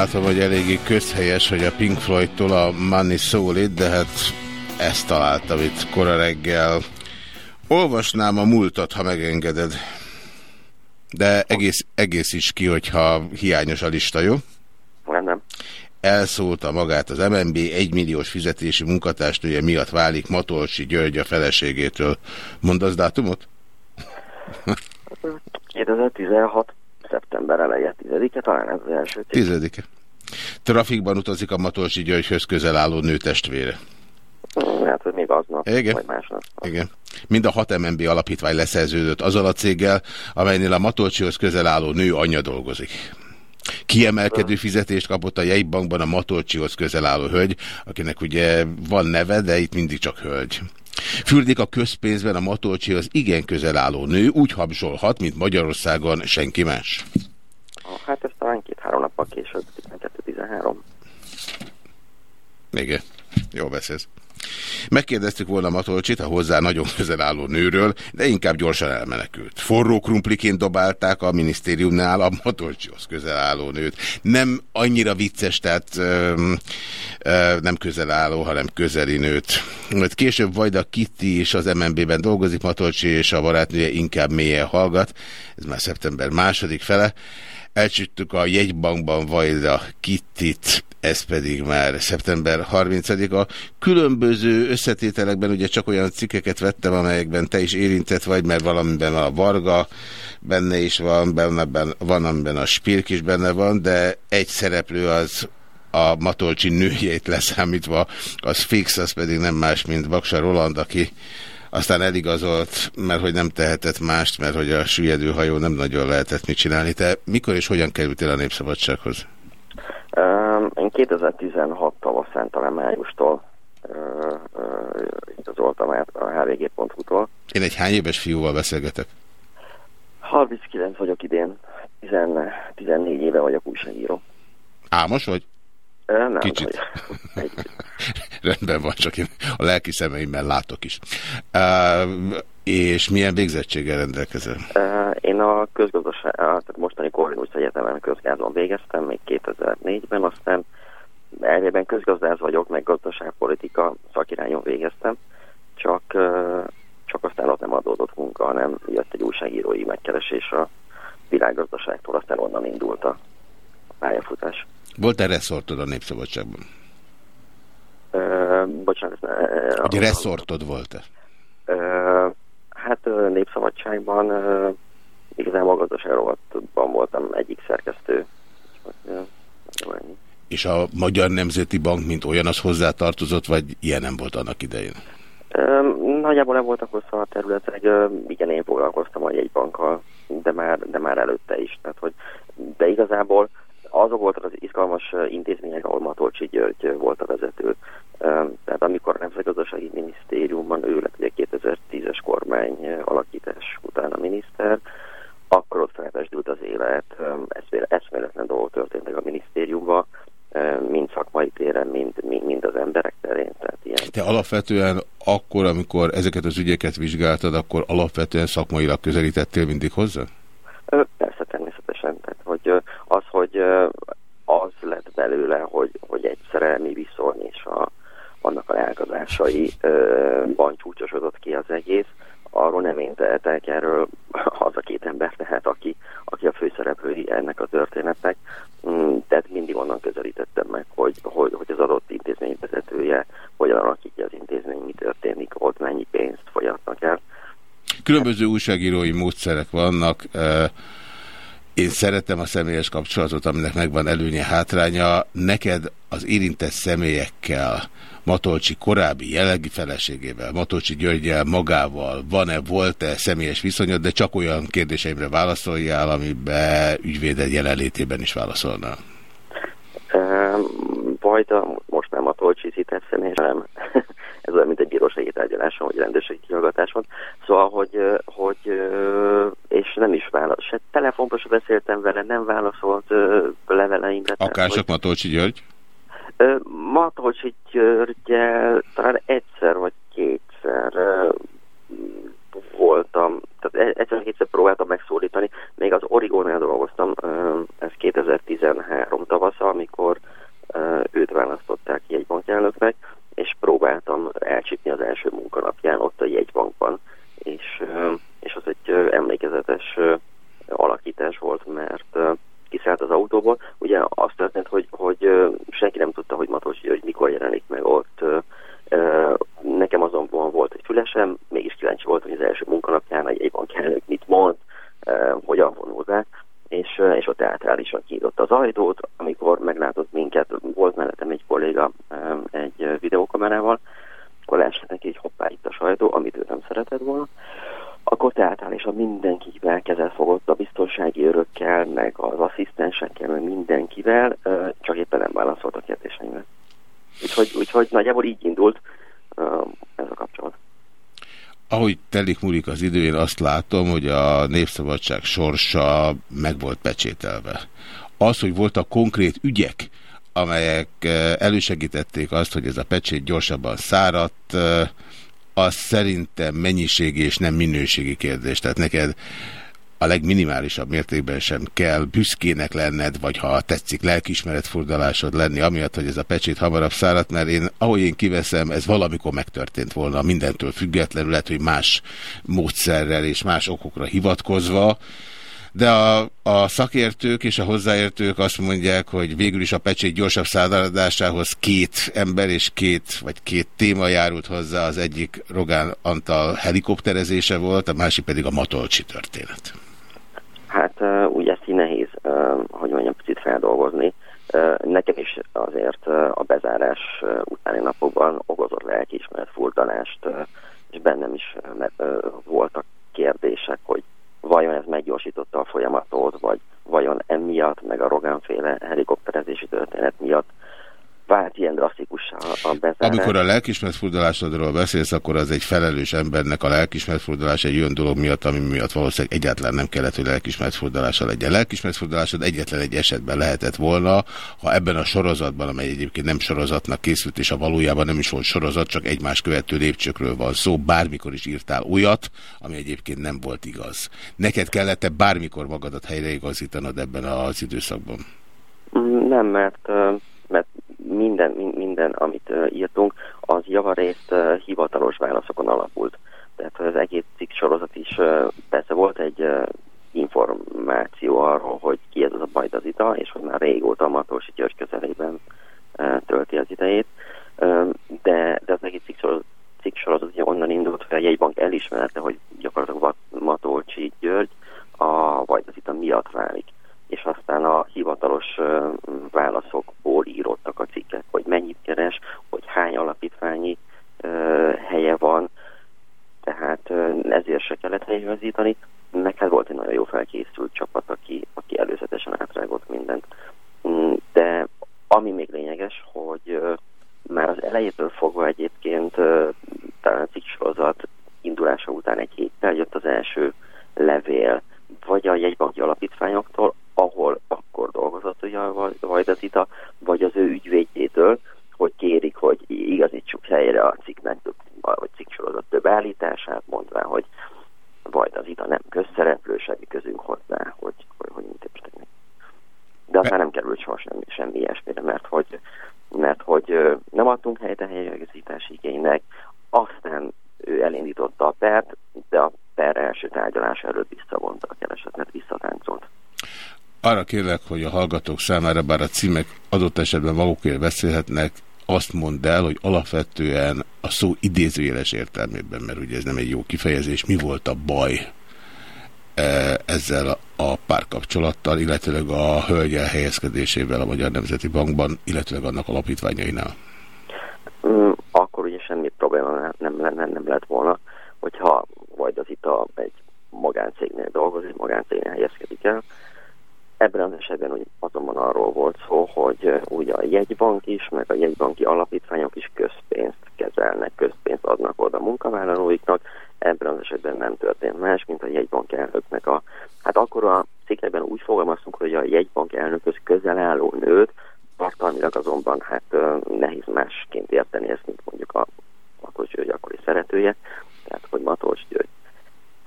Belátom, hogy eléggé közhelyes, hogy a Pink Floyd-tól a Money Solid, de hát ezt találtam itt kora reggel. Olvasnám a múltat, ha megengeded. De egész, egész is ki, hogyha hiányos a lista, jó? Nem. Elszólta magát az MNB egymilliós fizetési munkatársnője miatt válik Matolsi György a feleségétől. Mondasz dátumot? 2016. szeptember eleje, 10-e, talán ez az első. Tizedike. Trafikban utazik a Matolsi Györgyhöz közel álló nő testvére. Hát, hogy még aznap, Igen. vagy másnap. Igen. Mind a 6 MNB alapítvány leszerződött azzal a céggel, amelynél a Matolcsihoz közel álló nő anyja dolgozik. Kiemelkedő fizetést kapott a jegybankban a Matolcsihoz közel álló hölgy, akinek ugye van neve, de itt mindig csak hölgy. Fürdik a közpénzben a Matolcsihoz igen közel álló nő, úgy habzsolhat, mint Magyarországon senki más. Hát ez két-három nappal később Igen. Jó beszélsz. Megkérdeztük volna Matolcsit a hozzá nagyon közel álló nőről, de inkább gyorsan elmenekült. Forró krumpliként dobálták a minisztériumnál a Matolcsihoz közel álló nőt. Nem annyira vicces, tehát ö, ö, nem közel álló, hanem közeli nőt. Majd később Vajda Kitti is az MNB-ben dolgozik, Matolcsi és a barátnője inkább mélyen hallgat. Ez már szeptember második fele. Elcsüttük a jegybankban Vajda Kittit, ez pedig már szeptember 30-a. Különböző összetételekben ugye csak olyan cikkeket vettem, amelyekben te is érintett vagy, mert valamiben a Varga benne is van, benne, van, amiben a Spirk is benne van, de egy szereplő az a Matolcsi nőjét leszámítva, az fix, az pedig nem más, mint Baksa Roland, aki aztán eligazolt, mert hogy nem tehetett mást, mert hogy a süllyedő hajó nem nagyon lehetett mit csinálni. Te mikor és hogyan kerültél a Népszabadsághoz? Én 2016 tavaszán talán májustól igazoltam át a hvg.hu-tól. Én egy hány éves fiúval beszélgetek? 39 vagyok idén, 10, 14 éve vagyok újságíró. Álmos vagy? Nem, Kicsit. Rendben van, csak én a lelki szemeimmel látok is. Uh, és milyen végzettséggel rendelkezel? Uh, én a közgazdaság, tehát mostani Corvinus Egyetemen közgázon végeztem, még 2004-ben, aztán elvében közgazdász vagyok, meg gazdaságpolitika szakirányon végeztem, csak, uh, csak aztán ott nem adódott munka, hanem jött egy újságírói megkeresés a világgazdaságtól, aztán onnan indult a pályafutás. Volt-e reszortod a Népszabadságban? Uh, bocsánat. Uh, Hogy reszortod volt-e? Hát Népszabadságban uh, igazából gazdaságrovatban voltam egyik szerkesztő. És a Magyar Nemzeti Bank, mint olyan, az hozzátartozott, vagy ilyen nem volt annak idején? Nagyjából le voltak hozzá a területek, igen, én foglalkoztam a jegybankkal, de már, de már előtte is. Tehát, hogy, de igazából azok voltak az izgalmas intézmények, ahol Matolcsi György volt a vezető. Tehát amikor a Nemzetgazdasági Minisztériumban ő lett ugye 2010-es kormány alakítás után a miniszter, akkor ott feltesdült az élet, eszméletlen dolgok történtek a minisztériumban, mind szakmai téren, mind, mind az emberek terén. Tehát ilyen. Te alapvetően akkor, amikor ezeket az ügyeket vizsgáltad, akkor alapvetően szakmailag közelítettél mindig hozzá? Persze, természetesen. Tehát, hogy az, hogy az lett belőle, hogy, hogy egy szerelmi viszony és a, annak a lelkazásaiban csúcsosodott ki az egész, arról nem én tehetek, erről az a két ember tehát, aki, aki a főszereplői ennek a történetnek. Mm, tehát mindig onnan közelítettem meg, hogy, hogy, hogy az adott intézmény vezetője hogyan alakítja az intézmény, mi történik, ott mennyi pénzt folyatnak el. Különböző újságírói módszerek vannak. Én szeretem a személyes kapcsolatot, aminek megvan előnye, hátránya. Neked az érintett személyekkel Matolcsi korábbi jelenlegi feleségével, Matolcsi Györgyel magával van-e, volt-e személyes viszonyod, de csak olyan kérdéseimre válaszoljál, amiben ügyvéded jelenlétében is válaszolnál. Vajta, most nem Matolcsi szített személyes, nem. Ez olyan, mint egy bírósági tárgyaláson, vagy rendőrségi kihallgatáson. Szóval, hogy, hogy és nem is válasz. Se telefonban sem beszéltem vele, nem válaszolt leveleimre. Akár csak Matolcsi György? Matolcsi Györgyel talán egyszer vagy kétszer voltam, tehát e-, egyszer kétszer próbáltam megszólítani, még az Origónál dolgoztam, ez 2013 tavasza, amikor őt választották jegybankelnöknek, és próbáltam elcsípni az első munkanapján ott a jegybankban, és, és az egy emlékezetes alakítás volt, mert kiszállt az autóból. Ugye azt történt, hogy, hogy senki nem tudta, hogy Matos hogy mikor jelenik meg ott. Nekem azonban volt egy fülesem, mégis kíváncsi volt, hogy az első munkanapján egy, egy bankelnök mit mond, hogyan vonul be, és, és ott teátrálisan kiított az ajtót, amikor meglátott minket, volt mellettem egy kolléga egy videókamerával, akkor leesett neki, hogy hoppá, itt a sajtó, amit ő nem szeretett volna, akkor teátrálisan mindenkivel kezet fogott a biztonsági örökkel, meg az asszisztensekkel, meg mindenkivel, csak éppen nem válaszolt a kérdéseimre. Úgyhogy, úgyhogy nagyjából így indult ez a kapcsolat. Ahogy telik múlik az idő, én azt látom, hogy a népszabadság sorsa meg volt pecsételve. Az, hogy voltak konkrét ügyek, amelyek elősegítették azt, hogy ez a pecsét gyorsabban száradt, az szerintem mennyiségi és nem minőségi kérdés. Tehát neked a legminimálisabb mértékben sem kell büszkének lenned, vagy ha tetszik lelkismeretfordulásod lenni, amiatt, hogy ez a pecsét hamarabb száradt, mert én, ahogy én kiveszem, ez valamikor megtörtént volna mindentől függetlenül, lehet, hogy más módszerrel és más okokra hivatkozva, de a, a szakértők és a hozzáértők azt mondják, hogy végül is a pecsét gyorsabb szálladásához két ember és két, vagy két téma járult hozzá, az egyik Rogán Antal helikopterezése volt, a másik pedig a Matolcsi történet. Hát úgy ezt így nehéz, hogy mondjam, picit feldolgozni. Nekem is azért a bezárás utáni napokban okozott lelkiismeret furdalást, és bennem is voltak kérdések, hogy vajon ez meggyorsította a folyamatot, vagy vajon emiatt, meg a Rogánféle helikopterezési történet miatt vált ilyen drasztikusan a bezárás. Amikor a lelkismeretfordulásodról beszélsz, akkor az egy felelős embernek a lelkismeretfordulás egy olyan dolog miatt, ami miatt valószínűleg egyáltalán nem kellett, hogy lelkismeretfordulása legyen. Lelkismeretfordulásod egyetlen egy esetben lehetett volna, ha ebben a sorozatban, amely egyébként nem sorozatnak készült, és a valójában nem is volt sorozat, csak egymás követő lépcsőkről van szó, bármikor is írtál olyat, ami egyébként nem volt igaz. Neked kellett-e bármikor magadat helyreigazítanod ebben az időszakban? Nem, mert minden, minden amit írtunk, az javarészt hivatalos válaszokon alapult. Tehát az egész cikk sorozat is persze volt egy információ arról, hogy ki ez az a Bajdazita, és hogy már régóta a Matolsi György közelében tölti az idejét. De, de az egész cikk sorozat, cikk sorozat onnan indult, hogy a jegybank elismerte, hogy gyakorlatilag Matolcsi György a Bajdazita miatt válik és aztán a hivatalos válaszokból írottak a cikkek, hogy mennyit keres, hogy hány alapítványi helye van, tehát ezért se kellett helyezítani, meg hát volt egy nagyon jó felkészült csapat, aki, aki előzetesen átrágott mindent. Mm, de ami még lényeges, hogy már az elejétől fogva egyébként talán a cikksorozat indulása után egy héttel jött az első levél, vagy a jegybanki alapítványoktól, ahol akkor dolgozott ugye a Vajdazita, vagy az ő ügyvédjétől, hogy kérik, hogy igazítsuk helyre a cikknek, vagy cikksorozat több állítását, mondván, hogy Vajdazita nem közszereplő, semmi közünk hozzá, hogy, hogy, hogy értenek. De aztán nem került soha semmi, semmi ilyesmire, mert hogy, mert hogy nem adtunk helyet a helyreigazítási igénynek, aztán ő elindította a pert, de a per első tárgyalás előtt visszavonta a keresetet, visszatáncolt. Arra kérlek, hogy a hallgatók számára, bár a címek adott esetben magukért beszélhetnek, azt mondd el, hogy alapvetően a szó idézőjeles értelmében, mert ugye ez nem egy jó kifejezés, mi volt a baj e, ezzel a párkapcsolattal, illetőleg a hölgy elhelyezkedésével a Magyar Nemzeti Bankban, illetőleg annak alapítványainál? Akkor ugye semmi probléma nem, nem, nem lett volna, hogyha vagy az itt a, egy magáncégnél dolgozik, magáncégnél helyezkedik el, Ebben az esetben azonban arról volt szó, hogy ugye a jegybank is, meg a jegybanki alapítványok is közpénzt kezelnek, közpénzt adnak oda munkavállalóiknak. Ebben az esetben nem történt más, mint a jegybank elnöknek a... Hát akkor a cikkekben úgy fogalmaztunk, hogy a jegybank elnökhöz közel álló nőt, tartalmilag azonban hát nehéz másként érteni ezt, mint mondjuk a Matolcs György akkori szeretője, tehát hogy Matolcs György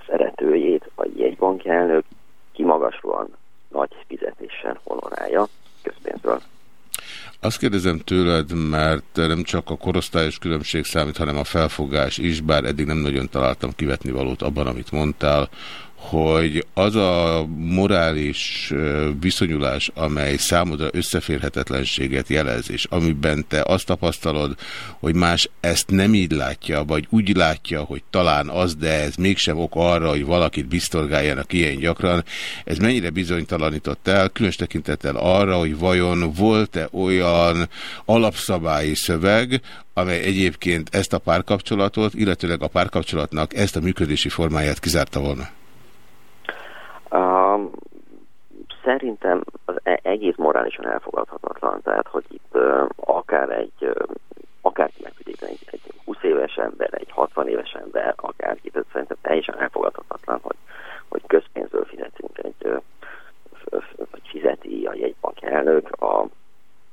szeretőjét, vagy jegybank elnök kimagaslóan nagy fizetéssel honorálja közpénzből. Azt kérdezem tőled, mert nem csak a korosztályos különbség számít, hanem a felfogás is, bár eddig nem nagyon találtam kivetni valót abban, amit mondtál, hogy az a morális viszonyulás, amely számodra összeférhetetlenséget jelez, és amiben te azt tapasztalod, hogy más ezt nem így látja, vagy úgy látja, hogy talán az, de ez mégsem ok arra, hogy valakit biztorgáljanak ilyen gyakran, ez mennyire bizonytalanított el, különös tekintettel arra, hogy vajon volt-e olyan alapszabályi szöveg, amely egyébként ezt a párkapcsolatot, illetőleg a párkapcsolatnak ezt a működési formáját kizárta volna? Uh, szerintem az e egész morálisan elfogadhatatlan, tehát hogy itt uh, akár egy uh, akárki megfigyeljen egy, egy 20 éves ember, egy 60 éves ember, akárki, tehát szerintem teljesen elfogadhatatlan, hogy, hogy közpénzből fizetünk egy, uh, vagy fizeti a jegybank elnök a,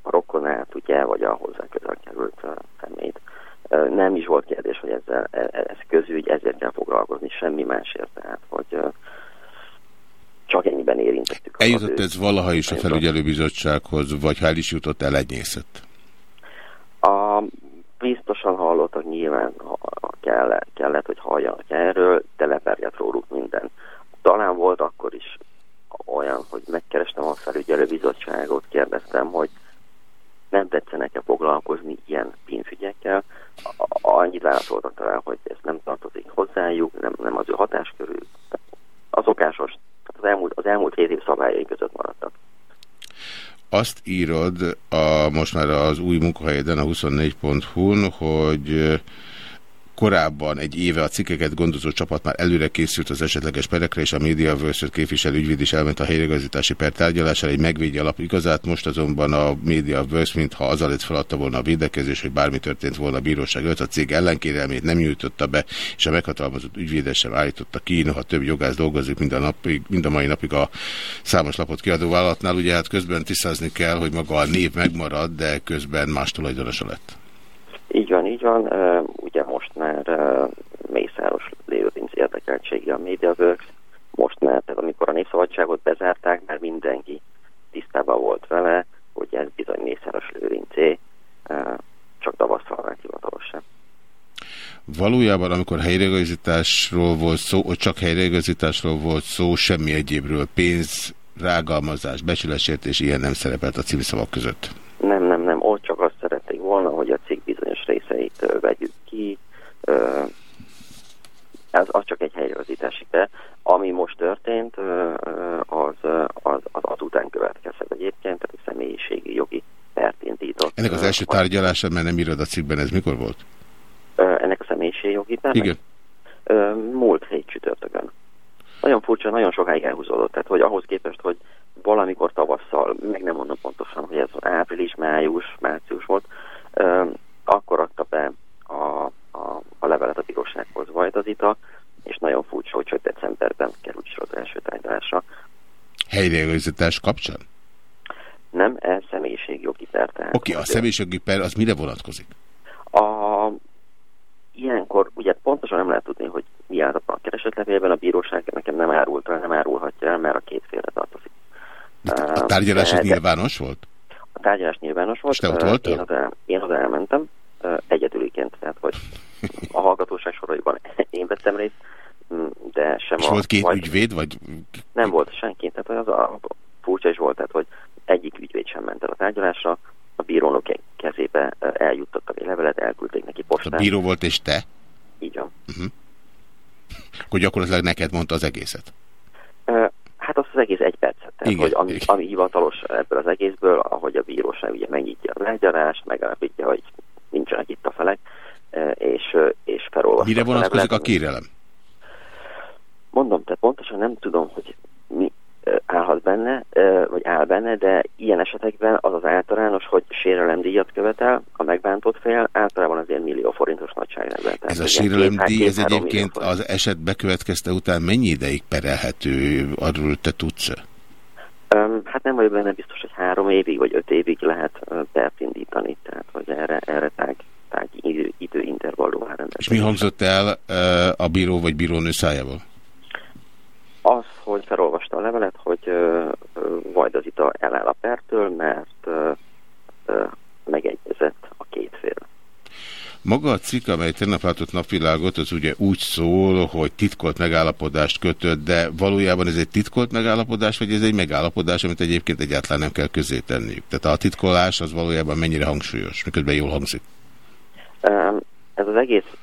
a tudja, vagy a hozzá közel került szemét. Nem is volt kérdés, hogy ezzel, e, e, ez közügy, ezért kell foglalkozni, semmi másért, tehát, hogy csak ennyiben érintettük. Eljutott ez valaha is a felügyelőbizottsághoz, vagy hál is jutott el egyészet? A, biztosan hallottak nyilván, ha, kellett, kellett, hogy halljanak erről, de róluk minden. Talán volt akkor is olyan, hogy megkerestem a felügyelőbizottságot, kérdeztem, hogy nem tetszenek-e foglalkozni ilyen pénzügyekkel. Annyit válaszoltak talán, hogy ez nem tartozik hozzájuk, nem, nem az ő hatáskörük. Az okásos, az elmúlt, az elmúlt hét év szabályai között maradtak. Azt írod a, most már az új munkahelyeden a 24.hu-n, hogy korábban egy éve a cikkeket gondozó csapat már előre készült az esetleges perekre, és a Mediaverse-t képviselő ügyvéd is elment a helyreigazítási per tárgyalására, egy megvédje alap igazát. Most azonban a Mediaverse, mintha az előtt feladta volna a védekezés, hogy bármi történt volna a bíróság előtt, a cég ellenkérelmét nem nyújtotta be, és a meghatalmazott ügyvédes sem állította ki, noha több jogász dolgozik mind a, napig, mind a mai napig a számos lapot kiadó vállalatnál. Ugye hát közben tisztázni kell, hogy maga a név megmarad, de közben más tulajdonosa lett. Így van, így van. Már Mészáros Lőrinc érdekeltsége a MediaWorks. Most már, tehát amikor a Népszabadságot bezárták, már mindenki tisztában volt vele, hogy ez bizony Mészáros Lőrincé, csak tavasszal vált hivatalosan. Valójában, amikor helyreigazításról volt szó, ott csak helyreigazításról volt szó, semmi egyébről, pénz, rágalmazás, becsületsértés, ilyen nem szerepelt a címszavak között. Nem, nem, nem, ott csak azt szerették volna, hogy a cikk bizonyos részeit vegyük ki, ez az csak egy helyreigazítási be. Ami most történt, az, az, az azután következett egyébként, tehát egy személyiségi jogi pert indított. Ennek az első tárgyalása, mert nem írod a cikkben, ez mikor volt? Ennek a személyiségi jogi pert? Igen. Múlt hét csütörtökön. Nagyon furcsa, nagyon sokáig elhúzódott, tehát hogy ahhoz képest, hogy valamikor tavasszal, meg nem mondom pontosan, hogy ez április, május, március volt, akkor adta be a, a, a levelet a bírósághoz Vajdazita, és nagyon furcsa, hogy, hogy decemberben került is az első tárgyalásra. Helyreigazítás kapcsán? Nem, ez személyiségjogi per. Oké, okay, a személyiségjogi per az mire vonatkozik? A, ilyenkor ugye pontosan nem lehet tudni, hogy mi állt a keresetlevélben, a bíróság nekem nem árult nem árulhatja el, mert a két félre tartozik. A tárgyalás de, nyilvános volt? A tárgyalás nyilvános volt. És te ott voltál? Én oda, én oda elmentem, egyedüliként, tehát hogy a hallgatóság soraiban én vettem részt, mm, de sem És a, volt két vagy, ügyvéd, vagy? Nem volt senki, tehát az a furcsa is volt, tehát hogy egyik ügyvéd sem ment el a tárgyalásra, a bírónok kezébe eljuttattak egy levelet, elküldték neki postát. A bíró volt és te? Így van. Uh -huh. Akkor gyakorlatilag neked mondta az egészet? Hát az az egész egy perc. Tehát, igen, hogy ami, igen. ami hivatalos ebből az egészből, ahogy a bíróság ugye megnyitja a legyarást, megállapítja, hogy nincsenek itt a felek, és, és felolvastak. Mire vonatkozik a, a kérelem? Mondom, tehát pontosan nem tudom, hogy mi állhat benne, vagy áll benne, de ilyen esetekben az az általános, hogy sérelemdíjat követel a megbántott fél, általában azért millió forintos nagyságrendben. Ez a sérelemdíj, ez egyébként az eset bekövetkezte után mennyi ideig perelhető, arról te tudsz -e? Hát nem vagyok benne biztos, hogy három évig vagy öt évig lehet pert indítani, tehát hogy erre, erre tág, tág idő, időintervallum áll És mi hangzott el a bíró vagy bírónő szájából? Az, hogy felolvasta a levelet, hogy uh, Vajdazita eláll a pertől, mert megegyezett a két fél. Maga a cikk, amely tegnap látott napvilágot, az ugye úgy szól, hogy titkolt megállapodást kötött, de valójában ez egy titkolt megállapodás, vagy ez egy megállapodás, amit egyébként egyáltalán nem kell közé tenniük? Tehát a titkolás az valójában mennyire hangsúlyos, miközben jól hangzik? Ez az egész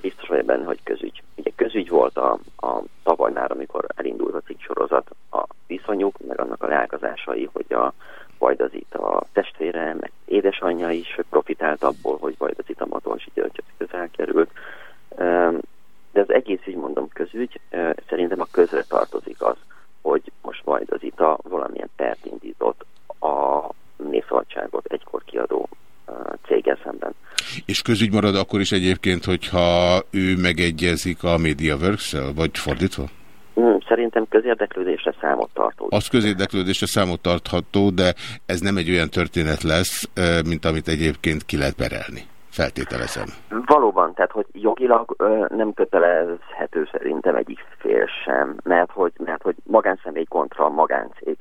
biztos vagy benne, hogy közügy. Ugye közügy volt a, a tavalynál, amikor elindult a cikk sorozat, a viszonyuk, meg annak a leágazásai, hogy a Vajdazita a testvére, meg édesanyja is profitált abból, hogy Vajdazita Matolsi Györgyöt közel került. De az egész ügy, mondom, közügy, szerintem a közre tartozik az, hogy most Vajdazita valamilyen pert indított a népszabadságot egykor kiadó céggel szemben. És közügy marad akkor is egyébként, hogyha ő megegyezik a MediaWorks-el, vagy fordítva? Hmm, szerintem közérdeklődésre számot tartó. Az közérdeklődésre számot tartható, de ez nem egy olyan történet lesz, mint amit egyébként ki lehet berelni. Feltételezem. Valóban, tehát hogy jogilag ö, nem kötelezhető szerintem egyik fél sem, mert hogy, mert hogy magánszemély kontra magáncég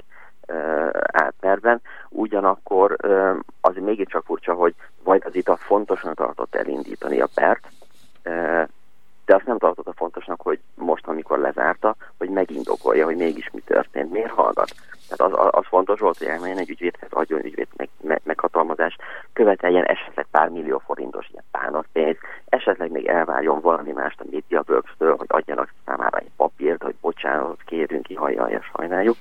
átmerben. Ugyanakkor ö, azért mégiscsak furcsa, hogy vagy az itt a fontosan tartott elindítani a pert, de azt nem tartotta fontosnak, hogy most, amikor lezárta, hogy megindokolja, hogy mégis mi történt, miért hallgat. Tehát az, az fontos volt, hogy elmenjen egy ügyvédhez, adjon ügyvéd meg, meg, meghatalmazást, követeljen esetleg pár millió forintos ilyen bánatpénzt, esetleg még elvárjon valami mást a MediaWorks-től, hogy adjanak számára egy papírt, hogy bocsánat, kérünk ki, hajjal, sajnáljuk.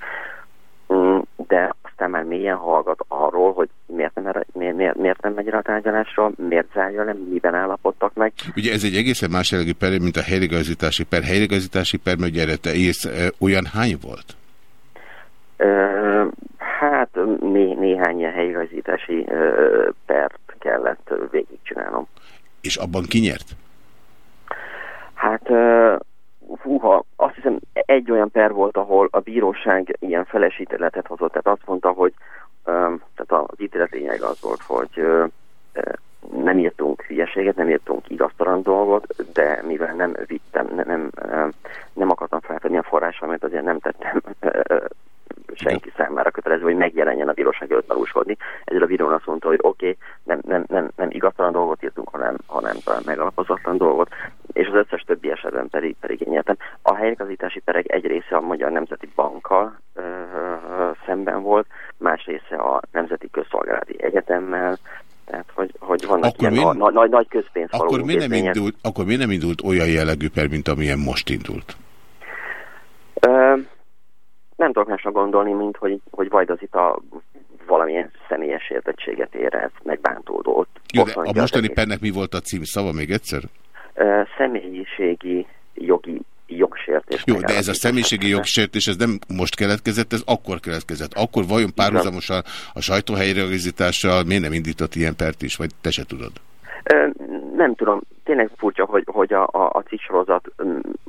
Mm, de aztán már mélyen hallgat arról, hogy miért nem, miért, miért, miért nem megy a tárgyalásra, miért zárja le, miben állapodtak meg. Ugye ez egy egészen más jellegű per, mint a helyreigazítási per. Helyreigazítási per, mert gyere te ész, olyan hány volt? Ö, hát né, néhány ilyen helyreigazítási pert kellett végigcsinálnom. És abban kinyert? Hát húha, azt hiszem egy olyan per volt, ahol a bíróság ilyen felesítéletet hozott, tehát azt mondta, hogy tehát az ítélet lényeg az volt, hogy nem írtunk hülyeséget, nem írtunk igaztalan dolgot, de mivel nem vittem, nem, nem, nem akartam feltenni a forrásomat, azért nem tettem senki számára kötelező, hogy megjelenjen a bíróság előtt valósodni. Ezért a bírón azt mondta, hogy oké, okay, nem, nem, nem, nem igaztalan dolgot írtunk, hanem, hanem talán megalapozatlan dolgot, és az összes többi esetben pedig, pedig én nyertem. A helyigazítási pereg egy része a Magyar Nemzeti Bankkal ö, szemben volt, más része a Nemzeti Közszolgálati Egyetemmel, tehát, hogy, hogy vannak akkor ilyen mi, nagy, nagy közpénz akkor mi, nem indult, akkor mi nem indult olyan jellegű per, mint amilyen most indult? Ö, nem tudok másra gondolni, mint hogy, hogy a valamilyen személyes érdettséget érez, megbántódott. Jó, de a mostani pennek mi volt a cím szava még egyszer? Uh, személyiségi jogi jogsértés. Jó, de ez a személyiségi jogsértés, ez nem most keletkezett, ez akkor keletkezett. Akkor vajon párhuzamosan a sajtóhelyreagizítással miért nem indított ilyen pert is, vagy te se tudod? Nem tudom, tényleg furcsa, hogy, hogy a, a, a cikksorozat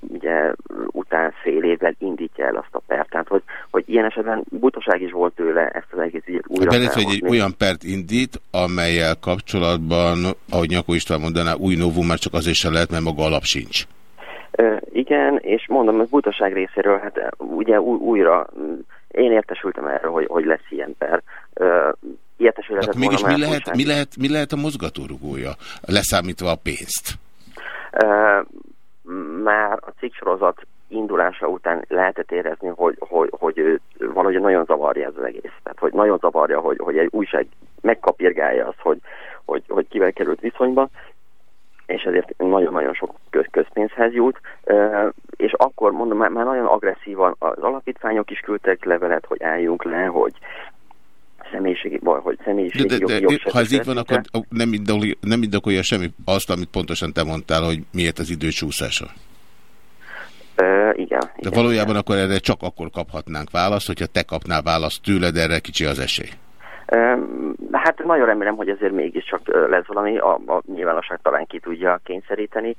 ugye után fél évvel indítja el azt a pert. Tehát, hogy, hogy ilyen esetben butaság is volt tőle ezt az egész ügyet újra Belet, hogy egy olyan pert indít, amelyel kapcsolatban, ahogy Nyakó István mondaná, új novum már csak azért sem lehet, mert maga alap sincs. Igen, és mondom, ez butaság részéről, hát ugye újra én értesültem erről, hogy, hogy lesz ilyen per. Uh, Ilyetesületet mégis mi lehet, mi, lehet, mi lehet a mozgatórugója, leszámítva a pénzt? Uh, már a cikksorozat indulása után lehetett érezni, hogy, hogy, hogy ő valahogy nagyon zavarja ez az egész. Tehát, hogy nagyon zavarja, hogy, hogy egy újság megkapirgálja azt, hogy, hogy, hogy kivel került viszonyba, és ezért nagyon-nagyon sok köz közpénzhez jut, és akkor mondom, már, már nagyon agresszívan az alapítványok is küldtek levelet, hogy álljunk le, hogy, személyiségi baj, hogy személyiségi de, de, de, Ha ez így van, akkor nem indokolja, nem indokolja semmi azt, amit pontosan te mondtál, hogy miért az idő csúszása. Igen. De igen, valójában igen. akkor erre csak akkor kaphatnánk választ, hogyha te kapnál választ tőled, erre kicsi az esély. Hát nagyon remélem, hogy ezért mégiscsak lesz valami, a, a nyilvánosság talán ki tudja kényszeríteni.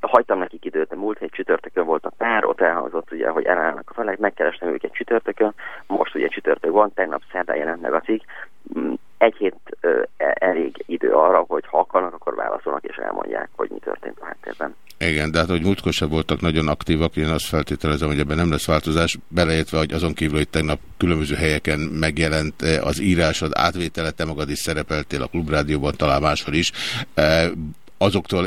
Hagytam nekik időt, a múlt hét csütörtökön volt a pár, ott elhangzott ugye, hogy elállnak a felek, megkerestem őket csütörtökön, most ugye csütörtök van, tegnap szerdán jelent meg a cikk. Egy hét e, elég idő arra, hogy ha akarnak, akkor válaszolnak és elmondják, hogy mi történt a háttérben. Igen, de hát, hogy múltkor sem voltak nagyon aktívak, én azt feltételezem, hogy ebben nem lesz változás, beleértve, hogy azon kívül, hogy tegnap különböző helyeken megjelent eh, az írásod, átvétele, te magad is szerepeltél a Klubrádióban, talán máshol is. Eh, azoktól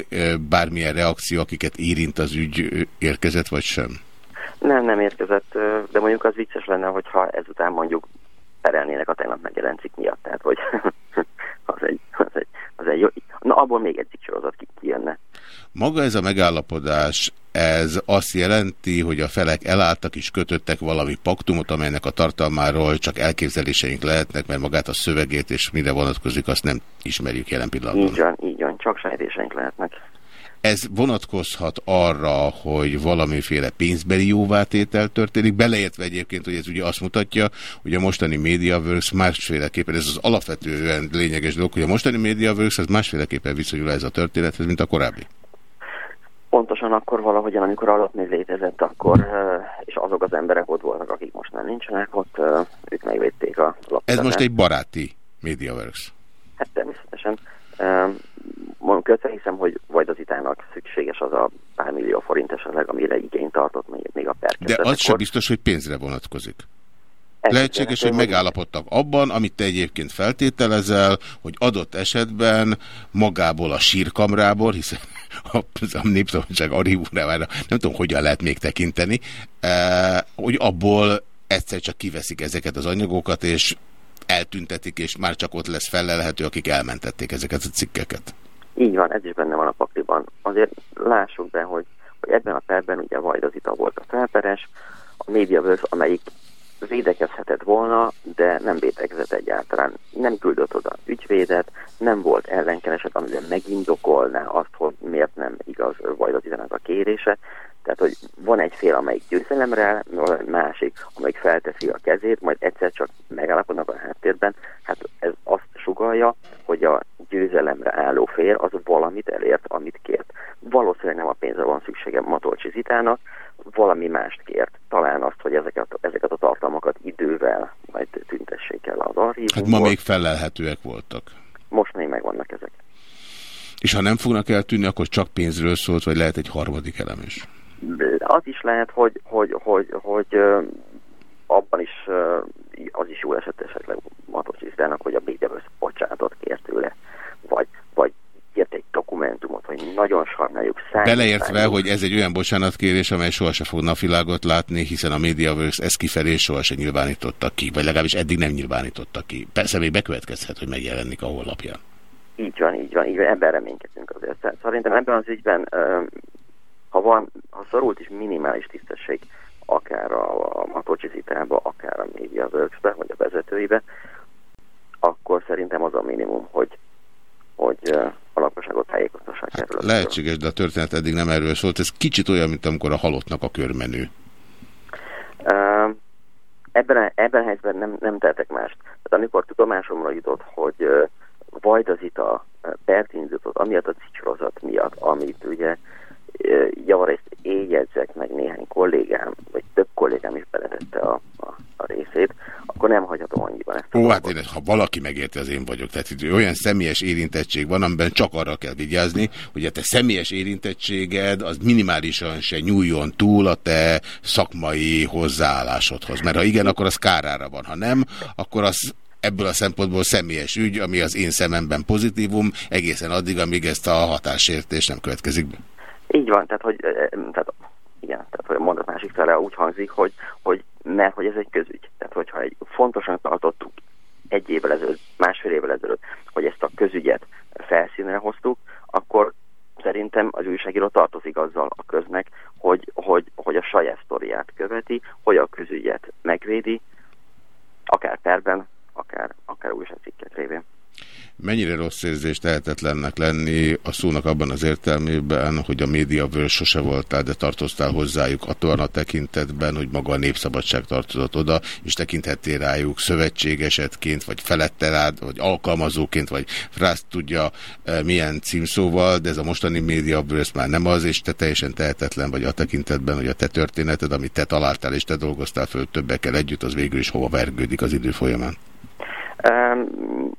bármilyen reakció, akiket érint az ügy, érkezett, vagy sem? Nem, nem érkezett, de mondjuk az vicces lenne, hogyha ezután mondjuk perelnének a tegnap megjelent cikk miatt, tehát hogy az egy, az egy, az egy jó, na abból még egy cikk sorozat kijönne. Maga ez a megállapodás, ez azt jelenti, hogy a felek elálltak és kötöttek valami paktumot, amelynek a tartalmáról csak elképzeléseink lehetnek, mert magát a szövegét és mire vonatkozik, azt nem ismerjük jelen pillanatban. Így van, így van, csak sejtéseink lehetnek. Ez vonatkozhat arra, hogy valamiféle pénzbeli jóvátétel történik, beleértve egyébként, hogy ez ugye azt mutatja, hogy a mostani MediaWorks másféleképpen, ez az alapvetően lényeges dolog, hogy a mostani MediaWorks az másféleképpen viszonyul ez a történethez, mint a korábbi. Pontosan akkor valahogyan, amikor alatt még létezett, akkor, és azok az emberek ott voltak, akik most már nincsenek ott, ők megvédték a lapot. Ez most egy baráti MediaWorks. Hát természetesen. Mondjuk hiszem, hogy Vajdazitának szükséges az a pár millió forint esetleg, amire igényt tartott még, még a perkezet. De az sem biztos, hogy pénzre vonatkozik. Lehetséges, hogy megállapodtak abban, amit te egyébként feltételezel, hogy adott esetben magából a sírkamrából, hiszen a, a Népszabadság archívumrávára nem tudom, hogyan lehet még tekinteni, eh, hogy abból egyszer csak kiveszik ezeket az anyagokat, és eltüntetik, és már csak ott lesz felelhető, akik elmentették ezeket a cikkeket. Így van, ez is benne van a pakliban. Azért lássuk be, hogy, hogy ebben a perben ugye Vajdazita volt a felperes, a MediaWorks, amelyik védekezhetett volna, de nem védekezett egyáltalán. Nem küldött oda ügyvédet, nem volt ellenkereset, amiben megindokolná azt, hogy miért nem igaz Vajdatizenek a kérése. Tehát, hogy van egy fél, amelyik győzelemre, másik, amelyik felteszi a kezét, majd egyszer csak megállapodnak a háttérben. Hát ez azt sugalja, hogy a győzelemre álló fél az valamit elért, amit kért. Valószínűleg nem a pénzre van szüksége Matolcsi Zitának, valami mást kért. Talán azt, hogy ezeket, ezeket a tartalmakat idővel majd tüntessék el az archívumból. Hát ma még felelhetőek voltak. Most még megvannak ezek. És ha nem fognak eltűnni, akkor csak pénzről szólt, vagy lehet egy harmadik elem is? Az is lehet, hogy, hogy, hogy, hogy, hogy abban is az is jó eset esetleg Matos Isztának, hogy a Bégyelősz bocsánatot kért tőle, vagy, vagy írt egy dokumentumot, hogy nagyon sajnáljuk számít. Beleértve, hogy ez egy olyan bocsánatkérés, amely sohasem fog napvilágot látni, hiszen a MediaWorks ezt kifelé sohasem nyilvánította ki, vagy legalábbis eddig nem nyilvánította ki. Persze még bekövetkezhet, hogy megjelenik a honlapján. Így van, így van, így van, ebben reménykedünk azért. Szerintem ebben az ügyben, ha van, ha szorult is minimális tisztesség, akár a, a Matocsi akár a MediaWorks-be, vagy a vezetőibe, akkor szerintem az a minimum, hogy, hogy a lakosságot tájékoztassák hát, erről. Lehetséges, de a történet eddig nem erről szólt. Ez kicsit olyan, mint amikor a halottnak a körmenő. Ebben, a, ebben a helyzetben nem, nem tehetek mást. Tehát amikor tudomásomra jutott, hogy Vajdazita pert indított, amiatt a cicsorozat miatt, amit ugye javarészt éjjegyzek meg néhány kollégám, vagy több kollégám is beletette a, a, a részét, akkor nem hagyhatom annyiban ezt. Ó, hát én, ha valaki megérti, az én vagyok. Tehát itt olyan személyes érintettség van, amiben csak arra kell vigyázni, hogy a te személyes érintettséged az minimálisan se nyúljon túl a te szakmai hozzáállásodhoz. Mert ha igen, akkor az kárára van. Ha nem, akkor az ebből a szempontból személyes ügy, ami az én szememben pozitívum, egészen addig, amíg ezt a hatásértés nem következik be. Így van, tehát hogy tehát, igen, tehát hogy a mondat másik fele úgy hangzik, hogy, hogy mert hogy ez egy közügy. Tehát hogyha egy fontosan tartottuk egy évvel ezelőtt, másfél évvel ezelőtt, hogy ezt a közügyet felszínre hoztuk, akkor szerintem az újságíró tartozik azzal a köznek, hogy, hogy, hogy a saját sztoriát követi, hogy a közügyet megvédi, akár perben, akár, akár újságcikket révén. Mennyire rossz érzés tehetetlennek lenni a szónak abban az értelmében, hogy a médiavől sose voltál, de tartoztál hozzájuk attól a tekintetben, hogy maga a népszabadság tartozott oda, és tekinthettél rájuk szövetségesetként, vagy felette rád, vagy alkalmazóként, vagy frász tudja e, milyen címszóval, de ez a mostani médiavől ez már nem az, és te teljesen tehetetlen vagy a tekintetben, hogy a te történeted, amit te találtál és te dolgoztál föl többekkel együtt, az végül is hova vergődik az idő folyamán. Um,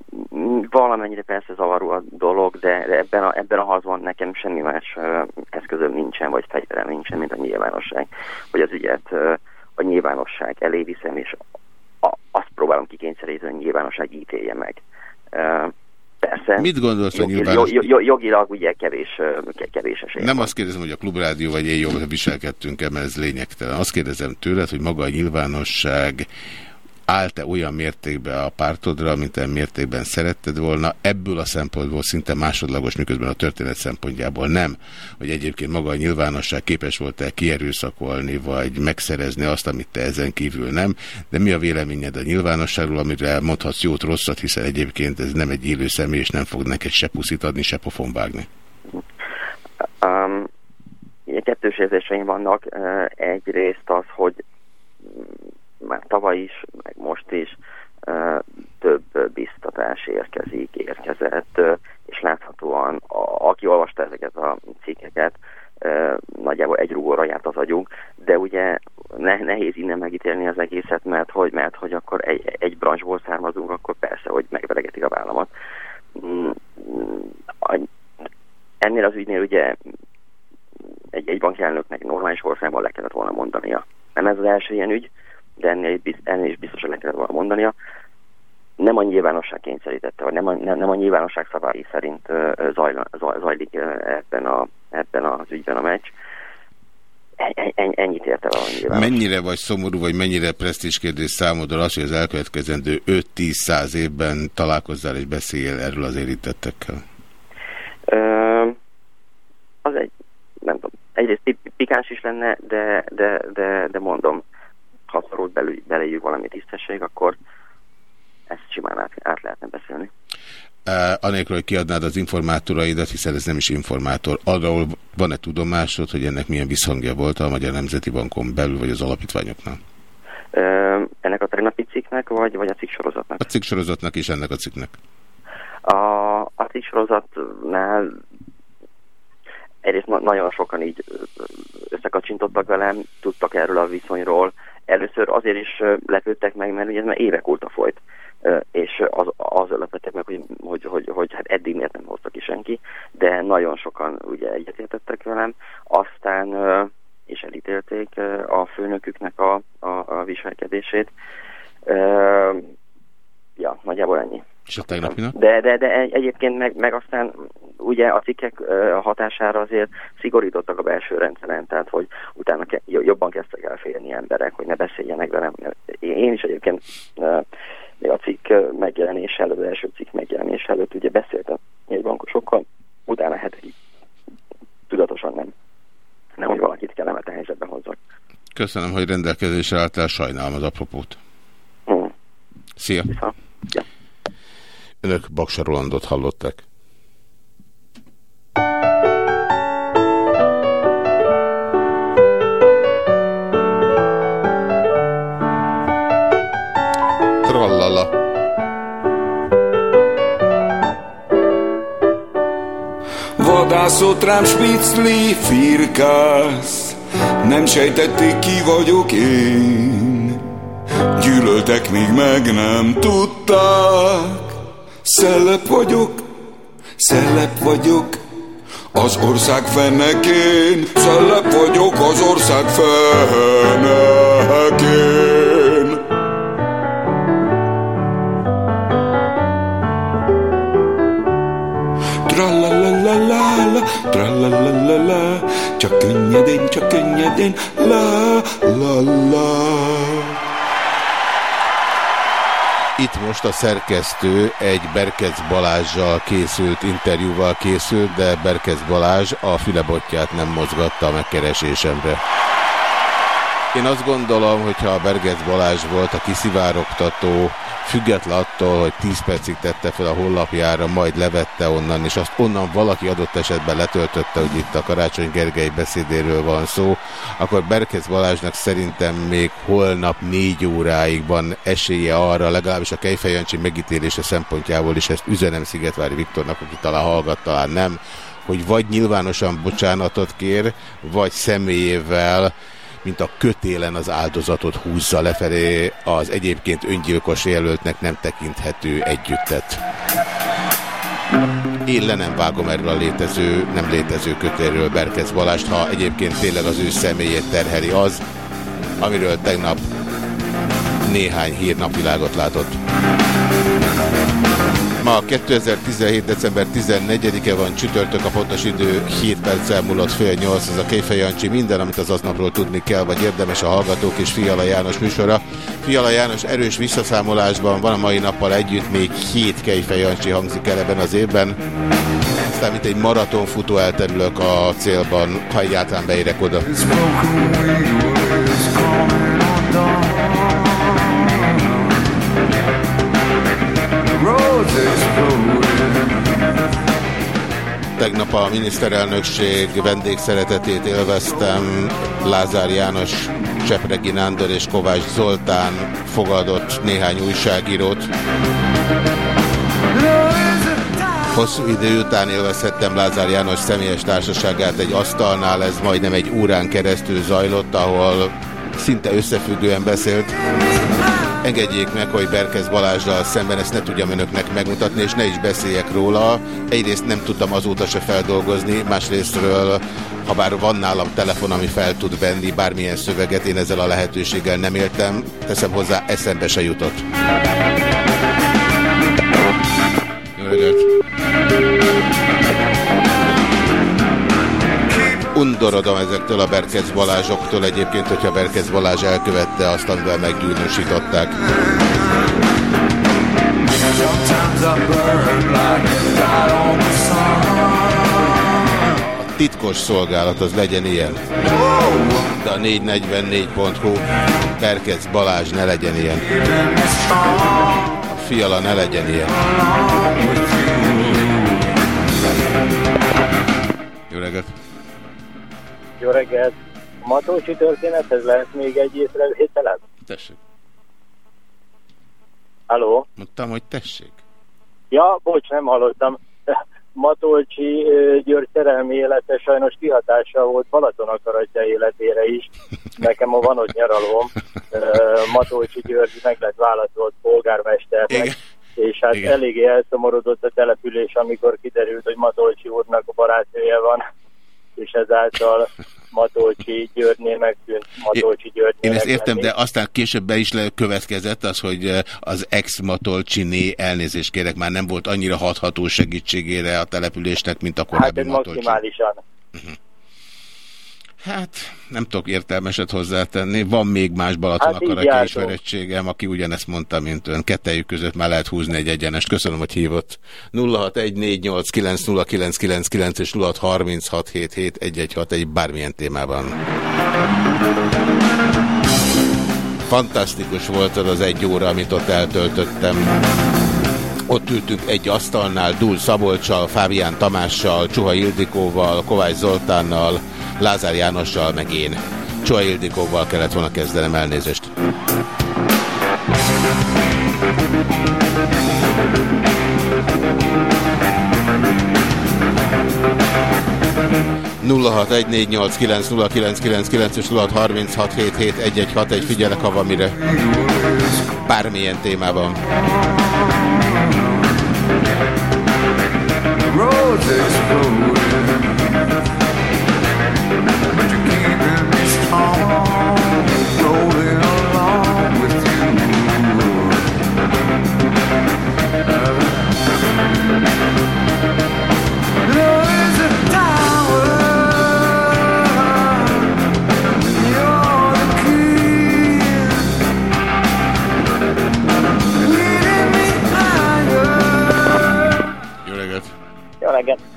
valamennyire persze zavaró a dolog, de ebben a, ebben a harcban nekem semmi más uh, eszközöm nincsen, vagy fegyverem nincsen, mint a nyilvánosság. Hogy az ügyet uh, a nyilvánosság elé viszem, és a, azt próbálom kikényszeríteni, hogy a nyilvánosság ítélje meg. Uh, Persze. Mit gondolsz a nyilvános... Jog, jogilag ugye kevés, kevés esély Nem azt kérdezem, hogy a Klubrádió vagy én jól viselkedtünk-e, mert ez lényegtelen. Azt kérdezem tőled, hogy maga a nyilvánosság állt-e olyan mértékben a pártodra, mint olyan mértékben szeretted volna, ebből a szempontból szinte másodlagos, miközben a történet szempontjából nem, hogy egyébként maga a nyilvánosság képes volt-e kierőszakolni, vagy megszerezni azt, amit te ezen kívül nem, de mi a véleményed a nyilvánosságról, amire mondhatsz jót, rosszat, hiszen egyébként ez nem egy élő személy, és nem fog neked se puszit adni, se pofon vágni. Um, kettős érzéseim vannak. Egyrészt az, hogy már tavaly is, meg most is több biztatás érkezik, érkezett, és láthatóan, a, aki olvasta ezeket a cikkeket, nagyjából egy rugóra járt az agyunk, de ugye ne, nehéz innen megítélni az egészet, mert hogy, mert hogy akkor egy, egy branchból származunk, akkor persze, hogy megveregetik a vállamat. Mm, ennél az ügynél ugye egy, egy bankelnöknek normális országban le kellett volna mondania. Nem ez az első ilyen ügy, de ennél, ennél is biztosan le kellett volna mondania. Nem a nyilvánosság kényszerítette, vagy nem a, nem, nem a nyilvánosság szabályi szerint zajla, zajlik ebben, a, ebben az ügyben a meccs. En, ennyit érte valami Mennyire vagy szomorú, vagy mennyire presztízs kérdés számodra az, hogy az elkövetkezendő 5-10-100 évben találkozzál és beszéljél erről az érintettekkel? Ö, az egy, nem tudom, egyrészt pikáns is lenne, de, de, de, de mondom, ha szorult belül, belejük valami tisztesség, akkor ezt simán át, át lehetne beszélni. Uh, anélkül, hogy kiadnád az informátoraidat, hiszen ez nem is informátor. Arról van-e tudomásod, hogy ennek milyen visszhangja volt a Magyar Nemzeti Bankon belül, vagy az alapítványoknál? Uh, ennek a tegnapi cikknek, vagy, vagy a cikk sorozatnak? A cikk sorozatnak és ennek a cikknek. A, a cikk sorozatnál egyrészt na nagyon sokan így összekacsintottak velem, tudtak erről a viszonyról. Először azért is lepődtek meg, mert ugye ez már évek óta folyt és az, az lepettek meg, hogy, hogy, hogy, hogy hát eddig miért nem hozta ki senki, de nagyon sokan ugye egyetértettek velem, aztán és elítélték a főnöküknek a, a, a viselkedését. Ja, nagyjából ennyi. És a tegnapinak? De, de, de egyébként meg, meg aztán ugye a cikkek hatására azért szigorítottak a belső rendszeren, tehát hogy utána ke jobban kezdtek el félni emberek, hogy ne beszéljenek velem. Én is egyébként még a cikk megjelenés előtt, az első cikk megjelenés előtt ugye beszéltem bankosokkal, utána hetekig tudatosan nem. Nem, hogy valakit kellemetlen helyzetbe hozzak. Köszönöm, hogy rendelkezésre álltál, sajnálom az apropót. Mm. Szia! Vissza. Ja. Önök Baksa Rolandot hallották. Vadászott rám spicli firkász, nem sejtették ki vagyok én. Gyűlöltek, még meg nem tudták, Szellep vagyok, szellep vagyok, az ország fennekén, szellep vagyok az ország fennekén. Tralalalala, tralalalala, csak könnyedén, csak könnyedén, la la la. Itt most a szerkesztő egy Berkec Balázsjal készült interjúval készült, de Berkec Balázs a fülebotját nem mozgatta a megkeresésemre. Én azt gondolom, hogyha a Bergec Balázs volt a kiszivárogtató, független attól, hogy 10 percig tette fel a honlapjára, majd levette onnan, és azt onnan valaki adott esetben letöltötte, hogy itt a Karácsony Gergely beszédéről van szó, akkor Berkec Balázsnak szerintem még holnap négy óráig van esélye arra, legalábbis a Kejfejancsi megítélése szempontjából is ezt üzenem Szigetvári Viktornak, aki talán hallgat, talán nem, hogy vagy nyilvánosan bocsánatot kér, vagy személyével mint a kötélen az áldozatot húzza lefelé az egyébként öngyilkos jelöltnek nem tekinthető együttet. Én le nem vágom erről a létező, nem létező kötélről Berkez Balást, ha egyébként tényleg az ő személyét terheli az, amiről tegnap néhány hír napvilágot látott. Ma 2017. december 14-e van, csütörtök a pontos idő, 7 perccel múlott fél 8, ez a Kejfej Jancsi, minden, amit az aznapról tudni kell, vagy érdemes a Hallgatók és Fiala János műsora. Fiala János erős visszaszámolásban van a mai nappal együtt, még 7 Kejfej Jancsi hangzik el ebben az évben. Mint egy maratonfutó elterülök a célban, ha egyáltalán beérek oda. Tegnap a miniszterelnökség vendégszeretetét élveztem. Lázár János, Csepregi Nándor és Kovács Zoltán fogadott néhány újságírót. Hosszú idő után élvezhettem Lázár János személyes társaságát egy asztalnál, ez majdnem egy órán keresztül zajlott, ahol szinte összefüggően beszélt. Engedjék meg, hogy Berkez Balázsral szemben ezt ne tudjam önöknek megmutatni, és ne is beszéljek róla. Egyrészt nem tudtam azóta se feldolgozni, másrésztről, ha bár van nálam telefon, ami fel tud venni bármilyen szöveget, én ezzel a lehetőséggel nem éltem, teszem hozzá, eszembe se jutott. Jó reggelt! Undorodom ezektől a Berkez Balázsoktól egyébként, hogyha Berkez Balázs elkövette azt, amivel meggyűlösították. A titkos szolgálat az legyen ilyen. De a 444.hu Berkez Balázs ne legyen ilyen. A fiala ne legyen ilyen. Jó reggelt! Jó reggelt! A Matolcsi történethez lehet még egy észrevételem? Tessék. Halló? Mondtam, hogy tessék. Ja, bocs, nem hallottam. Matolcsi György szerelmi élete sajnos kihatással volt Balaton akaratja életére is. Nekem ma van ott nyaralom. Matolcsi György meg lett választott polgármesternek. Igen. És hát Igen. eléggé elszomorodott a település, amikor kiderült, hogy Matolcsi úrnak a barátnője van, és ezáltal Matolcsi Györgynél megtűnt Matolcsi Györgynél. Én ezt értem, de aztán később be is következett az, hogy az ex-Matolcsiné, elnézést kérek, már nem volt annyira hatható segítségére a településnek, mint a Hát korábbi ez Matolcsi. maximálisan. Hát nem tudok értelmeset hozzátenni. Van még más Balaton Hát akaratja ismerettségem, aki ugyanezt mondta, mint ön. Kettejük között már lehet húzni egy egyenest. Köszönöm, hogy hívott. 0614890999 és 0636771161 bármilyen témában. Fantasztikus volt az az egy óra, amit ott eltöltöttem. Ott ültünk egy asztalnál, Dúl Szabolcsal, Fábián Tamással, Csuha Ildikóval, Kovács Zoltánnal, Lázár Jánossal, meg én. Csuha Ildikóval kellett volna kezdenem elnézést. és 0636771161 figyelek, ha van mire. Bármilyen témában. Jó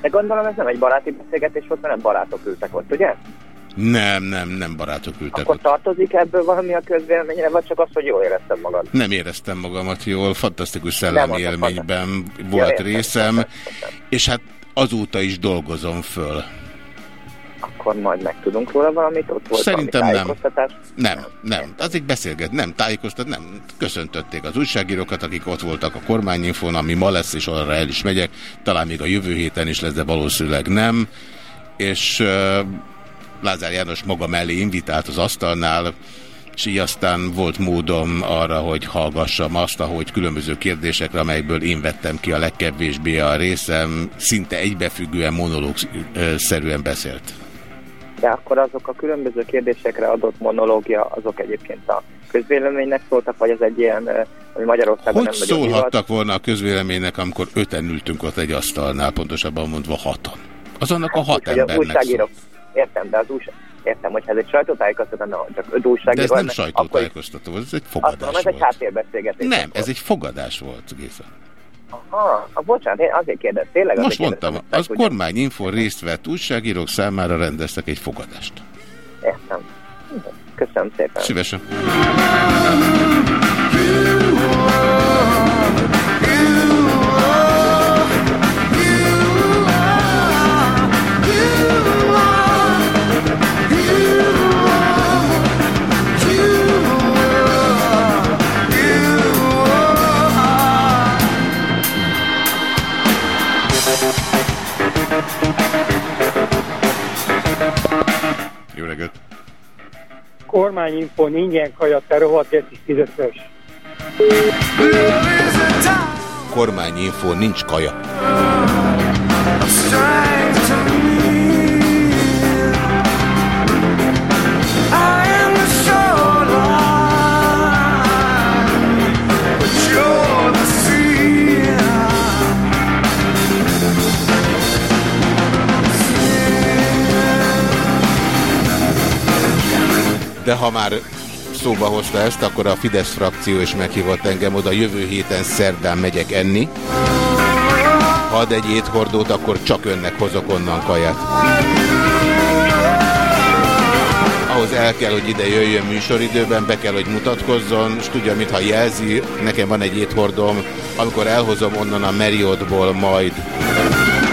gondolom ez nem egy baráti beszélgetés volt, mert nem barátok ültek ott, ugye? Nem, nem, nem barátok ültek Akkor ott. tartozik ebből valami a közvéleményre, vagy csak az, hogy jól érezted magad? Nem éreztem magamat jól, fantasztikus szellemi élményben volt értem, részem, értem. és hát azóta is dolgozom föl. Akkor majd megtudunk róla valamit, ott volt Szerintem nem. Nem, nem. Az egy beszélget, nem tájékoztat, nem. Köszöntötték az újságírókat, akik ott voltak a kormányinfón, ami ma lesz, és arra el is megyek. Talán még a jövő héten is lesz, de valószínűleg nem. És uh, Lázár János maga mellé invitált az asztalnál, és így aztán volt módom arra, hogy hallgassam azt, ahogy különböző kérdésekre, amelyekből én vettem ki a legkevésbé a részem, szinte egybefüggően monológszerűen beszélt. De akkor azok a különböző kérdésekre adott monológia, azok egyébként a közvéleménynek szóltak, vagy ez egy ilyen, ami Magyarországon Hogy nem nagyon divat? szólhattak volna a közvéleménynek, amikor öten ültünk ott egy asztalnál, pontosabban mondva hatan? Az annak a hat Úgyhogy az embernek újságírók, értem, de az újság, értem, hogyha ez egy sajtótájékoztató, no, csak öt De ez nem sajtótájékoztató, ez egy azt fogadás mondom, ez egy volt. háttérbeszélgetés. Nem, akkor. ez egy fogadás volt, Géza. Aha, a, bocsánat, én azért kérdeztem, tényleg azért Most mondtam, kérdeztem, az megtudjam. kormányinfo részt vett újságírók számára rendeztek egy fogadást. Értem. Köszönöm szépen. Szívesen. Reggelt! Kormányinfon ingyen kaja, te rohadt geci fizetős. Kormányinfo, nincs kaja. De ha már szóba hozta ezt, akkor a Fidesz frakció is meghívott engem oda. Jövő héten szerdán megyek enni. Ha ad egy éthordót, akkor csak önnek hozok onnan kaját. Ahhoz el kell, hogy ide jöjjön műsoridőben, be kell, hogy mutatkozzon, és tudja, mintha jelzi, nekem van egy éthordom, amikor elhozom onnan a Marriottból majd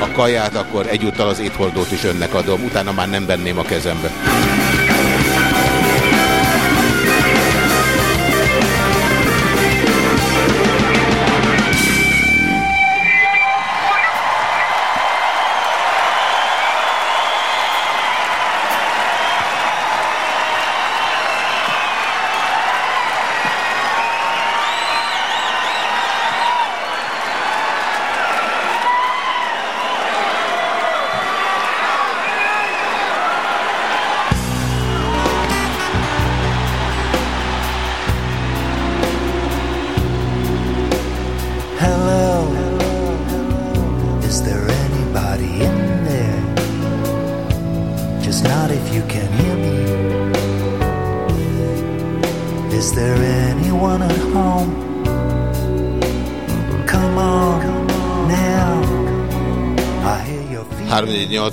a kaját, akkor egyúttal az éthordót is önnek adom, utána már nem venném a kezembe.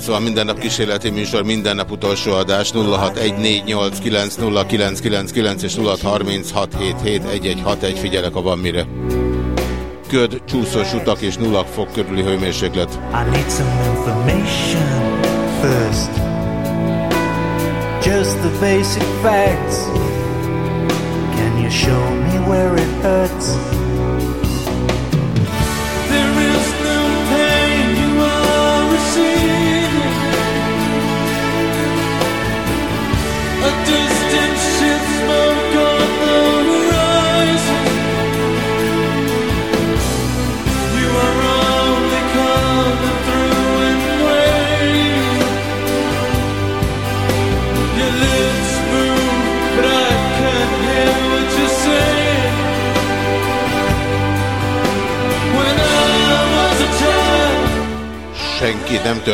380 minden nap kísérleti műsor, minden nap utolsó adás 0614890999 és 0636771161 figyelek, ha van mire. Köd, csúszós utak és 0 fok körüli hőmérséklet. Just the basic facts. Can you show me where it hurts?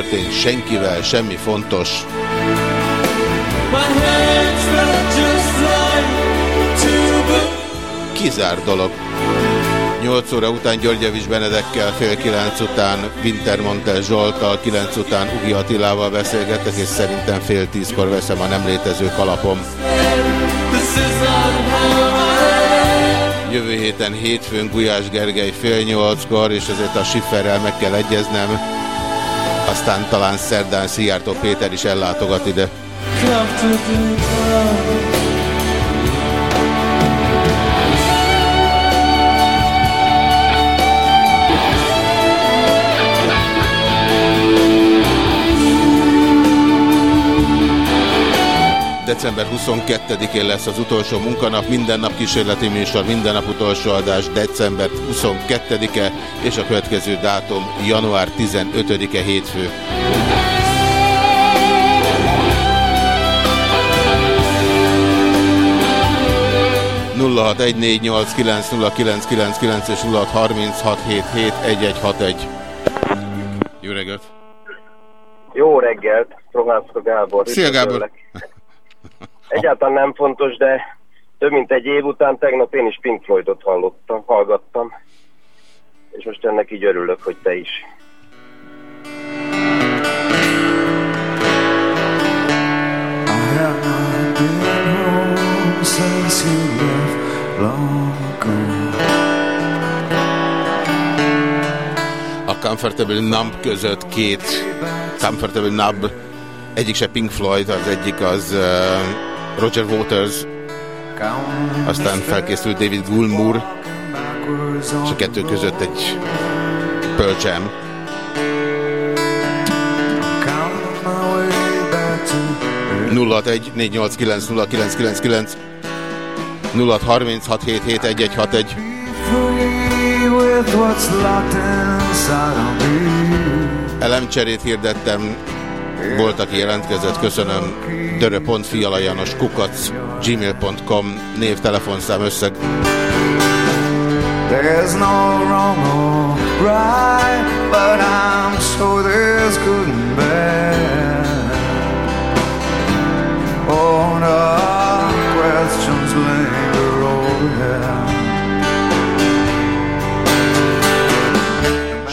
Történt senkivel, semmi fontos. Kizár dolog. 8 óra után Györgyevics Benedekkel, fél 9 után Wintermantel Zsoltal, 9 után Ugi Attilával beszélgetek, és szerintem fél 10-kor veszem a nem létező kalapom. Jövő héten hétfőn Gulyás Gergely fél nyolckor, és ezért a Schifferrel meg kell egyeznem. Aztán talán szerdán Szijjártó Péter is ellátogat ide. comfortably December 22-én lesz az utolsó munkanap, minden nap kísérleti műsor, minden nap utolsó adás, december 22-e, és a következő dátum január 15-e hétfő. és 0636771161. Jó reggelt! Jó reggelt, Romászka Gábor. Szia, Gábor. Egyáltalán nem fontos, de több mint egy év után tegnap én is Pink Floydot hallottam, hallgattam. És most ennek így örülök, hogy te is. A Comfortable Numb között két Comfortable Numb, egyik se Pink Floyd, az egyik az uh, Roger Waters, aztán felkészült David Gilmour, és a kettő között egy Pearl Jam. Counting my way back to 061 489 0999 0636771161. Free with what's locked inside of me. Elemcserét hirdettem, volt, aki jelentkezett, köszönöm. dörö.fialajanos kukac gmail.com név, telefonszám, összeg. There's no wrong or right, but I'm sure there's good and bad. Oh, no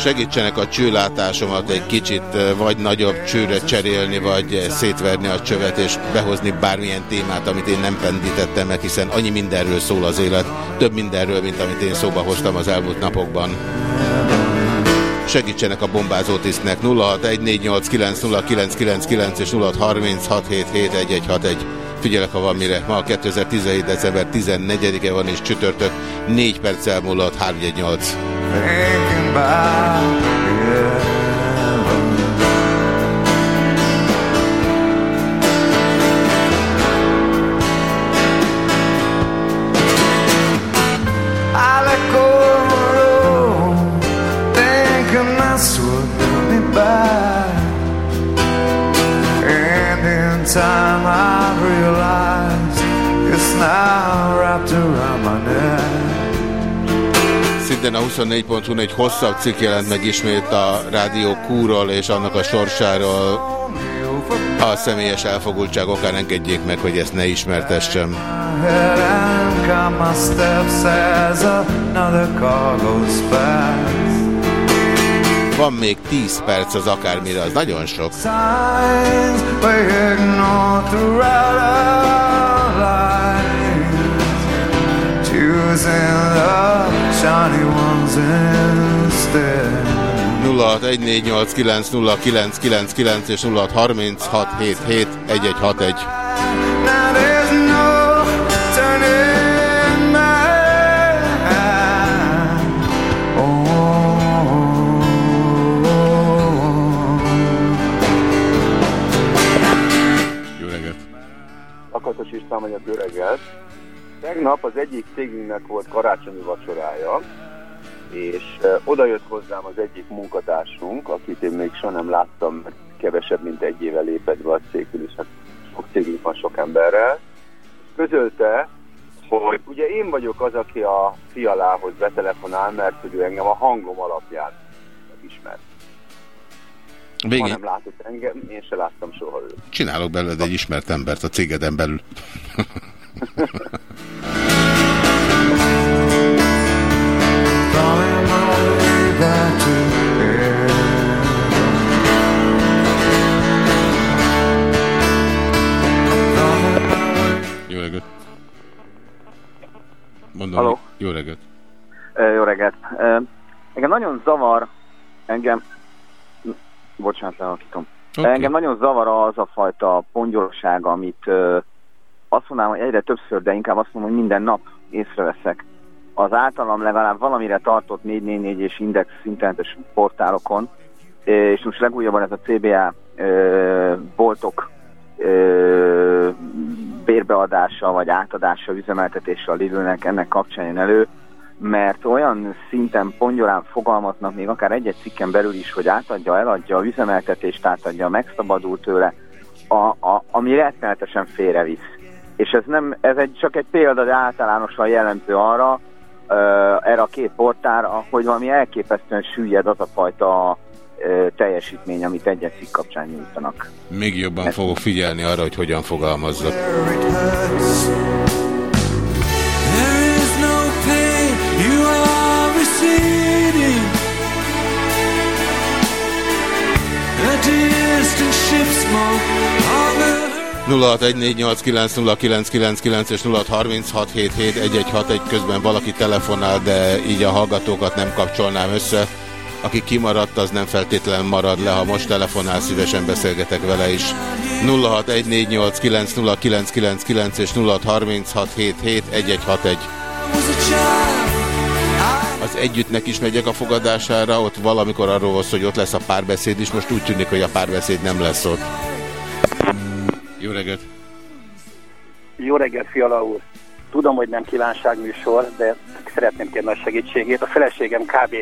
Segítsenek a csőlátásomat egy kicsit vagy nagyobb csőre cserélni, vagy szétverni a csövet, és behozni bármilyen témát, amit én nem pendítettem meg, hiszen annyi mindenről szól az élet, több mindenről, mint amit én szóba hoztam az elmúlt napokban. Segítsenek a bombázó tisztnek 0614890999 és 0636771161. Figyelek, ha van mire. Ma a 2017. december 14-e van és csütörtök 4 perc elmúlott 318. I let go thinking me. And in time I realized it's now wrapped around my. Szintén a 24.hu egy hosszabb cikk jelent meg ismét a Rádió Kúról és annak a sorsáról. A személyes elfogultság okán engedjék meg, hogy ezt ne ismertessem. Van még 10 perc az akármire, az nagyon sok. Signs choosing the shiny ones instead. 0614890999 és 0636771161. Now there's no turning back. Oh. Jó reggelt! Lakatos István vagyok, jó reggelt. Tegnap az egyik cégünknek volt karácsonyi vacsorája, és oda jött hozzám az egyik munkatársunk, akit én még soha nem láttam, mert kevesebb, mint egy éve lépett be a cégül, és hát sok cégünk van sok emberrel. Közölte, hogy ugye én vagyok az, aki a fialához betelefonál, mert hogy ő engem a hangom alapján ismert. Ha Végén nem látott engem, én se láttam soha őt. csinálok belőled egy ismert embert a cégeden belül. Mondom, Halló? jó reggelt! Ö, Jó reggelt. Ö, Engem nagyon zavar, engem, bocsánat, lehalkítom. Oké. Engem nagyon zavar az a fajta pongyolosság, amit ö, azt mondanám, hogy egyre többször, de inkább azt mondom, hogy minden nap észreveszek. Az általam legalább valamire tartott 444 és Index internetes portálokon, és most legújabban ez a CBA ö, boltok ö, bérbeadása vagy átadása, üzemeltetése a Lidlnek ennek kapcsán elő, mert olyan szinten pongyolán fogalmaznak még akár egy-egy cikken belül is, hogy átadja, eladja, üzemeltetést átadja, megszabadul tőle, a, a, ami rettenetesen félrevisz. És ez, nem, ez egy, csak egy példa, de általánosan jellemző arra, ö, erre a két portára, hogy valami elképesztően süllyed az a fajta teljesítmény, amit egy-egy cikk kapcsán nyújtanak. Még jobban fogok figyelni arra, hogy hogyan fogalmazzak. There is no pain you are receding. A distant ship smoke on the 0614890999 és 0636771161 közben valaki telefonál, de így a hallgatókat nem kapcsolnám össze. Aki kimaradt, az nem feltétlenül marad le, ha most telefonál, szívesen beszélgetek vele is. 0614890999 és 0636771161. Az együttnek is megyek a fogadására, ott valamikor arról volt, hogy ott lesz a párbeszéd is, most úgy tűnik, hogy a párbeszéd nem lesz ott. Jó reggelt! Jó reggelt, Fiala úr! Tudom, hogy nem kívánságműsor, de szeretném kérni a segítségét. A feleségem kb.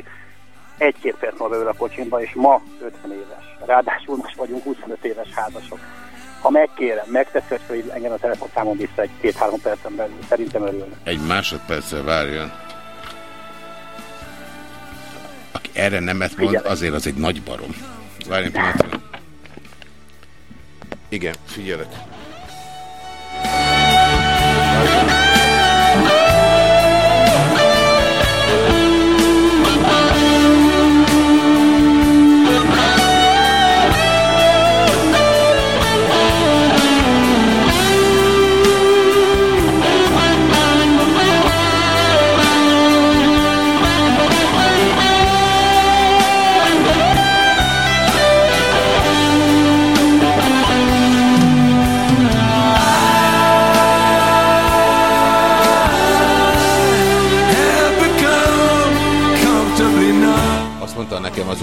Egy-két perc múlva ül a kocsimba, és ma 50 éves. Ráadásul most vagyunk 25 éves házasok. Ha megkérem, megteszed, hogy engem a telefonszámon vissza egy két-három percen belül. Szerintem örülne. Egy másodperccel várjon. Aki erre nemet mond, Figyelek. azért az egy nagy barom. Várjon pillanatra. Igen, figyelek.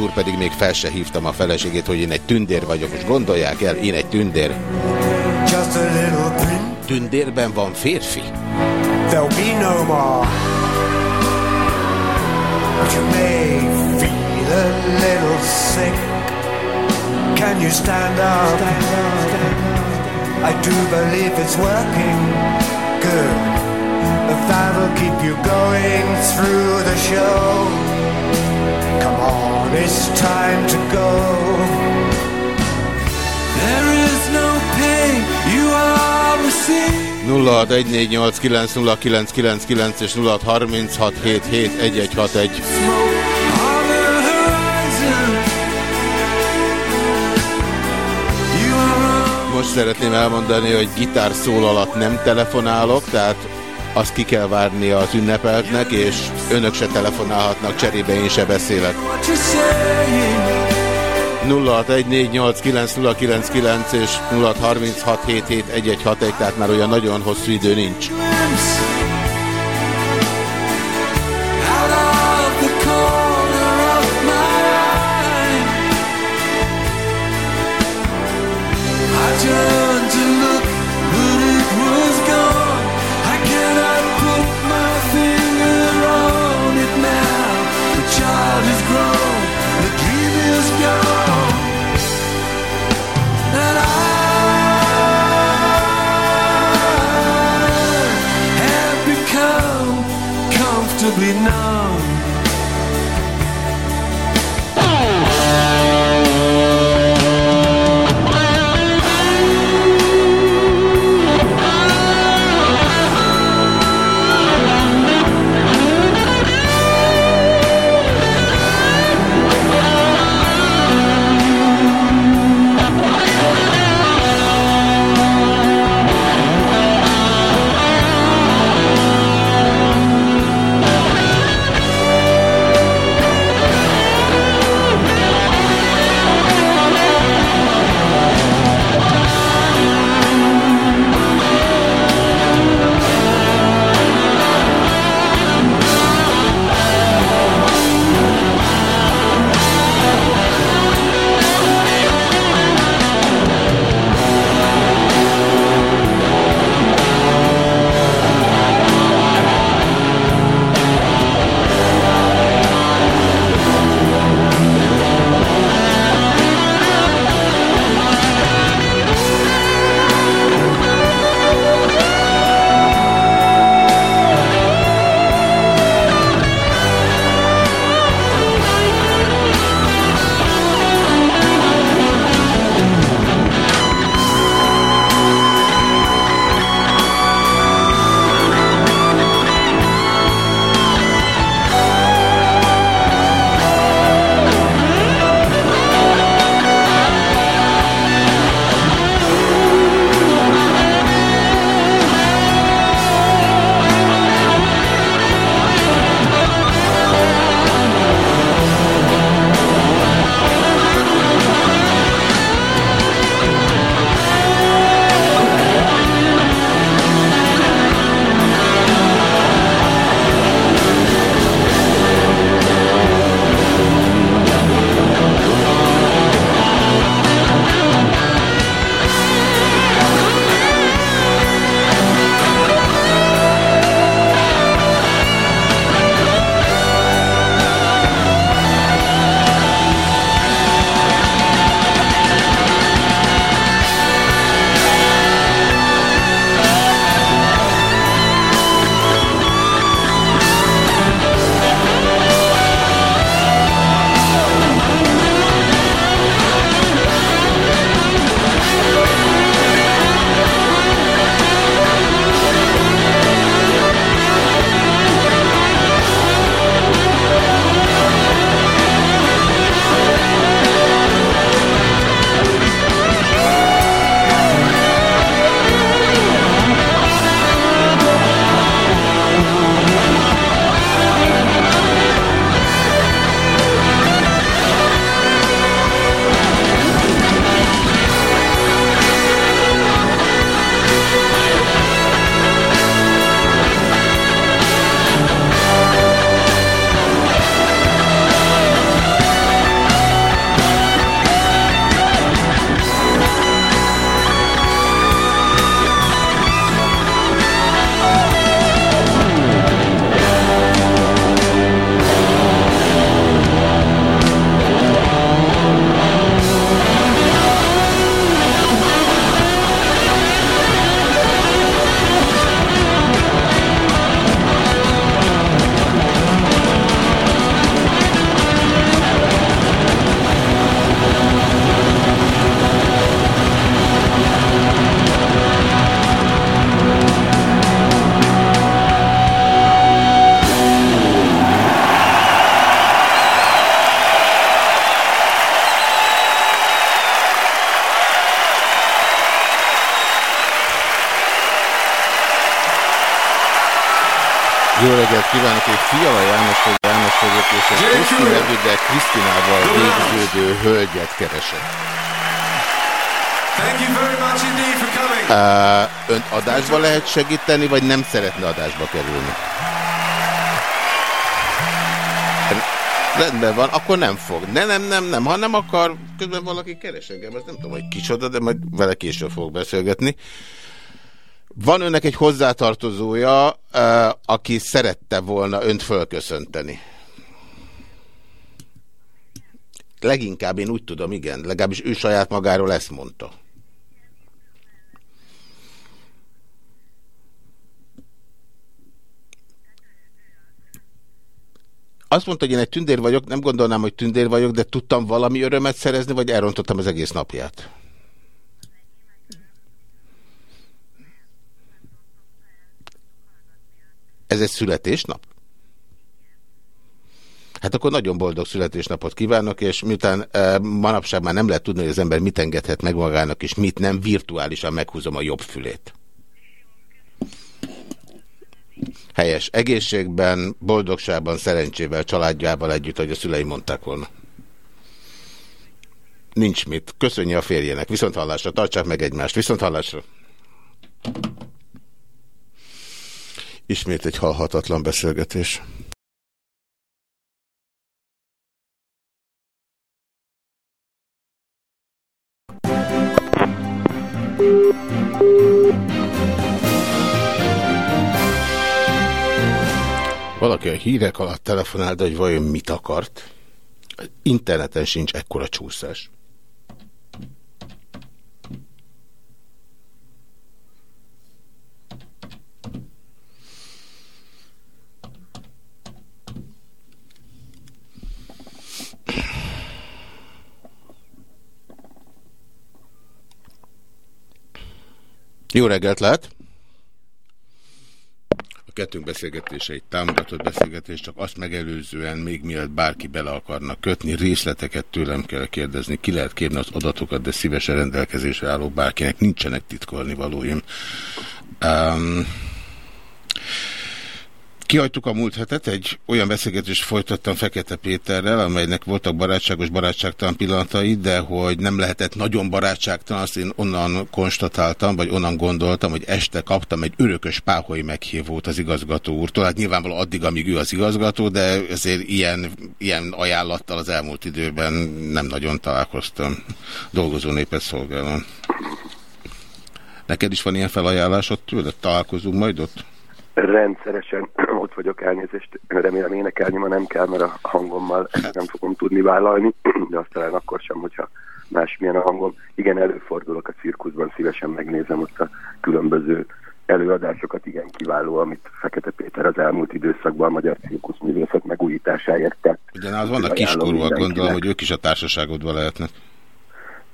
Úr, pedig még fel se hívtam a feleségét, hogy én egy tündér vagyok. Most gondolják el, én egy tündér. Tündérben van férfi? There'll be no more. But you may feel a little sick. Can you stand up? I do believe it's working. Good. If that'll keep you going through the show. Come on, it's time to go. There is no pain you are receiving. 0614890999 és 0636771161. On the horizon. You are Most szeretném elmondani, hogy gitár szól alatt nem telefonálok, tehát azt ki kell várni az ünnepeltnek, és önök se telefonálhatnak, cserébe én se beszélek. what you're saying. 0614890999 és 0636771161, tehát már olyan nagyon hosszú idő nincs. Segíteni, vagy nem szeretne adásba kerülni? Rendben van, akkor nem fog. Ne, nem, nem, nem. Ha nem akar, közben valaki keres engem, ezt nem tudom, hogy kicsoda, de majd vele később fog beszélgetni. Van önnek egy hozzátartozója, aki szerette volna önt fölköszönteni. Leginkább én úgy tudom, igen. Legalábbis ő saját magáról ezt mondta. Azt mondta, hogy én egy tündér vagyok, nem gondolnám, hogy tündér vagyok, de tudtam valami örömet szerezni, vagy elrontottam az egész napját. Ez egy születésnap? Hát akkor nagyon boldog születésnapot kívánok, és miután e, manapság már nem lehet tudni, hogy az ember mit engedhet meg magának, és mit nem, virtuálisan meghúzom a jobb fülét. Helyes egészségben, boldogságban, szerencsével, családjával együtt, hogy a szüleim mondták volna. Nincs mit. Köszönje a férjének. Viszont hallásra. Tartsák meg egymást. Viszont hallásra. Ismét egy halhatatlan beszélgetés. Valaki a hírek alatt telefonált, hogy vajon mit akart. Interneten sincs ekkora csúszás. Jó reggelt lehet! Kettőnk beszélgetése egy támogatott beszélgetés, csak azt megelőzően, még mielőtt bárki bele akarna kötni, részleteket tőlem kell kérdezni. Ki lehet kérni az adatokat, de szívesen rendelkezésre álló bárkinek nincsenek titkolni valóim. Um, Kihagytuk a múlt hetet, egy olyan beszélgetést folytattam Fekete Péterrel, amelynek voltak barátságos, barátságtalan pillanatai, de hogy nem lehetett nagyon barátságtalan, azt én onnan konstatáltam, vagy onnan gondoltam, hogy este kaptam egy örökös páholy meghívót az igazgató úrtól. Hát nyilvánvalóan addig, amíg ő az igazgató, de ezért ilyen, ilyen ajánlattal az elmúlt időben nem nagyon találkoztam. Dolgozó népet szolgálom. Neked is van ilyen felajánlásod tőle? Találkozunk majd ott? rendszeresen ott vagyok elnézést, remélem énekelni ma nem kell, mert a hangommal ezt nem fogom tudni vállalni, de azt talán akkor sem, hogyha másmilyen a hangom. Igen, előfordulok a cirkuszban, szívesen megnézem ott a különböző előadásokat, igen kiváló, amit Fekete Péter az elmúlt időszakban a magyar cirkuszművészet megújításáért tett. Ugyan az vannak kiskorúak, gondolom, hogy ők is a társaságodban lehetnek.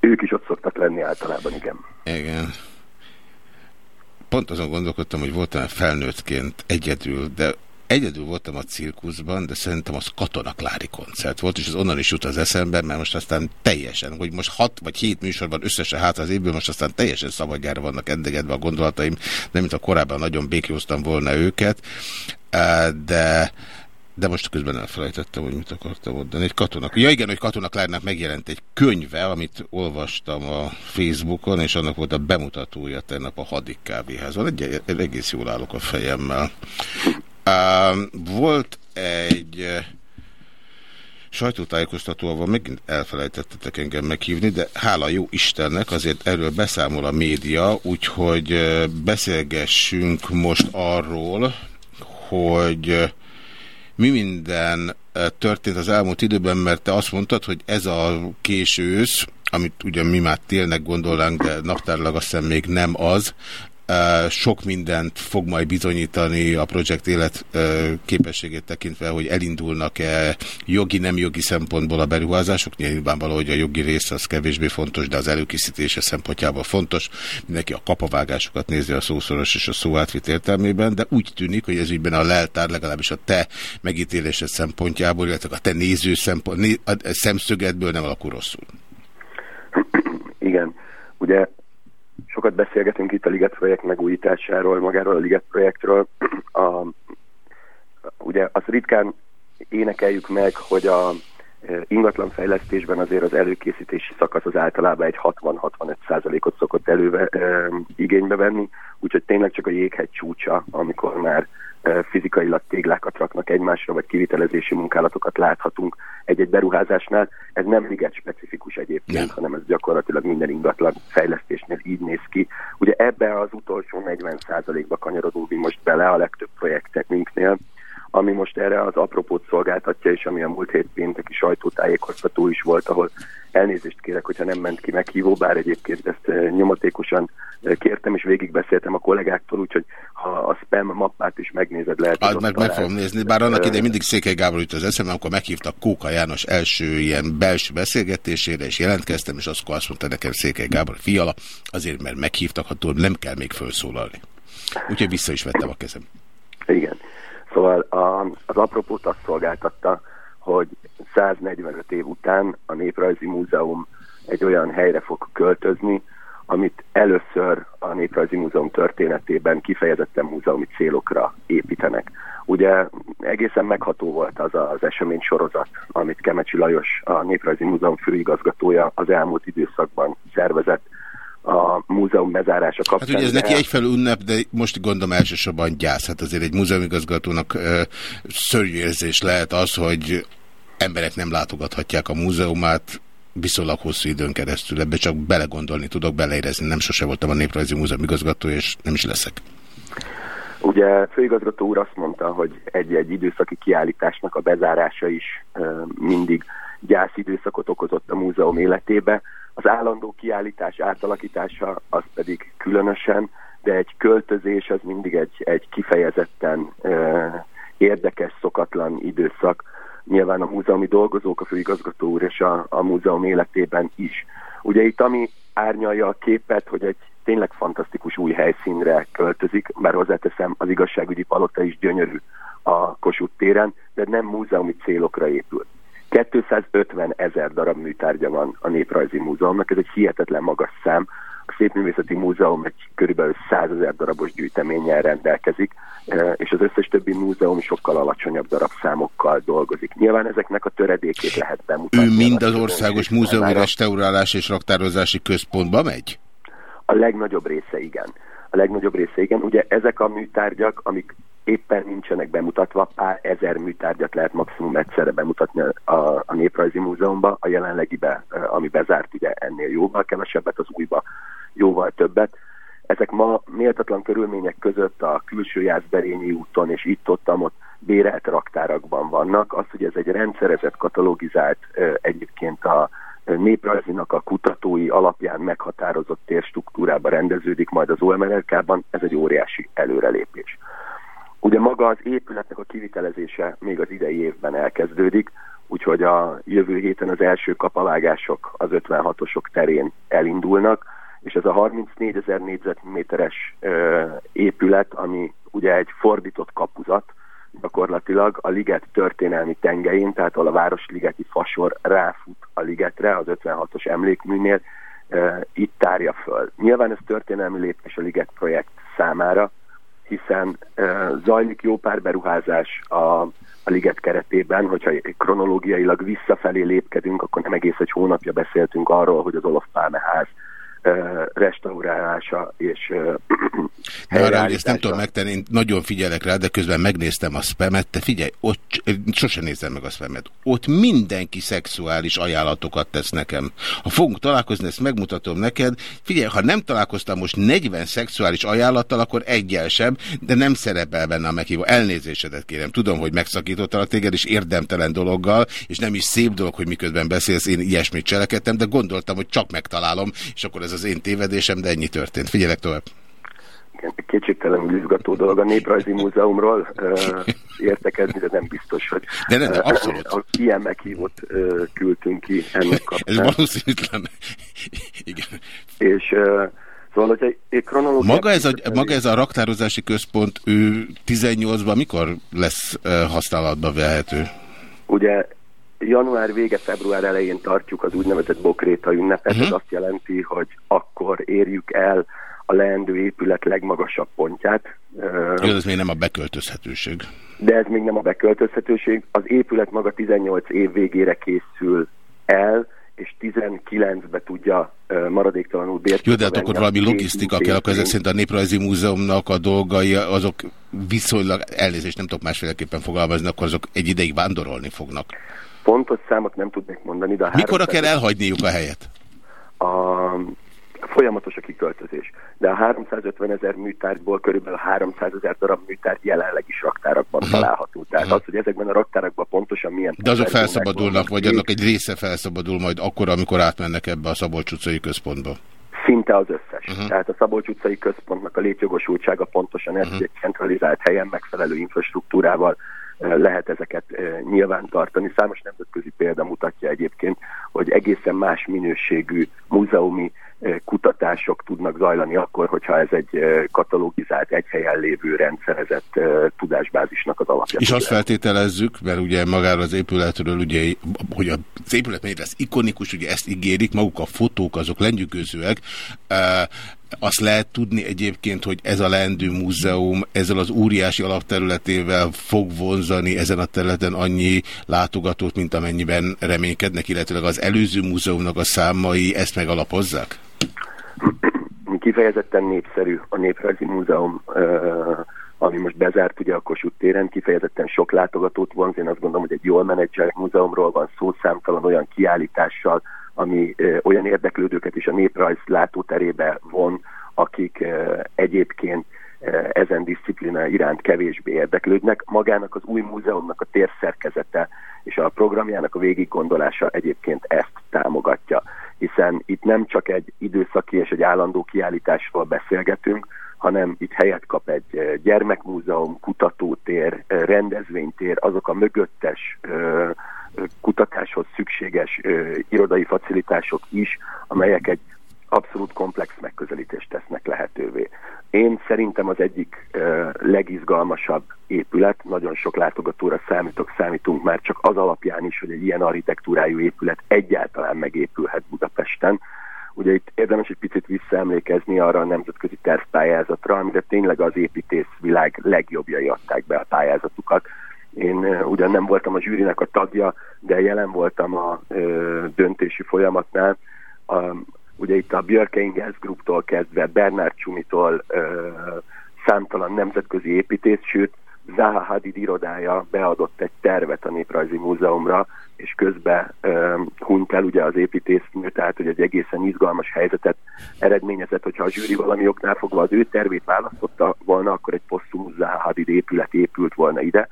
Ők is ott szoktak lenni általában, igen. Igen pont azon gondolkodtam, hogy voltam felnőttként egyedül, de egyedül voltam a cirkuszban, de szerintem az Katona Klári koncert volt, és az onnan is jut az eszembe, mert most aztán teljesen, hogy most hat vagy hét műsorban összesen hát az évből, most aztán teljesen szabadjára vannak endegedve a gondolataim, nem mint a korábban nagyon békjóztam volna őket, de de most közben elfelejtettem, hogy mit akartam mondani. Egy katonak. Ja igen, hogy katonak Klárnak megjelent egy könyve, amit olvastam a Facebookon, és annak volt a bemutatója tegnap a Hadik kávéházon. Egy, egy egész jól állok a fejemmel. Volt egy uh, sajtótájékoztató, ahol megint elfelejtettetek engem meghívni, de hála jó Istennek, azért erről beszámol a média, úgyhogy uh, beszélgessünk most arról, hogy uh, mi minden eh, történt az elmúlt időben, mert te azt mondtad, hogy ez a késő amit ugyan mi már télnek gondolnánk, de naptárlag azt hiszem még nem az, sok mindent fog majd bizonyítani a projekt élet képességét tekintve, hogy elindulnak-e jogi, nem jogi szempontból a beruházások. Nyilvánvaló, hogy a jogi rész az kevésbé fontos, de az előkészítése szempontjából fontos. Mindenki a kapavágásokat nézi a szószoros és a szó átvit értelmében, de úgy tűnik, hogy ez ügyben a leltár legalábbis a te megítélésed szempontjából, illetve a te néző szempont, a szemszögedből nem alakul rosszul. Igen. Ugye Sokat beszélgetünk itt a Liget projekt megújításáról, magáról a Liget projektről. A ugye azt ritkán énekeljük meg, hogy a ingatlanfejlesztésben azért az előkészítési szakasz az általában egy 60-65 százalékot szokott előve, e, igénybe venni, úgyhogy tényleg csak a jéghegy csúcsa, amikor már e, fizikailag téglákat raknak egymásra, vagy kivitelezési munkálatokat láthatunk egy-egy beruházásnál. Ez nem liget specifikus egyébként, nem. hanem ez gyakorlatilag minden ingatlan fejlesztésnél így néz ki. Ugye ebbe az utolsó 40 százalékba kanyarodunk mi most bele a legtöbb projektekünknél, ami most erre az apropót szolgáltatja, és ami a múlt hét pénteki sajtótájékoztató is volt, ahol elnézést kérek, hogyha nem ment ki meghívó, bár egyébként ezt eh, nyomatékosan eh, kértem, és végigbeszéltem a kollégáktól, úgyhogy ha a spam mappát is megnézed, lehet... Hát meg, meg fogom nézni, bár annak idején mindig Székely Gábor itt az eszembe, amikor meghívtak Kóka János első ilyen belső beszélgetésére, és jelentkeztem, és azt, azt mondta nekem Székely Gábor, fiala, azért, mert meghívtak, attól nem kell még felszólalni. Úgyhogy vissza is vettem a kezem. Igen. Szóval a, az apropót azt szolgáltatta, hogy 145 év után a Néprajzi Múzeum egy olyan helyre fog költözni, amit először a Néprajzi Múzeum történetében kifejezetten múzeumi célokra építenek. Ugye egészen megható volt az az esemény sorozat, amit Kemecsi Lajos, a Néprajzi Múzeum főigazgatója az elmúlt időszakban szervezett, a múzeum bezárása kapcsán. Hát ugye ez neki egyfelől ünnep, de most gondolom elsősorban gyász. Hát azért egy múzeumigazgatónak ö, szörnyű érzés lehet az, hogy emberek nem látogathatják a múzeumát viszonylag hosszú időn keresztül. Ebbe csak belegondolni tudok, beleérezni. Nem sose voltam a Néprajzi Múzeum igazgató, és nem is leszek. Ugye főigazgató úr azt mondta, hogy egy-egy időszaki kiállításnak a bezárása is ö, mindig gyászidőszakot okozott a múzeum életébe. Az állandó kiállítás átalakítása az pedig különösen, de egy költözés az mindig egy, egy kifejezetten e, érdekes, szokatlan időszak. Nyilván a múzeumi dolgozók, a főigazgató úr és a, a múzeum életében is. Ugye itt ami árnyalja a képet, hogy egy tényleg fantasztikus új helyszínre költözik, bár hozzáteszem, az igazságügyi palota is gyönyörű a Kossuth téren, de nem múzeumi célokra épült. 250 ezer darab műtárgya van a Néprajzi Múzeumnak, ez egy hihetetlen magas szám. A Szépművészeti Múzeum egy körülbelül 100 ezer darabos gyűjteménnyel rendelkezik, e, és az összes többi múzeum sokkal alacsonyabb darabszámokkal dolgozik. Nyilván ezeknek a töredékét lehet bemutatni. Ő mind az Országos Múzeumi Restaurálás és Raktározási Központba megy? A legnagyobb része igen. A legnagyobb része igen. Ugye ezek a műtárgyak, amik éppen nincsenek bemutatva, pár ezer műtárgyat lehet maximum egyszerre bemutatni a, a Néprajzi Múzeumban, a jelenlegibe, ami bezárt, ugye ennél jóval kevesebbet, az újba jóval többet. Ezek ma méltatlan körülmények között a külső Jászberényi úton és itt-ott ott bérelt raktárakban vannak. Az, hogy ez egy rendszerezett, katalogizált egyébként a néprajzinak a kutatói alapján meghatározott térstruktúrába rendeződik majd az OMRK-ban, ez egy óriási előrelépés. Ugye maga az épületnek a kivitelezése még az idei évben elkezdődik, úgyhogy a jövő héten az első kapavágások az 56-osok terén elindulnak, és ez a 34 ezer négyzetméteres épület, ami ugye egy fordított kapuzat, gyakorlatilag a liget történelmi tengelyén, tehát ahol a Városligeti fasor ráfut a ligetre, az 56-os emlékműnél, e, itt tárja föl. Nyilván ez történelmi lépés a liget projekt számára, hiszen uh, zajlik jó pár beruházás a, a liget keretében, hogyha kronológiailag visszafelé lépkedünk, akkor nem egész egy hónapja beszéltünk arról, hogy az Olof Pálme ház restaurálása és Ne arra, hogy ezt nem tudom megtenni, én nagyon figyelek rá, de közben megnéztem a spamet, te figyelj, ott sosem nézem meg a spamet. Ott mindenki szexuális ajánlatokat tesz nekem. Ha fogunk találkozni, ezt megmutatom neked. Figyelj, ha nem találkoztam most 40 szexuális ajánlattal, akkor egyel sem, de nem szerepel benne a meghívó. Elnézésedet kérem. Tudom, hogy megszakítottalak téged, és érdemtelen dologgal, és nem is szép dolog, hogy miközben beszélsz, én ilyesmit cselekedtem, de gondoltam, hogy csak megtalálom, és akkor ez az én tévedésem, de ennyi történt. Figyelek tovább. Kétségtelenül izgató dolog a Néprajzi Múzeumról uh, értekezni, de nem biztos, hogy de nem, de abszolút. Uh, ilyen meghívót uh, küldtünk ki ennek kapcsán. Ez valószínűtlen. Igen. És uh, Szóval, hogy egy kronológia... Maga ez, a, maga ez a raktározási központ, ő 18-ban mikor lesz használatba vehető? Ugye január vége, február elején tartjuk az úgynevezett Bokréta ünnepet. Uh-huh. Ez azt jelenti, hogy akkor érjük el a leendő épület legmagasabb pontját. Jó, ez még nem a beköltözhetőség. De ez még nem a beköltözhetőség. Az épület maga 18 év végére készül el, és 19-be tudja uh, maradéktalanul bért. Jó, de hát akkor valami logisztika kell, akkor ezek szerint a Néprajzi Múzeumnak a dolgai, azok viszonylag, elnézést nem tudok másféleképpen fogalmazni, akkor azok egy ideig vándorolni fognak. Pontos számot nem tudnék mondani, de... Mikorra kell elhagyniuk a helyet? A, folyamatos a kiköltözés. De a 350 ezer műtárgyból körülbelül 300 ezer darab műtárgy jelenleg is raktárakban -huh. található. Tehát -huh. az, hogy ezekben a raktárakban pontosan milyen... De azok felszabadulnak, vagy annak egy része felszabadul majd akkor, amikor átmennek ebbe a Szabolcs utcai központba? Szinte az összes. Uh -huh. Tehát a Szabolcs utcai központnak a létjogosultsága pontosan ez, uh -huh. egy centralizált helyen megfelelő infrastruktúrával lehet ezeket nyilván tartani. Számos nemzetközi példa mutatja egyébként, hogy egészen más minőségű múzeumi kutatások tudnak zajlani akkor, hogyha ez egy katalogizált, egy helyen lévő rendszerezett tudásbázisnak az alapja. És azt feltételezzük, mert ugye magára az épületről, ugye, hogy az épület mennyire lesz ikonikus, ugye ezt ígérik, maguk a fotók azok lenyűgözőek, azt lehet tudni egyébként, hogy ez a leendő múzeum ezzel az óriási alapterületével fog vonzani ezen a területen annyi látogatót, mint amennyiben reménykednek, illetve az előző múzeumnak a számai ezt megalapozzák? Kifejezetten népszerű a Néprajzi Múzeum, ami most bezárt ugye a Kossuth téren, kifejezetten sok látogatót vonz. Én azt gondolom, hogy egy jól menedzselt múzeumról van szó, számtalan olyan kiállítással, ami olyan érdeklődőket is a néprajz látóterébe von, akik egyébként ezen disziplina iránt kevésbé érdeklődnek. Magának az új múzeumnak a térszerkezete és a programjának a végiggondolása egyébként ezt támogatja, hiszen itt nem csak egy időszaki és egy állandó kiállításról beszélgetünk, hanem itt helyet kap egy gyermekmúzeum, kutatótér, rendezvénytér, azok a mögöttes kutatáshoz szükséges irodai facilitások is, amelyek egy abszolút komplex megközelítést tesznek lehetővé. Én szerintem az egyik uh, legizgalmasabb épület, nagyon sok látogatóra számítok, számítunk már csak az alapján is, hogy egy ilyen architektúrájú épület egyáltalán megépülhet Budapesten. Ugye itt érdemes egy picit visszaemlékezni arra a nemzetközi tervpályázatra, amire tényleg az építészvilág legjobbjai adták be a pályázatukat. Én ugyan nem voltam a zsűrinek a tagja, de jelen voltam a uh, döntési folyamatnál. Um, ugye itt a Björke Ingels Grouptól kezdve, Bernard Csumitól ö, számtalan nemzetközi építész, sőt Zaha Hadid irodája beadott egy tervet a Néprajzi Múzeumra, és közben ö, hunyt el ugye az építésznő, tehát hogy egy egészen izgalmas helyzetet eredményezett, hogyha a zsűri valami oknál fogva az ő tervét választotta volna, akkor egy posztumus Zaha Hadid épület épült volna ide,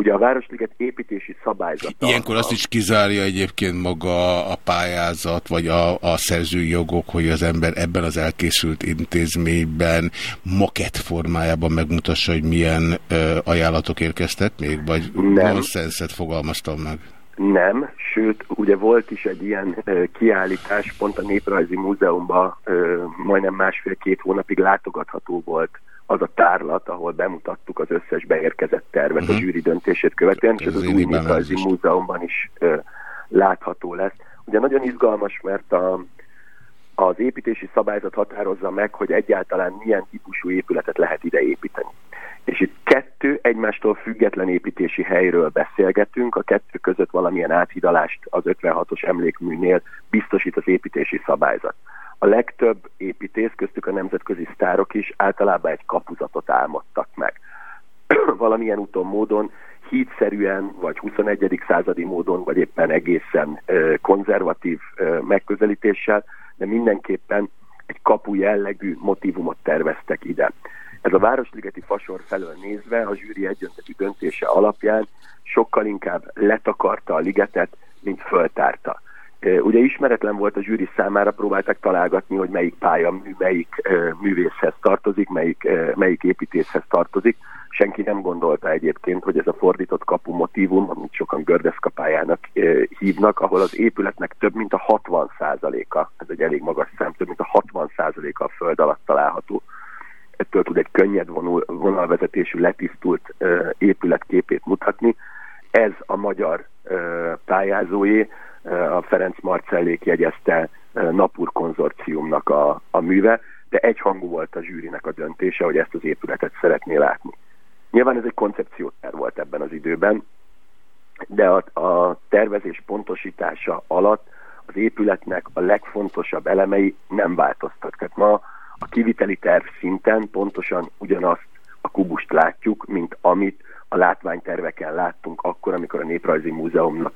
Ugye a Városliget építési szabályzat. Ilyenkor azt is kizárja egyébként maga a pályázat, vagy a, a szerzői jogok, hogy az ember ebben az elkészült intézményben makett formájában megmutassa, hogy milyen ö, ajánlatok érkeztek még, vagy nonsenszet fogalmaztam meg? Nem, sőt, ugye volt is egy ilyen ö, kiállítás, pont a Néprajzi Múzeumban majdnem másfél-két hónapig látogatható volt az a tárlat, ahol bemutattuk az összes beérkezett tervet uh -huh. a mhm. zsűri döntését követően, és ez az új Néprajzi Múzeumban is ö, látható lesz. Ugye nagyon izgalmas, mert a, az építési szabályzat határozza meg, hogy egyáltalán milyen típusú épületet lehet ide építeni. És itt kettő egymástól független építési helyről beszélgetünk, a kettő között valamilyen áthidalást az 56-os emlékműnél biztosít az építési szabályzat a legtöbb építész, köztük a nemzetközi sztárok is általában egy kapuzatot álmodtak meg. Valamilyen úton, módon, hídszerűen, vagy 21. századi módon, vagy éppen egészen konzervatív megközelítéssel, de mindenképpen egy kapu jellegű motivumot terveztek ide. Ez a Városligeti Fasor felől nézve a zsűri egyöntetű döntése alapján sokkal inkább letakarta a ligetet, mint föltárta. Ugye ismeretlen volt a zsűri számára, próbálták találgatni, hogy melyik pálya, melyik művészhez tartozik, melyik, melyik építészhez tartozik. Senki nem gondolta egyébként, hogy ez a fordított kapu motívum, amit sokan gördeszkapájának hívnak, ahol az épületnek több mint a 60 százaléka, ez egy elég magas szám, több mint a 60 százaléka a föld alatt található. Ettől tud egy könnyed vonul, vonalvezetésű, letisztult épületképét mutatni. Ez a magyar pályázói, a Ferenc Marcellék jegyezte Napur konzorciumnak a, a műve, de egyhangú volt a zsűrinek a döntése, hogy ezt az épületet szeretné látni. Nyilván ez egy koncepcióter volt ebben az időben, de a, a tervezés pontosítása alatt az épületnek a legfontosabb elemei nem változtak. Tehát ma a kiviteli terv szinten pontosan ugyanazt a kubust látjuk, mint amit a látványterveken láttunk akkor, amikor a Néprajzi Múzeumnak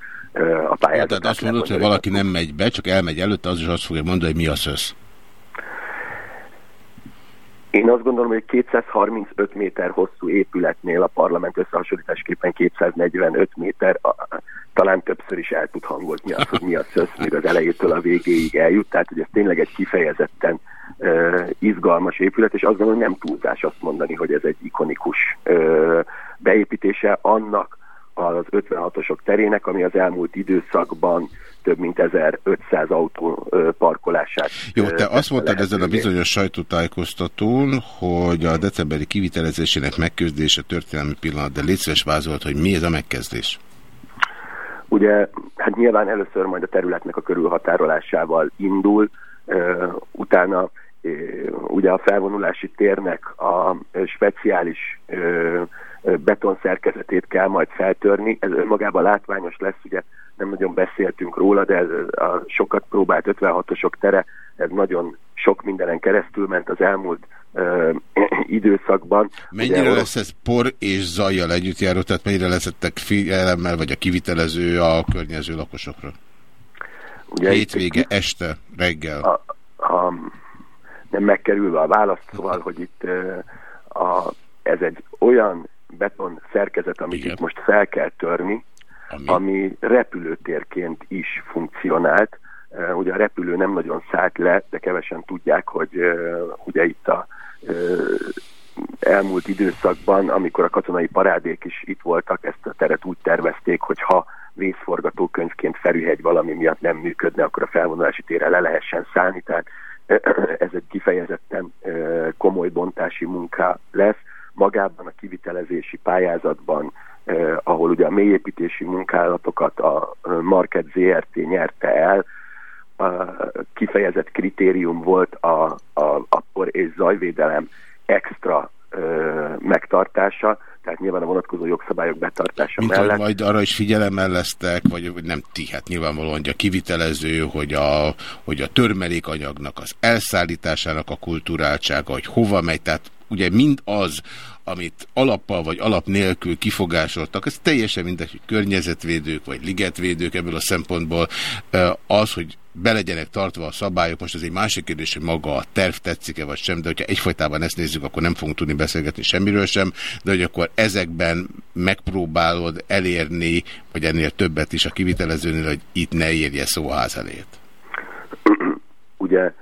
a pályázatát... Tehát azt mondod, hogy valaki nem megy be, csak elmegy előtte, az is azt fogja mondani, hogy mi a szösz. Én azt gondolom, hogy 235 méter hosszú épületnél a parlament összehasonlításképpen 245 méter, a, talán többször is el tud hangozni azt, hogy mi a szösz, még az elejétől a végéig eljut, tehát hogy ez tényleg egy kifejezetten uh, izgalmas épület, és azt gondolom, hogy nem túlzás azt mondani, hogy ez egy ikonikus uh, beépítése annak az 56-osok terének, ami az elmúlt időszakban több mint 1500 autó parkolását. Jó, te azt mondtad ezen a bizonyos sajtótájékoztatón, hogy a decemberi kivitelezésének megkezdése történelmi pillanat, de létszves vázolt, hogy mi ez a megkezdés? Ugye, hát nyilván először majd a területnek a körülhatárolásával indul, utána ugye a felvonulási térnek a speciális beton szerkezetét kell majd feltörni. Ez önmagában látványos lesz, ugye nem nagyon beszéltünk róla, de a sokat próbált 56-osok tere, ez nagyon sok mindenen keresztül ment az elmúlt ö, időszakban. Mennyire ugye, lesz ez por és zajjal együtt járó, tehát mennyire leszettek figyelemmel, vagy a kivitelező a környező lakosokra? Ugye Hétvége, itt, este, reggel. A, a, nem megkerülve a választ, szóval, hogy itt a, ez egy olyan beton szerkezet, amit Igen. itt most fel kell törni, ami? ami repülőtérként is funkcionált. Uh, ugye a repülő nem nagyon szállt le, de kevesen tudják, hogy uh, ugye itt a uh, elmúlt időszakban, amikor a katonai parádék is itt voltak, ezt a teret úgy tervezték, hogy ha vészforgatókönyvként Ferűhegy valami miatt nem működne, akkor a felvonulási térre le lehessen szállni, tehát ez egy kifejezetten komoly bontási munka lesz. Magában a kivitelezési pályázatban, ahol ugye a mélyépítési munkálatokat a Market ZRT nyerte el, a kifejezett kritérium volt a, a, a por és zajvédelem extra megtartása, tehát nyilván a vonatkozó jogszabályok betartása Mint mellett. majd arra is figyelemmel lesztek, vagy nem ti, hát nyilvánvalóan, hogy a kivitelező, hogy a, hogy a törmelékanyagnak az elszállításának a kulturáltsága, hogy hova megy, tehát ugye mind az, amit alappal vagy alap nélkül kifogásoltak, ez teljesen mindegy, hogy környezetvédők vagy ligetvédők ebből a szempontból, az, hogy be legyenek tartva a szabályok, most ez egy másik kérdés, hogy maga a terv tetszik-e vagy sem, de hogyha egyfajtában ezt nézzük, akkor nem fogunk tudni beszélgetni semmiről sem, de hogy akkor ezekben megpróbálod elérni, vagy ennél többet is a kivitelezőnél, hogy itt ne érje szó a ház elét. Ugye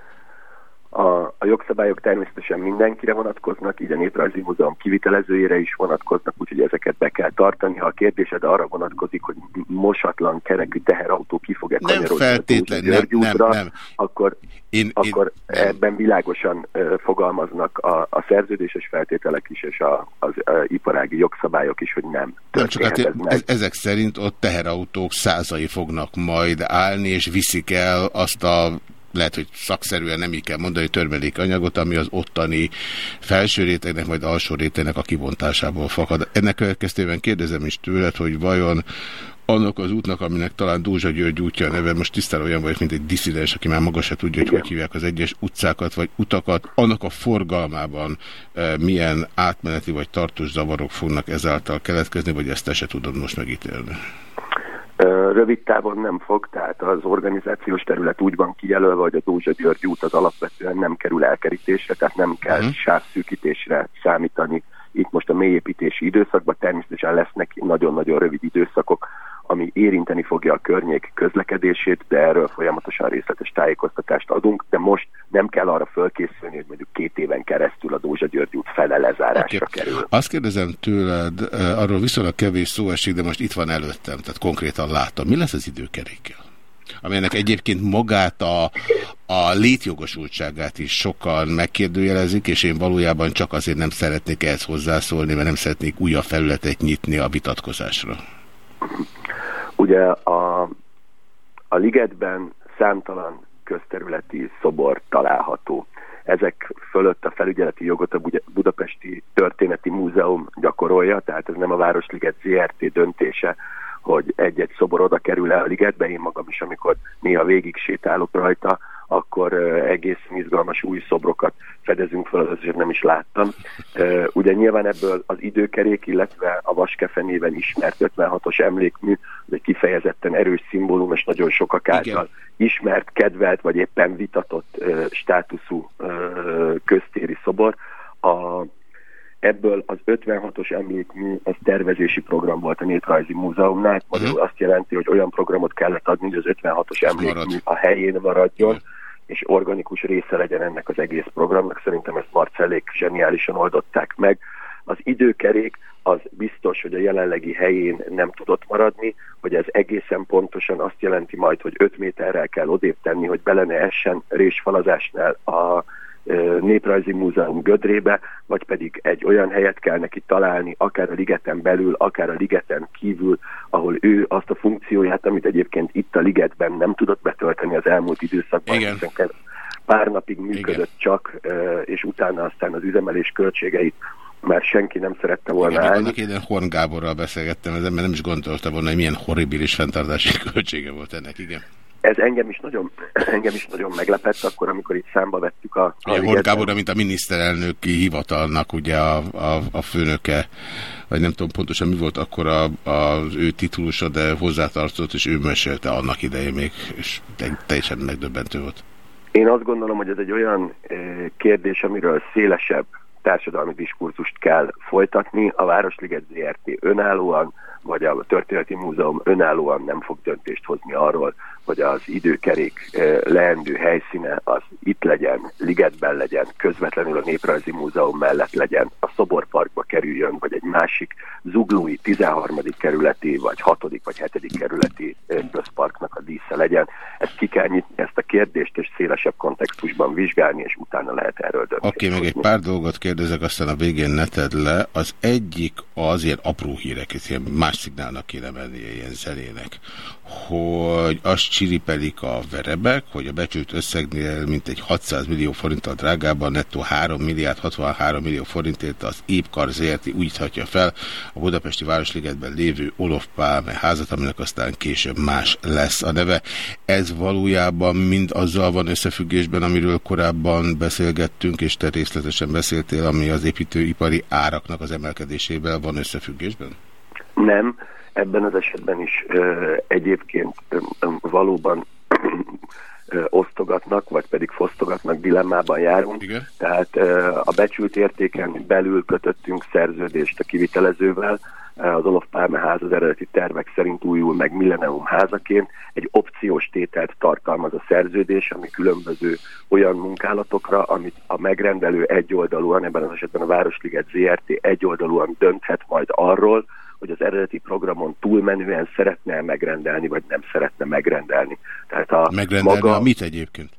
a, a jogszabályok természetesen mindenkire vonatkoznak, így a Néprajzi Múzeum kivitelezőjére is vonatkoznak, úgyhogy ezeket be kell tartani. Ha a kérdésed arra vonatkozik, hogy mosatlan kerekű teherautó ki fog-e kanyarodni feltétlen, nem, nem, nem. akkor, én, akkor én, ebben világosan uh, fogalmaznak a, a szerződéses feltételek is, és a, az uh, iparági jogszabályok is, hogy nem. Nem csak hát ez, ezek szerint ott teherautók százai fognak majd állni, és viszik el azt a lehet, hogy szakszerűen nem így kell mondani, anyagot, ami az ottani felső rétegnek, majd alsó rétegnek a kibontásából fakad. Ennek következtében kérdezem is tőled, hogy vajon annak az útnak, aminek talán Dózsa György útja neve, most tisztára olyan vagy, mint egy diszidens, aki már maga se tudja, hogy Igen. hogy hívják az egyes utcákat vagy utakat, annak a forgalmában e, milyen átmeneti vagy tartós zavarok fognak ezáltal keletkezni, vagy ezt te se tudod most megítélni? Rövid távon nem fog, tehát az organizációs terület úgy van kijelölve, hogy a Dózsa György út az alapvetően nem kerül elkerítésre, tehát nem kell uh-huh. sávszűkítésre számítani itt most a mélyépítési időszakban. Természetesen lesznek nagyon-nagyon rövid időszakok, ami érinteni fogja a környék közlekedését, de erről folyamatosan részletes tájékoztatást adunk, de most nem kell arra fölkészülni, hogy mondjuk két éven keresztül a Dózsa György út fele lezárásra okay. kerül. Azt kérdezem tőled, eh, arról viszonylag kevés szó esik, de most itt van előttem, tehát konkrétan látom. Mi lesz az időkerékkel? amelynek egyébként magát a, a létjogosultságát is sokan megkérdőjelezik, és én valójában csak azért nem szeretnék ehhez hozzászólni, mert nem szeretnék újabb felületet nyitni a vitatkozásra. Ugye a, a ligetben számtalan közterületi szobor található. Ezek fölött a felügyeleti jogot a Budapesti Történeti Múzeum gyakorolja, tehát ez nem a Városliget ZRT döntése, hogy egy-egy szobor oda kerül el a ligetbe. Én magam is, amikor néha végig sétálok rajta, akkor egész izgalmas új szobrokat fedezünk fel, az azért nem is láttam. Ugye nyilván ebből az időkerék, illetve a Vaskefe néven ismert 56-os emlékmű, ez egy kifejezetten erős szimbólum, és nagyon sokak által Igen. ismert, kedvelt, vagy éppen vitatott státuszú köztéri szobor. A Ebből az 56-os emlékmű, az tervezési program volt a Néprajzi Múzeumnál, magyarul uh-huh. azt jelenti, hogy olyan programot kellett adni, hogy az 56-os emlékmű a helyén maradjon, uh-huh. És organikus része legyen ennek az egész programnak. Szerintem ezt Marcellék zseniálisan oldották meg. Az időkerék az biztos, hogy a jelenlegi helyén nem tudott maradni, hogy ez egészen pontosan azt jelenti majd, hogy 5 méterrel kell odébb tenni, hogy bele ne essen résfalazásnál a Néprajzi Múzeum gödrébe, vagy pedig egy olyan helyet kell neki találni, akár a ligeten belül, akár a ligeten kívül, ahol ő azt a funkcióját, amit egyébként itt a ligetben nem tudott betölteni az elmúlt időszakban, Igen. hiszen pár napig működött Igen. csak, és utána aztán az üzemelés költségeit már senki nem szerette volna Igen, állni. Annak én Horn Gáborral beszélgettem ezen, mert nem is gondolta volna, hogy milyen horribilis fenntartási költsége volt ennek, igen ez engem is nagyon, engem is nagyon meglepett akkor, amikor itt számba vettük a... a Horn Gábor, mint a miniszterelnöki hivatalnak ugye a, a, a főnöke, vagy nem tudom pontosan mi volt akkor a, az ő titulusa, de hozzátartozott, és ő mesélte annak idején még, és teljesen megdöbbentő volt. Én azt gondolom, hogy ez egy olyan eh, kérdés, amiről szélesebb társadalmi diskurzust kell folytatni. A Városliget ZRT önállóan, vagy a Történeti Múzeum önállóan nem fog döntést hozni arról, hogy az időkerék eh, leendő helyszíne az itt legyen, ligetben legyen, közvetlenül a Néprajzi Múzeum mellett legyen, a Szoborparkba kerüljön, vagy egy másik zuglói 13. kerületi, vagy 6. vagy 7. kerületi eh, közparknak a dísze legyen. Ezt ki kell nyitni, ezt a kérdést, és szélesebb kontextusban vizsgálni, és utána lehet erről dönteni. Oké, okay, meg egy pár dolgot kérdezek, aztán a végén neted le. Az egyik az ilyen apró hírek, ilyen más szignálnak kéne mennie ilyen zenének, hogy azt csiripelik a verebek, hogy a becsült összegnél mintegy 600 millió forinttal drágában nettó 3 milliárd 63 millió forintért az Épkar ZRT újíthatja fel a Budapesti Városligetben lévő Olof Pálme házat, aminek aztán később más lesz a neve. Ez valójában mind azzal van összefüggésben, amiről korábban beszélgettünk, és te részletesen beszéltél, ami az építőipari áraknak az emelkedésével van összefüggésben? Nem ebben az esetben is egyébként valóban osztogatnak, vagy pedig fosztogatnak, dilemmában járunk. Igen. Tehát a becsült értéken belül kötöttünk szerződést a kivitelezővel, az Olof Pálme ház az eredeti tervek szerint újul meg Millennium házaként. Egy opciós tételt tartalmaz a szerződés, ami különböző olyan munkálatokra, amit a megrendelő egyoldalúan, ebben az esetben a Városliget ZRT egyoldalúan dönthet majd arról, hogy az eredeti programon túlmenően szeretne megrendelni, vagy nem szeretne megrendelni. Tehát a megrendelni maga... a mit egyébként?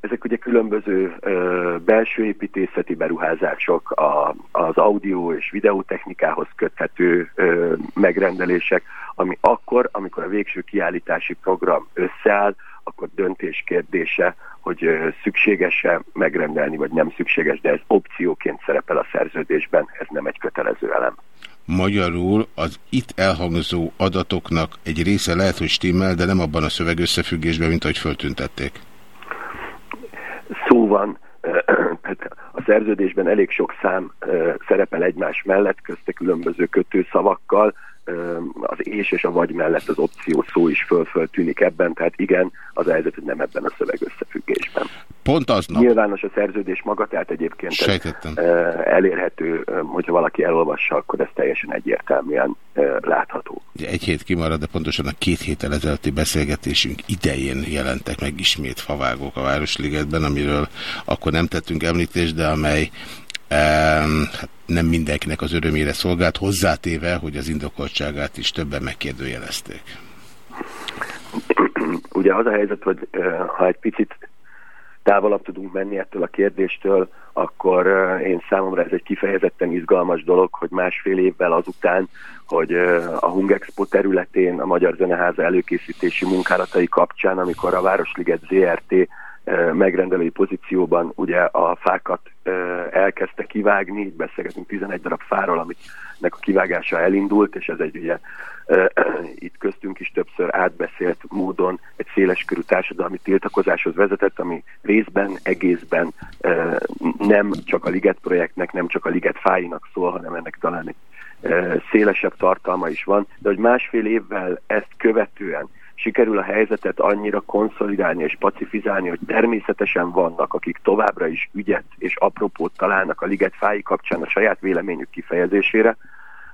Ezek ugye különböző ö, belső építészeti beruházások, a, az audio és videótechnikához köthető ö, megrendelések, ami akkor, amikor a végső kiállítási program összeáll, akkor döntés kérdése, hogy szükséges-e megrendelni, vagy nem szükséges, de ez opcióként szerepel a szerződésben, ez nem egy kötelező elem. Magyarul az itt elhangzó adatoknak egy része lehet, hogy stimmel, de nem abban a szöveg összefüggésben, mint ahogy föltüntették. Szó van, a szerződésben elég sok szám szerepel egymás mellett, közte különböző kötőszavakkal, az és és a vagy mellett az opció szó is föl-föl tűnik ebben, tehát igen, az a helyzet, hogy nem ebben a szöveg összefüggésben. Pont aznap. Nyilvános a szerződés maga, tehát egyébként ez, elérhető, hogyha valaki elolvassa, akkor ez teljesen egyértelműen látható. Ugye egy hét kimarad, de pontosan a két héttel ezelőtti beszélgetésünk idején jelentek meg ismét favágók a Városligetben, amiről akkor nem tettünk említést, de amely hát nem mindenkinek az örömére szolgált, hozzátéve, hogy az indokoltságát is többen megkérdőjelezték. Ugye az a helyzet, hogy ha egy picit távolabb tudunk menni ettől a kérdéstől, akkor én számomra ez egy kifejezetten izgalmas dolog, hogy másfél évvel azután, hogy a Hungexpo területén a Magyar Zeneháza előkészítési munkálatai kapcsán, amikor a Városliget ZRT megrendelői pozícióban ugye a fákat elkezdte kivágni, így beszélgetünk 11 darab fáról, aminek a kivágása elindult, és ez egy ugye itt köztünk is többször átbeszélt módon egy széleskörű társadalmi tiltakozáshoz vezetett, ami részben, egészben nem csak a Liget projektnek, nem csak a Liget fáinak szól, hanem ennek talán egy szélesebb tartalma is van, de hogy másfél évvel ezt követően sikerül a helyzetet annyira konszolidálni és pacifizálni, hogy természetesen vannak, akik továbbra is ügyet és apropót találnak a liget fái kapcsán a saját véleményük kifejezésére,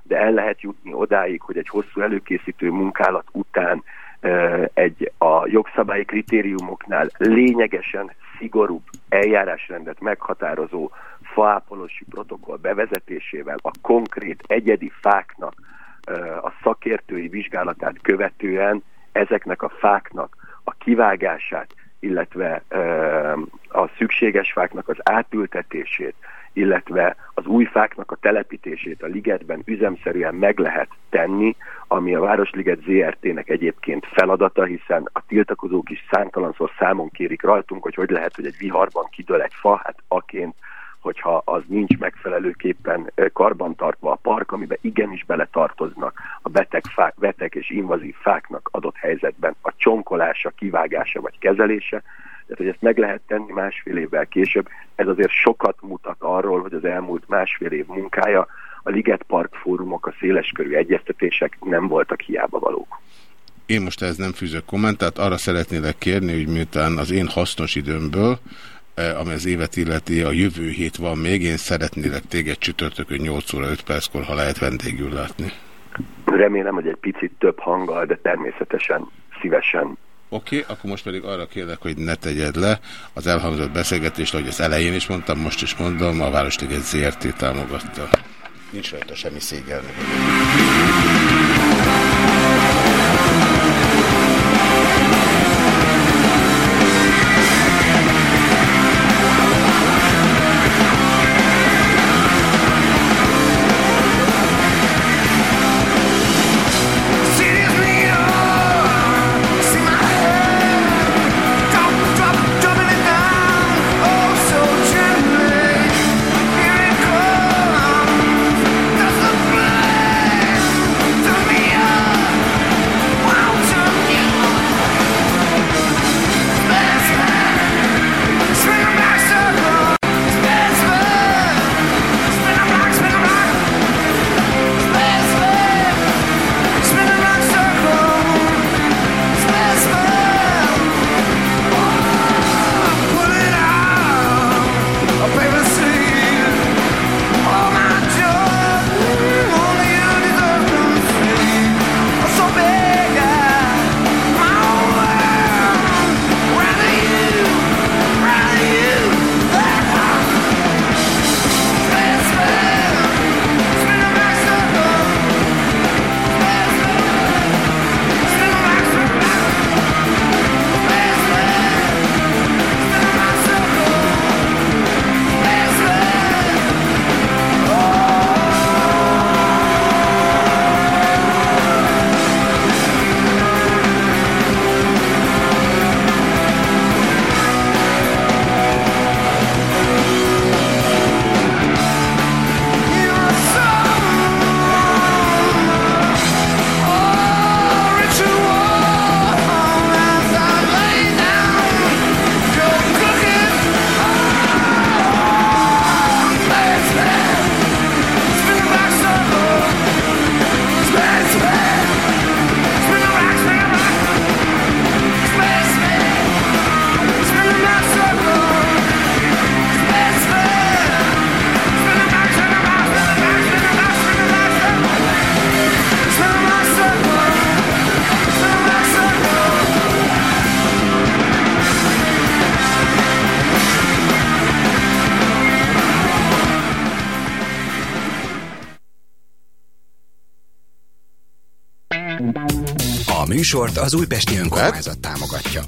de el lehet jutni odáig, hogy egy hosszú előkészítő munkálat után egy a jogszabályi kritériumoknál lényegesen szigorúbb eljárásrendet meghatározó faápolosi protokoll bevezetésével a konkrét egyedi fáknak a szakértői vizsgálatát követően ezeknek a fáknak a kivágását, illetve a szükséges fáknak az átültetését, illetve az új fáknak a telepítését a ligetben üzemszerűen meg lehet tenni, ami a Városliget ZRT-nek egyébként feladata, hiszen a tiltakozók is számtalanszor számon kérik rajtunk, hogy hogy lehet, hogy egy viharban kidől egy fa, hát aként hogyha az nincs megfelelőképpen karbantartva a park, amiben igenis beletartoznak a beteg, fák, beteg és invazív fáknak adott helyzetben a csonkolása, kivágása vagy kezelése, tehát hogy ezt meg lehet tenni másfél évvel később, ez azért sokat mutat arról, hogy az elmúlt másfél év munkája, a Liget Park fórumok, a széleskörű egyeztetések nem voltak hiába valók. Én most ez nem fűzök kommentát, arra szeretnélek kérni, hogy miután az én hasznos időmből ami az évet illeti, a jövő hét van még, én szeretnélek téged csütörtökön 8 óra 5 perckor, ha lehet vendégül látni. Remélem, hogy egy picit több hanggal, de természetesen szívesen. Oké, okay, akkor most pedig arra kérlek, hogy ne tegyed le az elhangzott beszélgetést, ahogy az elején is mondtam, most is mondom, a Városliget ZRT támogatta. Nincs rajta semmi szégelni. Műsort az Újpesti Önkormányzat támogatja.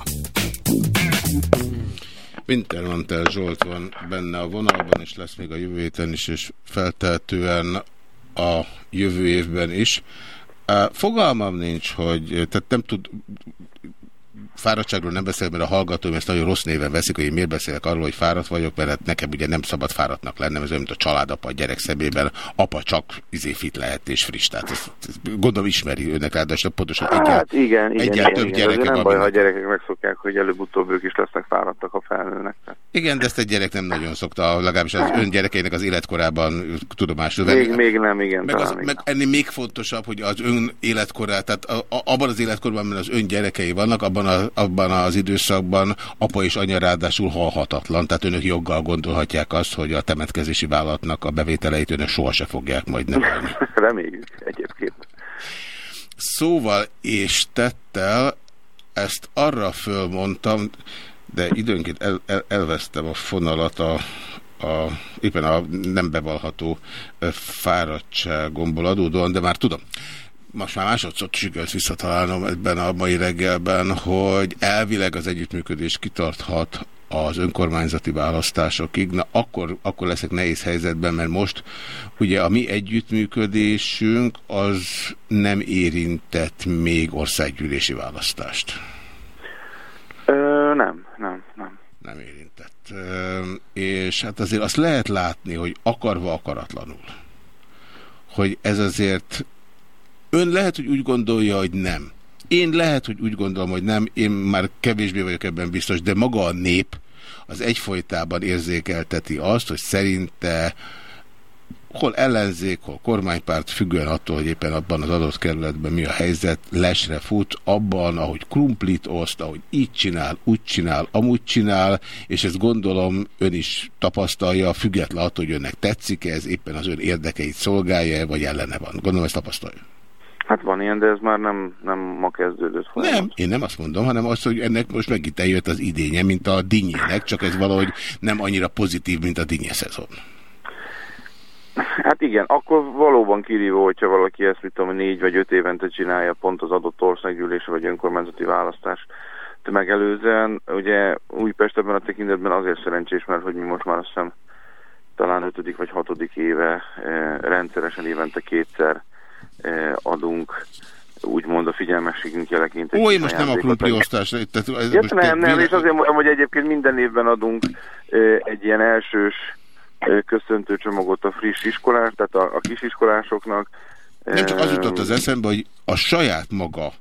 Wintermantel Zsolt van benne a vonalban, és lesz még a jövő héten is, és feltehetően a jövő évben is. Fogalmam nincs, hogy tehát nem tud fáradtságról nem beszél, mert a hallgatóim ezt nagyon rossz néven veszik, hogy én miért beszélek arról, hogy fáradt vagyok, mert hát nekem ugye nem szabad fáradtnak lennem, ez olyan, mint a családapa a gyerek szemében, apa csak izé fit lehet és friss. Tehát ezt, ezt gondolom ismeri önnek ráadásul pontosan hát egyel, igen, igen, egyel igen, több igen. gyereke Azért nem baj, ha a gyerekek megszokják, hogy előbb-utóbb ők is lesznek fáradtak, ha felnőnek. Igen, de ezt egy gyerek nem nagyon szokta, legalábbis az ön gyerekeinek az életkorában tudomásul venni. Még, még nem, igen. Meg, az, talán meg ennél még fontosabb, hogy az ön életkorát, tehát a, a, abban az életkorban, mert az ön gyerekei vannak, abban, a, abban az időszakban apa és anya ráadásul halhatatlan, tehát önök joggal gondolhatják azt, hogy a temetkezési vállalatnak a bevételeit önök sohasem fogják majd növelni. Reméljük egyébként. Szóval és tettel ezt arra fölmondtam, de időnként el, el, elvesztem a fonalat a, a, éppen a nem bevallható fáradtságomból adódóan, de már tudom. Most már másodszor sikerült visszatalálnom ebben a mai reggelben, hogy elvileg az együttműködés kitarthat az önkormányzati választásokig, na akkor, akkor leszek nehéz helyzetben, mert most ugye a mi együttműködésünk az nem érintett még országgyűlési választást. Ö, nem, nem, nem. Nem érintett. És hát azért azt lehet látni, hogy akarva akaratlanul, hogy ez azért ön lehet, hogy úgy gondolja, hogy nem. Én lehet, hogy úgy gondolom, hogy nem, én már kevésbé vagyok ebben biztos, de maga a nép az egyfolytában érzékelteti azt, hogy szerinte hol ellenzék, hol kormánypárt, függően attól, hogy éppen abban az adott kerületben mi a helyzet, lesre fut abban, ahogy krumplit oszt, ahogy így csinál, úgy csinál, amúgy csinál, és ezt gondolom ön is tapasztalja, független attól, hogy önnek tetszik -e, ez éppen az ön érdekeit szolgálja, vagy ellene van. Gondolom ezt tapasztalja. Hát van ilyen, de ez már nem, nem ma kezdődött. folyamat. Nem, én nem azt mondom, hanem azt, hogy ennek most megint eljött az idénye, mint a dinnyének, csak ez valahogy nem annyira pozitív, mint a dinnye szezon. Hát igen, akkor valóban kirívó, hogyha valaki ezt, mit tudom, négy vagy öt évente csinálja pont az adott országgyűlése vagy önkormányzati választás megelőzően. Ugye Újpest ebben a tekintetben azért szerencsés, mert hogy mi most már azt hiszem talán ötödik vagy hatodik éve eh, rendszeresen évente kétszer eh, adunk úgymond a figyelmességünk jeleként. Ó, én most nem a ajándékot. krumpliosztás. Tehát, Ja, most nem, nem, és azért mondom, hogy egyébként minden évben adunk ö, egy ilyen elsős köszöntő csomagot a friss iskolás, tehát a, a kisiskolásoknak. Nem csak az jutott az eszembe, hogy a saját maga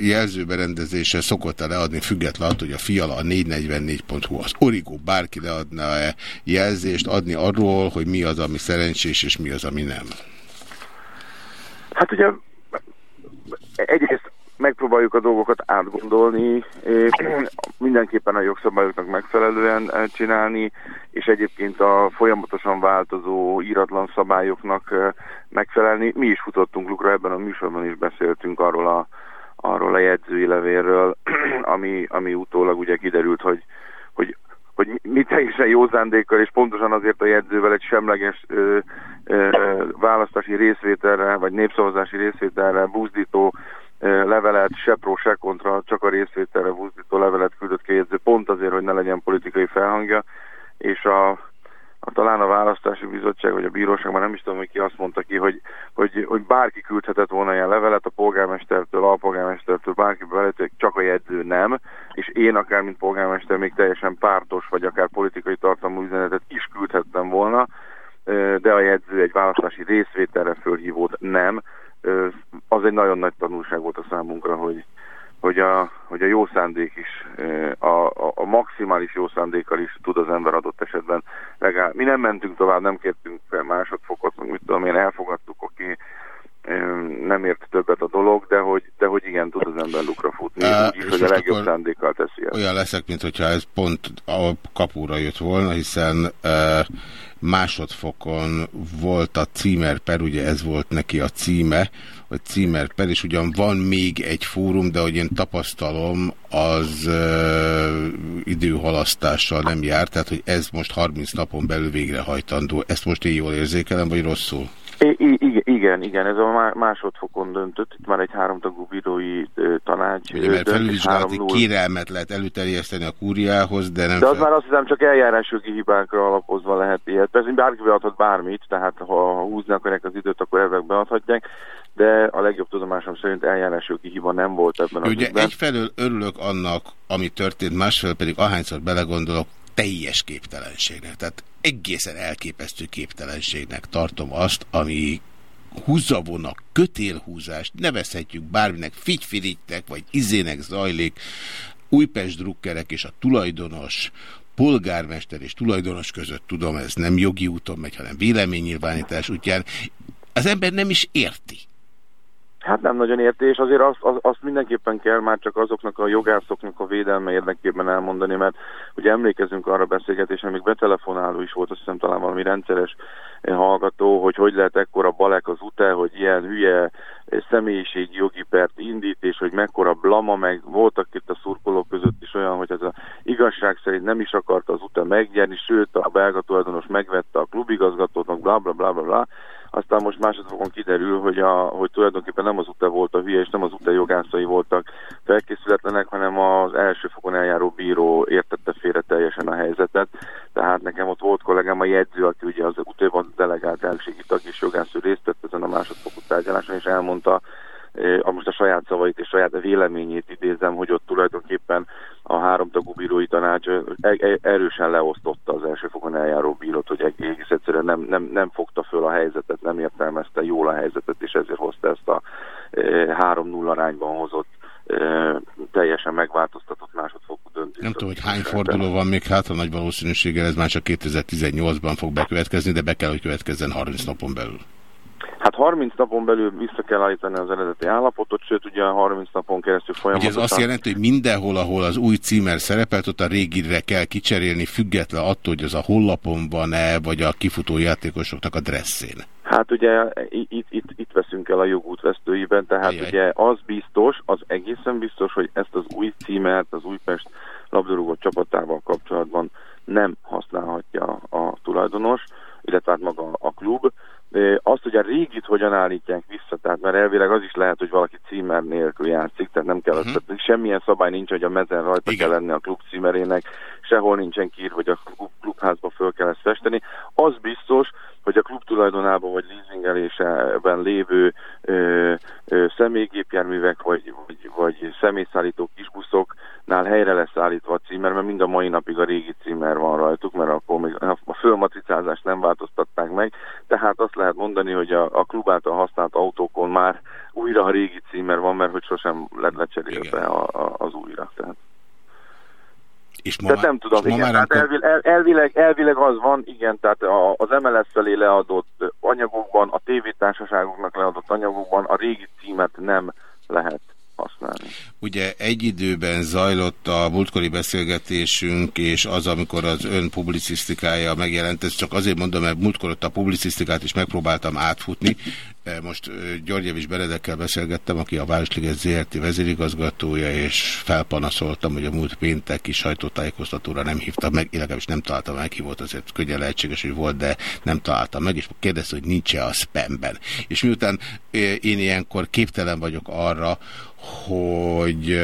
jelzőberendezése szokott-e leadni, független attól, hogy a fiala a 444.hu, az Origo bárki leadna-e jelzést, adni arról, hogy mi az, ami szerencsés, és mi az, ami nem. Hát ugye egyrészt megpróbáljuk a dolgokat átgondolni, mindenképpen a jogszabályoknak megfelelően eh, csinálni, és egyébként a folyamatosan változó íratlan szabályoknak eh, megfelelni. Mi is futottunk lukra, ebben a műsorban is beszéltünk arról a, arról a jegyzői levélről, ami, ami utólag ugye kiderült, hogy, hogy hogy mi teljesen jó szándékkal, és pontosan azért a jegyzővel egy semleges ö, ö, választási részvételre, vagy népszavazási részvételre buzdító levelet, se pro, se kontra, csak a részvételre buzdító levelet küldött ki a jegyző, pont azért, hogy ne legyen politikai felhangja, és a, a talán a választási bizottság, vagy a bíróság, már nem is tudom, hogy ki azt mondta ki, hogy, hogy, hogy bárki küldhetett volna ilyen levelet, a polgármestertől, a polgármestertől, bárki belőtt, csak a jegyző nem, és én akár, mint polgármester, még teljesen pártos, vagy akár politikai tartalmú üzenetet is küldhettem volna, de a jegyző egy választási részvételre fölhívót nem. Az egy nagyon nagy tanulság volt a számunkra, hogy, hogy a, hogy a jó szándék is, a, a, a maximális jó szándékkal is tud az ember adott esetben legalább. Mi nem mentünk tovább, nem kértünk fel másodfokot, mit tudom én, elfogadtuk, oké, okay, nem ért többet a dolog, de hogy, de hogy igen, tud az ember lukra futni, Á, úgyis, hogy a legjobb szándékkal teszi ezt. Olyan leszek, mint hogyha ez pont a kapura jött volna, hiszen e, másodfokon volt a címer per, ugye ez volt neki a címe, hogy címer per, és ugyan van még egy fórum, de hogy én tapasztalom, az e, időhalasztással nem jár, tehát hogy ez most 30 napon belül végrehajtandó. Ezt most én jól érzékelem, vagy rosszul? I- igen, igen, ez a másodfokon döntött, itt már egy háromtagú bírói tanács. Ugye, mert felülvizsgálati kérelmet lehet előterjeszteni a kúriához, de nem... De az fel... már azt hiszem csak eljárásjogi hibákra alapozva lehet ilyet. Persze bárki beadhat bármit, tehát ha húzni akarják az időt, akkor ezek beadhatják, de a legjobb tudomásom szerint eljárásjogi hiba nem volt ebben a Ugye egyfelől örülök annak, ami történt, másfelől pedig ahányszor belegondolok, teljes képtelenségnek. Tehát egészen elképesztő képtelenségnek tartom azt, ami húzavonak, kötélhúzást, nevezhetjük bárminek, figyfirigytek, vagy izének zajlik, Újpest drukkerek és a tulajdonos, polgármester és tulajdonos között tudom, ez nem jogi úton megy, hanem véleménynyilvánítás útján. Az ember nem is érti. Hát nem nagyon érti, és azért azt, az, azt mindenképpen kell már csak azoknak a jogászoknak a védelme érdekében elmondani, mert ugye emlékezünk arra beszélgetésre, még betelefonáló is volt, azt hiszem talán valami rendszeres hallgató, hogy hogy lehet ekkora balek az UTE, hogy ilyen hülye személyiségi jogi pert indít, és hogy mekkora blama, meg voltak itt a szurkolók között is olyan, hogy ez a igazság szerint nem is akarta az UTE megnyerni, sőt a belga tulajdonos megvette a klubigazgatót, meg bla bla bla bla bla aztán most másodfokon kiderül, hogy, a, hogy tulajdonképpen nem az UTE volt a hülye, és nem az UTE jogászai voltak felkészületlenek, hanem az első fokon eljáró bíró értette félre teljesen a helyzetet. Tehát nekem ott volt kollégám a jegyző, aki ugye az UTE-ban delegált elségi tag és jogászú részt vett ezen a másodfokú tárgyaláson, és elmondta, most a saját szavait és saját véleményét idézem, hogy ott tulajdonképpen a háromtagú bírói tanács e, e, erősen leosztotta az elsőfokon eljáró bírót, hogy egész egyszerűen nem, nem, nem fogta föl a helyzetet, nem értelmezte jól a helyzetet, és ezért hozta ezt a 3-0 arányban hozott teljesen megváltoztatott másodfokú döntést. Nem tudom, hogy hány forduló van még hátra, nagy valószínűséggel ez már csak 2018-ban fog bekövetkezni, de be kell, hogy következzen 30 napon belül. Hát 30 napon belül vissza kell állítani az eredeti állapotot, sőt ugye 30 napon keresztül folyamatosan... Ugye ez azt jelenti, hogy mindenhol, ahol az új címer szerepelt, ott a régire kell kicserélni, független attól, hogy az a hollapon van-e, vagy a kifutó játékosoknak a dresszén. Hát ugye itt, itt, itt veszünk el a jogút vesztőiben, tehát Ajaj. ugye az biztos, az egészen biztos, hogy ezt az új címert az Újpest labdarúgó csapatával kapcsolatban nem használhatja a tulajdonos, illetve hát maga a klub, azt, hogy a régit hogyan állítják vissza, tehát mert elvileg az is lehet, hogy valaki címer nélkül játszik, tehát nem kell, uh mhm. -huh. semmilyen szabály nincs, hogy a mezen rajta Igen. kell lenni a klub címerének, sehol nincsen kír, hogy a klub, klubházba föl kell ezt festeni. Az biztos, hogy a klub tulajdonában vagy leasingeléseben lévő ö, ö, személygépjárművek vagy, vagy, vagy személyszállító kisbuszoknál helyre lesz állítva a címer, mert mind a mai napig a régi címer van rajtuk, mert akkor még a fölmatricázást nem változtatták meg, tehát azt lehet mondani, hogy a, a klub által használt autókon már újra a régi címer van, mert hogy sosem lett lecserélve a, a, az újra. Tehát. És ma tehát nem tudom, igen, már tehát elvileg, el, elvileg, elvileg az van, igen, tehát a, az MLS felé leadott anyagokban, a tévétársaságoknak leadott anyagokban a régi címet nem lehet használni. Ugye egy időben zajlott a múltkori beszélgetésünk, és az, amikor az ön publicisztikája megjelent, ez csak azért mondom, mert múltkor ott a publicisztikát is megpróbáltam átfutni. E, most Györgyevics Benedekkel beszélgettem, aki a Városliget ZRT vezérigazgatója, és felpanaszoltam, hogy a múlt pénteki sajtótájékoztatóra nem hívtam meg, illetve nem találtam meg, ki volt azért könnyen lehetséges, hogy volt, de nem találtam meg, és kérdezte, hogy nincs-e a spamben. És miután én ilyenkor képtelen vagyok arra, hogy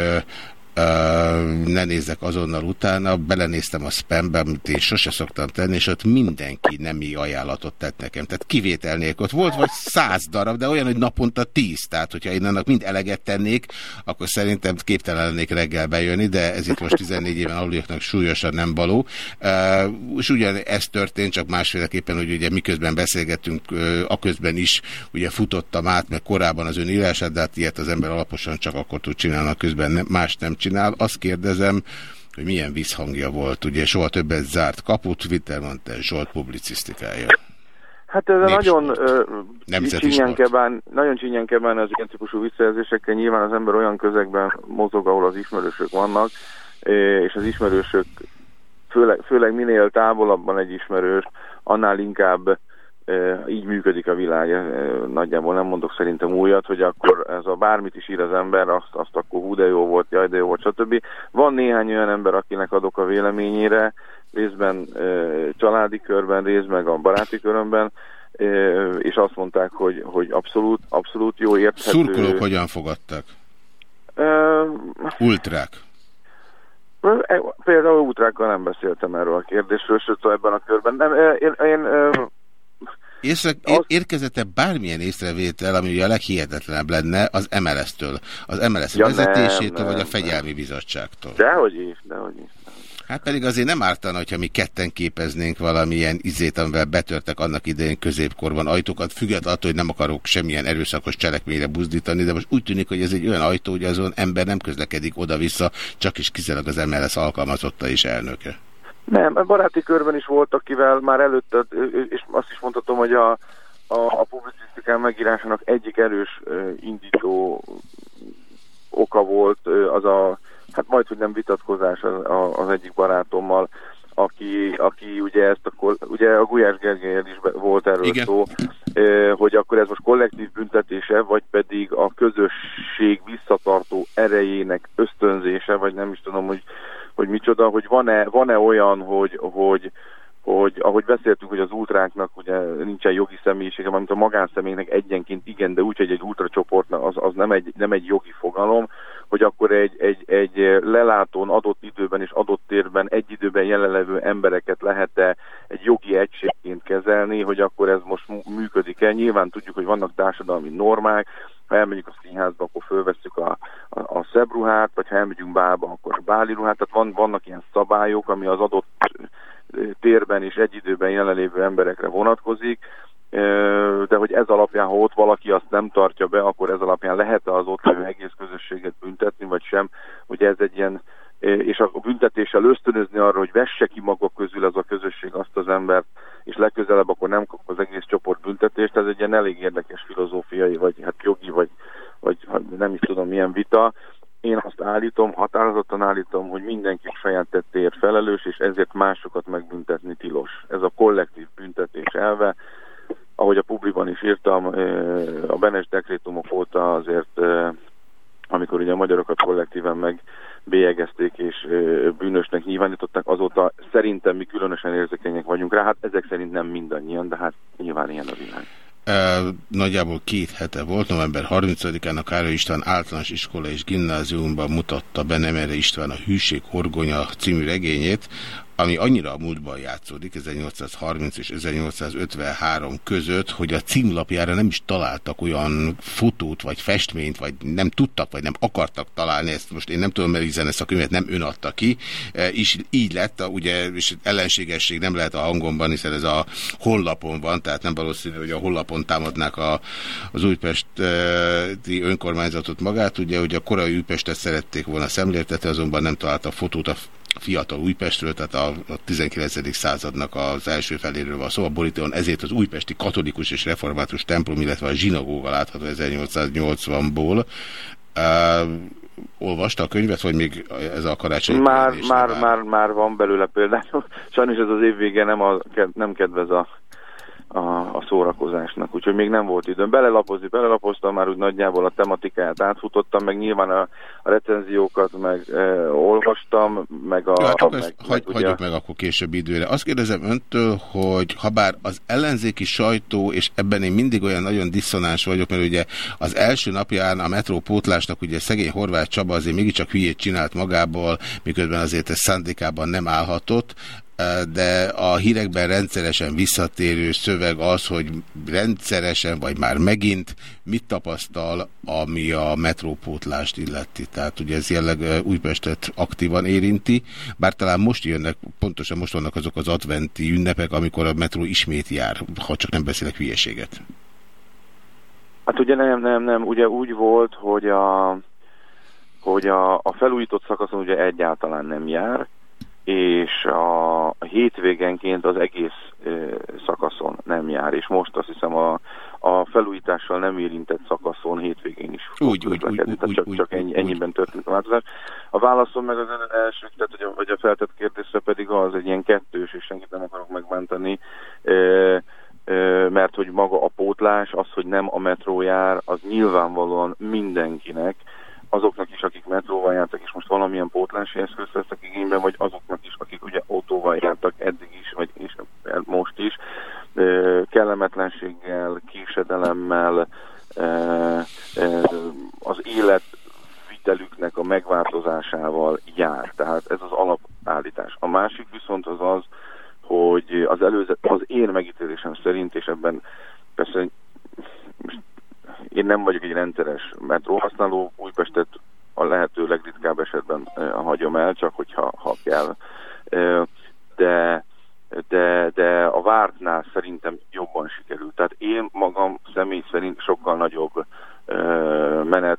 ne nézzek azonnal utána, belenéztem a spambe, amit én sose szoktam tenni, és ott mindenki nemi ajánlatot tett nekem. Tehát kivétel nélkül. Ott volt vagy száz darab, de olyan, hogy naponta tíz. Tehát, hogyha én annak mind eleget tennék, akkor szerintem képtelen lennék reggel bejönni, de ez itt most 14 éven aluliaknak súlyosan nem való. És ugyan ez történt, csak másféleképpen, hogy ugye miközben beszélgettünk, aközben is ugye futottam át, mert korábban az ön írását, de hát ilyet az ember alaposan csak akkor tud csinálni, közben nem, más nem csinál. Azt kérdezem, hogy milyen visszhangja volt. Ugye soha többet zárt kaput, mondta Zsolt publicisztikája. Hát ez nagyon bánni, nagyon csínyen kell bánni az ilyen típusú visszajelzésekkel. Nyilván az ember olyan közegben mozog, ahol az ismerősök vannak, és az ismerősök, főleg, főleg minél távolabban egy ismerős, annál inkább így működik a világ, nagyjából nem mondok szerintem újat, hogy akkor ez a bármit is ír az ember, azt, azt akkor hú de jó volt, jaj de jó volt, stb. Van néhány olyan ember, akinek adok a véleményére, részben családi körben, részben a baráti körömben, és azt mondták, hogy, hogy abszolút, abszolút jó érthető. Szurkolók hogyan fogadtak? Uh, Ultrák? E, például útrákkal nem beszéltem erről a kérdésről, sőt ebben a körben. Nem, én, én Észre, az... Érkezette bármilyen észrevétel, ami a leghihetetlenebb lenne az MLS-től, az MLS ja, vezetésétől, nem, vagy nem, a Fegyelmi nem. Bizottságtól. Dehogy is, dehogy is. Hát pedig azért nem ártana, hogyha mi ketten képeznénk valamilyen izét, amivel betörtek annak idején középkorban ajtókat, függetlenül attól, hogy nem akarok semmilyen erőszakos cselekményre buzdítani, de most úgy tűnik, hogy ez egy olyan ajtó, hogy azon ember nem közlekedik oda-vissza, csak is kizárólag az MLS alkalmazotta és elnöke. Nem, baráti körben is voltak, kivel már előtte, és azt is mondhatom, hogy a, a, a publicisztikán megírásának egyik erős indító oka volt az a hát majd, hogy nem vitatkozás az, az egyik barátommal, aki, aki ugye ezt akkor, ugye a Gulyás Gergelyen is volt erről Igen. szó, hogy akkor ez most kollektív büntetése, vagy pedig a közösség visszatartó erejének ösztönzése, vagy nem is tudom, hogy, hogy micsoda, hogy van-e van -e olyan, hogy, hogy, hogy ahogy beszéltünk, hogy az ultráknak ugye nincsen jogi személyisége, mint a magánszemélynek egyenként igen, de úgy, hogy egy ultracsoportnak az, az nem, egy, nem egy jogi fogalom, hogy akkor egy, egy, egy lelátón adott időben és adott térben egy időben jelenlevő embereket lehet-e egy jogi egységként kezelni, hogy akkor ez most működik-e. Nyilván tudjuk, hogy vannak társadalmi normák, ha elmegyünk a színházba, akkor fölveszük a, a, a szebruhát, vagy ha elmegyünk bálba, akkor a báli ruhát, tehát van, vannak ilyen szabályok, ami az adott térben és egy időben jelenlévő emberekre vonatkozik, de hogy ez alapján, ha ott valaki azt nem tartja be, akkor ez alapján lehet-e az ott lévő egész közösséget büntetni, vagy sem. Ugye ez egy ilyen, és a büntetéssel ösztönözni arra, hogy vesse ki maga közül ez a közösség azt az embert, és legközelebb akkor nem kap az egész csoport büntetést, ez egy ilyen elég érdekes filozófiai, vagy hát jogi, vagy, vagy nem is tudom milyen vita, én azt állítom, határozottan állítom, hogy mindenki saját tettéért felelős, és ezért másokat megbüntetni tilos. Ez a kollektív büntetés elve, ahogy a publiban is írtam, a Benes dekrétumok óta azért, amikor ugye a magyarokat kollektíven megbélyegezték és bűnösnek nyilvánították, azóta szerintem mi különösen érzékenyek vagyunk rá. Hát ezek szerint nem mindannyian, de hát nyilván ilyen a világ. Nagyjából két hete volt, november 30-án a Károly István általános iskola és gimnáziumban mutatta be Nemere István a Hűség Horgonya című regényét, ami annyira a múltban játszódik, 1830 és 1853 között, hogy a címlapjára nem is találtak olyan fotót, vagy festményt, vagy nem tudtak, vagy nem akartak találni, ezt most én nem tudom, mert hiszen ezt a könyvet nem ön adta ki, és így lett, ugye, és ellenségesség nem lehet a hangomban, hiszen ez a honlapon van, tehát nem valószínű, hogy a honlapon támadnák a, az újpesti önkormányzatot magát, ugye, hogy a korai Újpestet szerették volna szemléltetni, azonban nem találtak fotót a fiatal Újpestről, tehát a, a 19. századnak az első feléről van szó. A Borítéon ezért az újpesti katolikus és református templom, illetve a zsinagóga látható 1880-ból. Uh, olvasta a könyvet, vagy még ez a karácsony? Már, már, már, már van belőle például. Sajnos ez az év vége nem, a, nem kedvez a a, a szórakozásnak, úgyhogy még nem volt időm. Belelapozni, belelapoztam, már úgy nagyjából a tematikáját átfutottam, meg nyilván a, a recenziókat meg e, olvastam, meg a... Ja, csak meg, ezt hagy, meg, hagyjuk ugye... meg akkor később időre. Azt kérdezem öntől, hogy ha bár az ellenzéki sajtó, és ebben én mindig olyan nagyon diszonáns vagyok, mert ugye az első napján a metrópótlásnak ugye szegény Horváth Csaba azért mégiscsak hülyét csinált magából, miközben azért ez szándékában nem állhatott, de a hírekben rendszeresen visszatérő szöveg az, hogy rendszeresen, vagy már megint mit tapasztal, ami a metrópótlást illeti. Tehát ugye ez jelleg Újpestet aktívan érinti, bár talán most jönnek, pontosan most vannak azok az adventi ünnepek, amikor a metró ismét jár, ha csak nem beszélek hülyeséget. Hát ugye nem, nem, nem, ugye úgy volt, hogy a, hogy a, a felújított szakaszon ugye egyáltalán nem jár, és a hétvégenként az egész szakaszon nem jár, és most azt hiszem a, a felújítással nem érintett szakaszon hétvégén is úgy, úgy, úgy, úgy, csak, úgy, csak ennyi, ennyiben történt a változás. A válaszom meg az első, tehát hogy a, hogy a feltett kérdésre pedig az egy ilyen kettős, és senkit nem akarok megbántani, e, e, mert hogy maga a pótlás, az, hogy nem a metró jár, az nyilvánvalóan mindenkinek, azoknak is, akik metróval jártak, és most valamilyen pótlási eszközt vesznek igénybe, vagy azoknak is, akik ugye autóval jártak eddig is, vagy és most is, kellemetlen türelmetlenséggel, késedelemmel, az életvitelüknek a megváltozásával jár. Tehát ez az alapállítás. A másik viszont az az, hogy az, előzet, az én megítélésem szerint, és ebben persze én nem vagyok egy rendszeres metróhasználó, Újpestet a lehető legritkább esetben hagyom el, csak hogyha ha kell. De, de, de a vártnál szerintem jobban sikerült. Tehát én magam személy szerint sokkal nagyobb menet,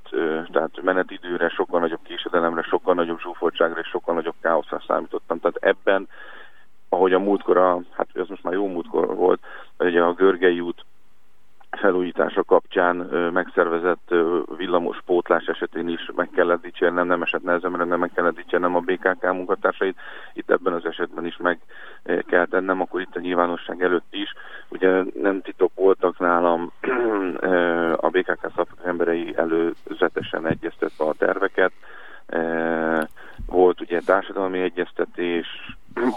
tehát menetidőre, sokkal nagyobb késedelemre, sokkal nagyobb zsúfoltságra és sokkal nagyobb káoszra számítottam. Tehát ebben, ahogy a múltkor, a, hát ez most már jó múltkor volt, hogy a Görgei út felújítása kapcsán megszervezett villamos pótlás esetén is meg kellett dicsérnem, nem esett nehezemre, nem meg kellett dicsérnem a BKK munkatársait. Itt ebben az esetben is meg kell tennem, akkor itt a nyilvánosság előtt is. Ugye nem titok voltak nálam a BKK szakemberei előzetesen egyeztetve a terveket, volt ugye társadalmi egyeztetés,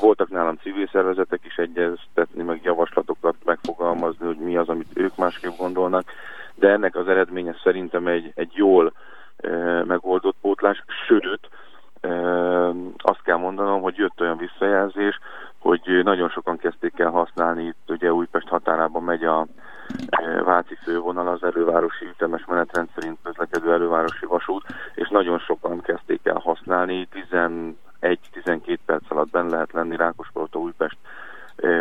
voltak nálam civil szervezetek is egyeztetni, meg javaslatokat megfogalmazni, hogy mi az, amit ők másképp gondolnak, de ennek az eredménye szerintem egy, egy jól e, megoldott pótlás, sőt, e, azt kell mondanom, hogy jött olyan visszajelzés, hogy nagyon sokan kezdték el használni, itt ugye Újpest határában megy a Váci fővonal, az elővárosi ütemes menetrend szerint közlekedő elővárosi vasút, és nagyon sokan kezdték el használni, 11-12 perc alatt benne lehet lenni Rákospalota Újpest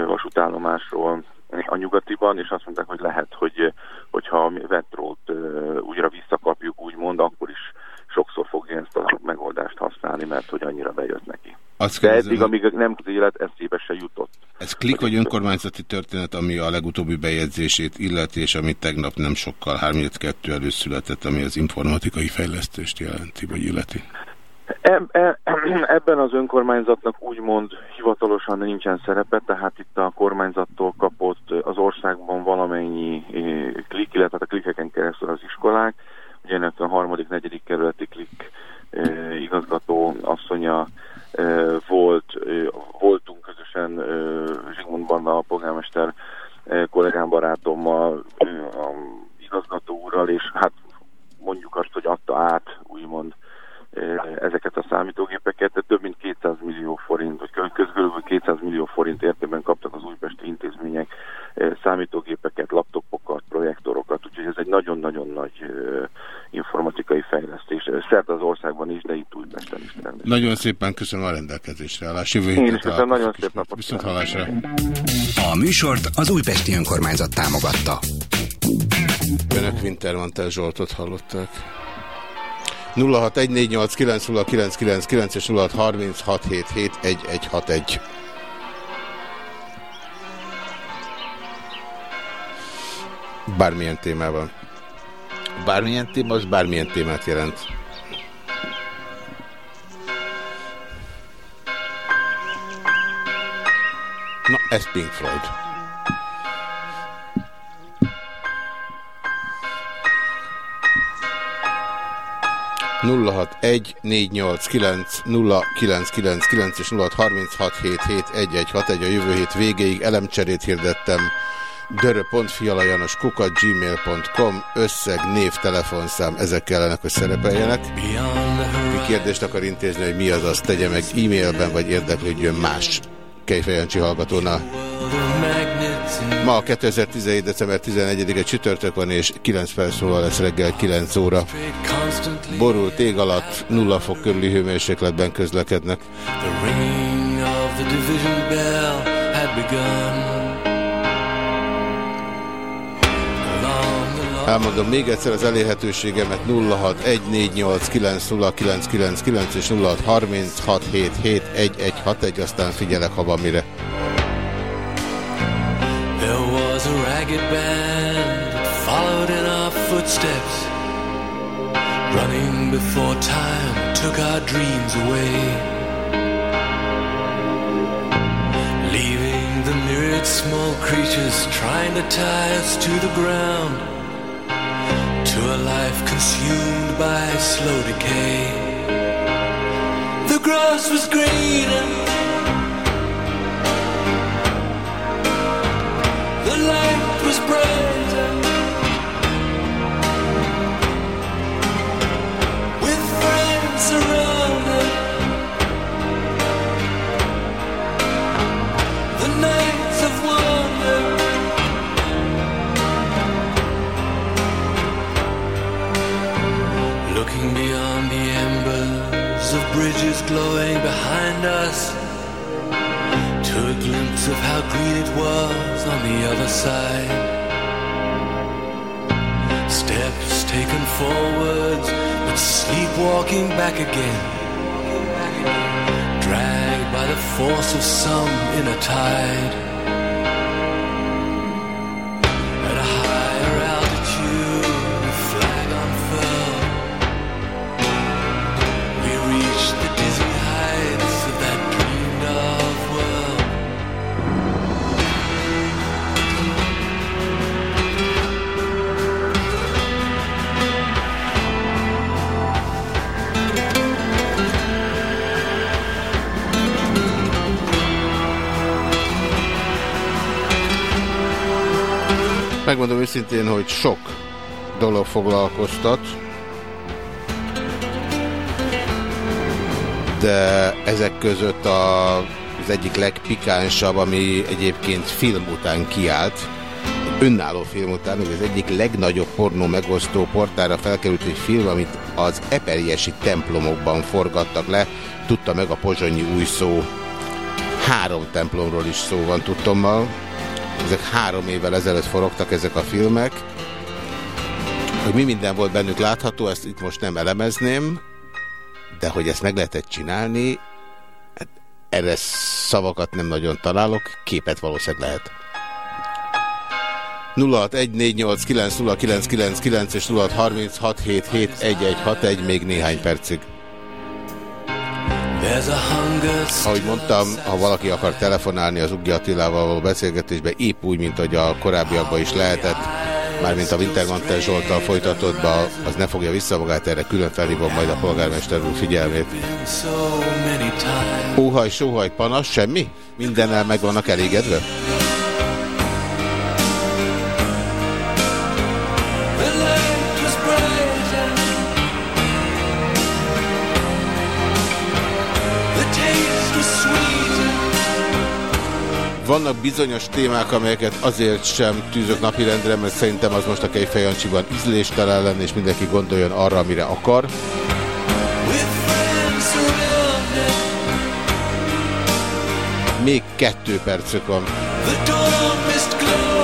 vasútállomásról a nyugatiban, és azt mondták, hogy lehet, hogy hogyha a vetrót újra visszakapjuk, úgymond, akkor is sokszor fogja ezt a megoldást használni, mert hogy annyira bejött neki. Azt De eddig, amíg nem az élet eszébe se jutott. Ez klik vagy önkormányzati történet, ami a legutóbbi bejegyzését illeti, és amit tegnap nem sokkal 3-2 előtt született, ami az informatikai fejlesztést jelenti, vagy illeti? Ebben az önkormányzatnak úgymond hivatalosan nincsen szerepe, tehát itt a kormányzattól kapott az országban valamennyi klik, illetve a klikeken keresztül az iskolák. Ugye a harmadik, negyedik kerületi klik igazgató asszonya volt, voltunk közösen Zsigmondban a polgármester kollégám barátommal, igazgató úrral, és hát mondjuk azt, hogy adta át úgymond ezeket a számítógépeket, de több mint 200 millió forint, vagy közgörülbelül 200 millió forint értében kaptak az újpesti intézmények számítógépeket, laptopokat, projektorokat, úgyhogy ez egy nagyon-nagyon nagy informatikai fejlesztés. Szert az országban is, de itt Újpesten is. Nagyon szépen köszönöm a rendelkezésre állás. Jövő Én is köszönöm, nagyon szép napot. Viszont hallásra. A műsort az Újpesti Önkormányzat támogatta. Önök Wintermantel Zsoltot hallották. 0614890999 és 0636771161. Bármilyen témában. Bármilyen téma, az bármilyen témát jelent. Na, ez Pink Floyd. 0999 és 0636771161 a jövő hét végéig elemcserét hirdettem dörö.fialajanos kukat gmail.com összeg, név, telefonszám, ezek kellenek, hogy szerepeljenek. Ki kérdést akar intézni, hogy mi az, azt tegye meg e-mailben, vagy érdeklődjön más Kejfejancsi hallgatónál. Ma a 2017. december 11-e csütörtök van, és 9 perc múlva lesz reggel 9 óra. Borul tég alatt, nulla fok körüli hőmérsékletben közlekednek. Elmondom még egyszer az elérhetőségemet 0614890999 és 0636771161, aztán figyelek, ha van mire. Ragged band that followed in our footsteps Running before time took our dreams away. Leaving the myriad small creatures trying to tie us to the ground To a life consumed by slow decay. The grass was greener eyes to a glimpse of how green it was on the other side. Steps taken forwards, but sleepwalking back again. Dragged by the force of some inner tide. Megmondom őszintén, hogy sok dolog foglalkoztat, de ezek között a, az egyik legpikánsabb, ami egyébként film után kiállt, önálló film után, hogy az egyik legnagyobb pornó megosztó portára felkerült egy film, amit az eperjesi templomokban forgattak le, tudta meg a pozsonyi új szó. Három templomról is szó van tudtommal. Ezek három évvel ezelőtt forogtak ezek a filmek. Hogy mi minden volt bennük látható, ezt itt most nem elemezném, de hogy ezt meg lehetett csinálni, hát erre szavakat nem nagyon találok, képet valószínűleg lehet. 0614890999 és 0636771161 még néhány percig. Ahogy mondtam, ha valaki akar telefonálni az Ugi Attilával való beszélgetésbe, épp úgy, mint hogy a korábbiakban is lehetett, mármint a Wintermantel Zsoltal folytatottba, az ne fogja vissza magát, erre külön felhívom majd a polgármester úr figyelmét. Óhaj, sóhaj, panasz, semmi? Mindennel meg vannak elégedve? Vannak bizonyos témák, amelyeket azért sem tűzök napirendre, mert szerintem az most a Kejfejancsiban ízléstelen lenne, és mindenki gondoljon arra, amire akar. Még kettő percük van. The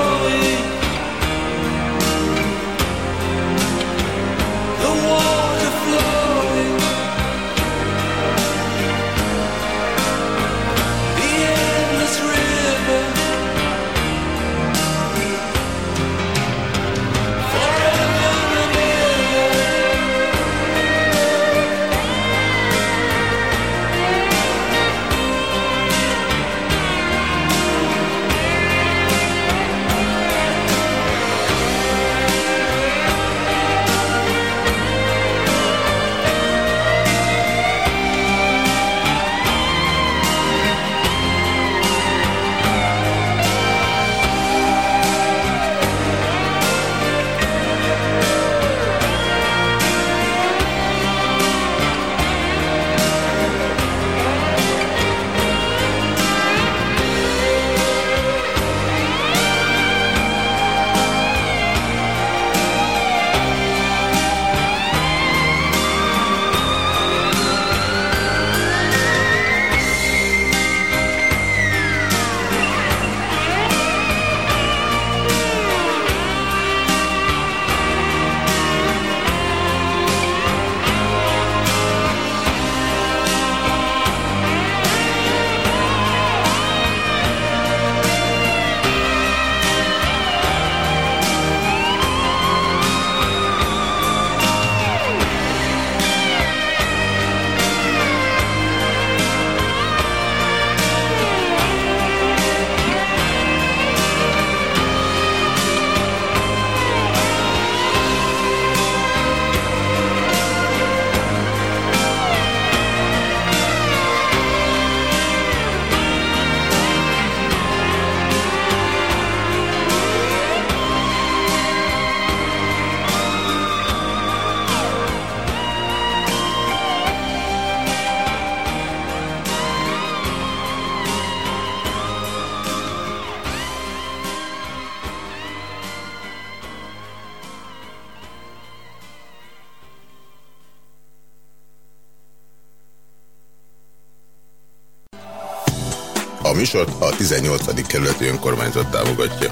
18. kerületi önkormányzat támogatja.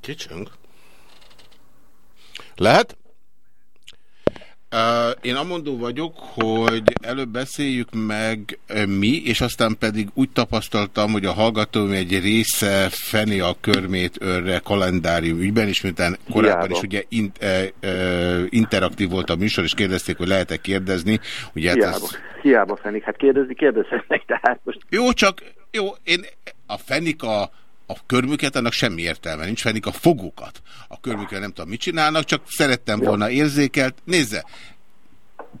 Kicsöng. Lehet? Én amondó vagyok, hogy előbb beszéljük meg mi, és aztán pedig úgy tapasztaltam, hogy a hallgatóm egy része feni a körmét örre kalendárium ügyben, és miután korábban Hiába. is ugye in, uh, uh, interaktív volt a műsor, és kérdezték, hogy lehet-e kérdezni. Ugye, hát Hiába. Ez... Hiába fenik, hát kérdezni kérdezhetnek, tehát most... Jó, csak jó, én a fenik a a körmüket, annak semmi értelme nincs, fennik a fogukat. A körmükkel nem tudom, mit csinálnak, csak szerettem volna érzékelt. Nézze,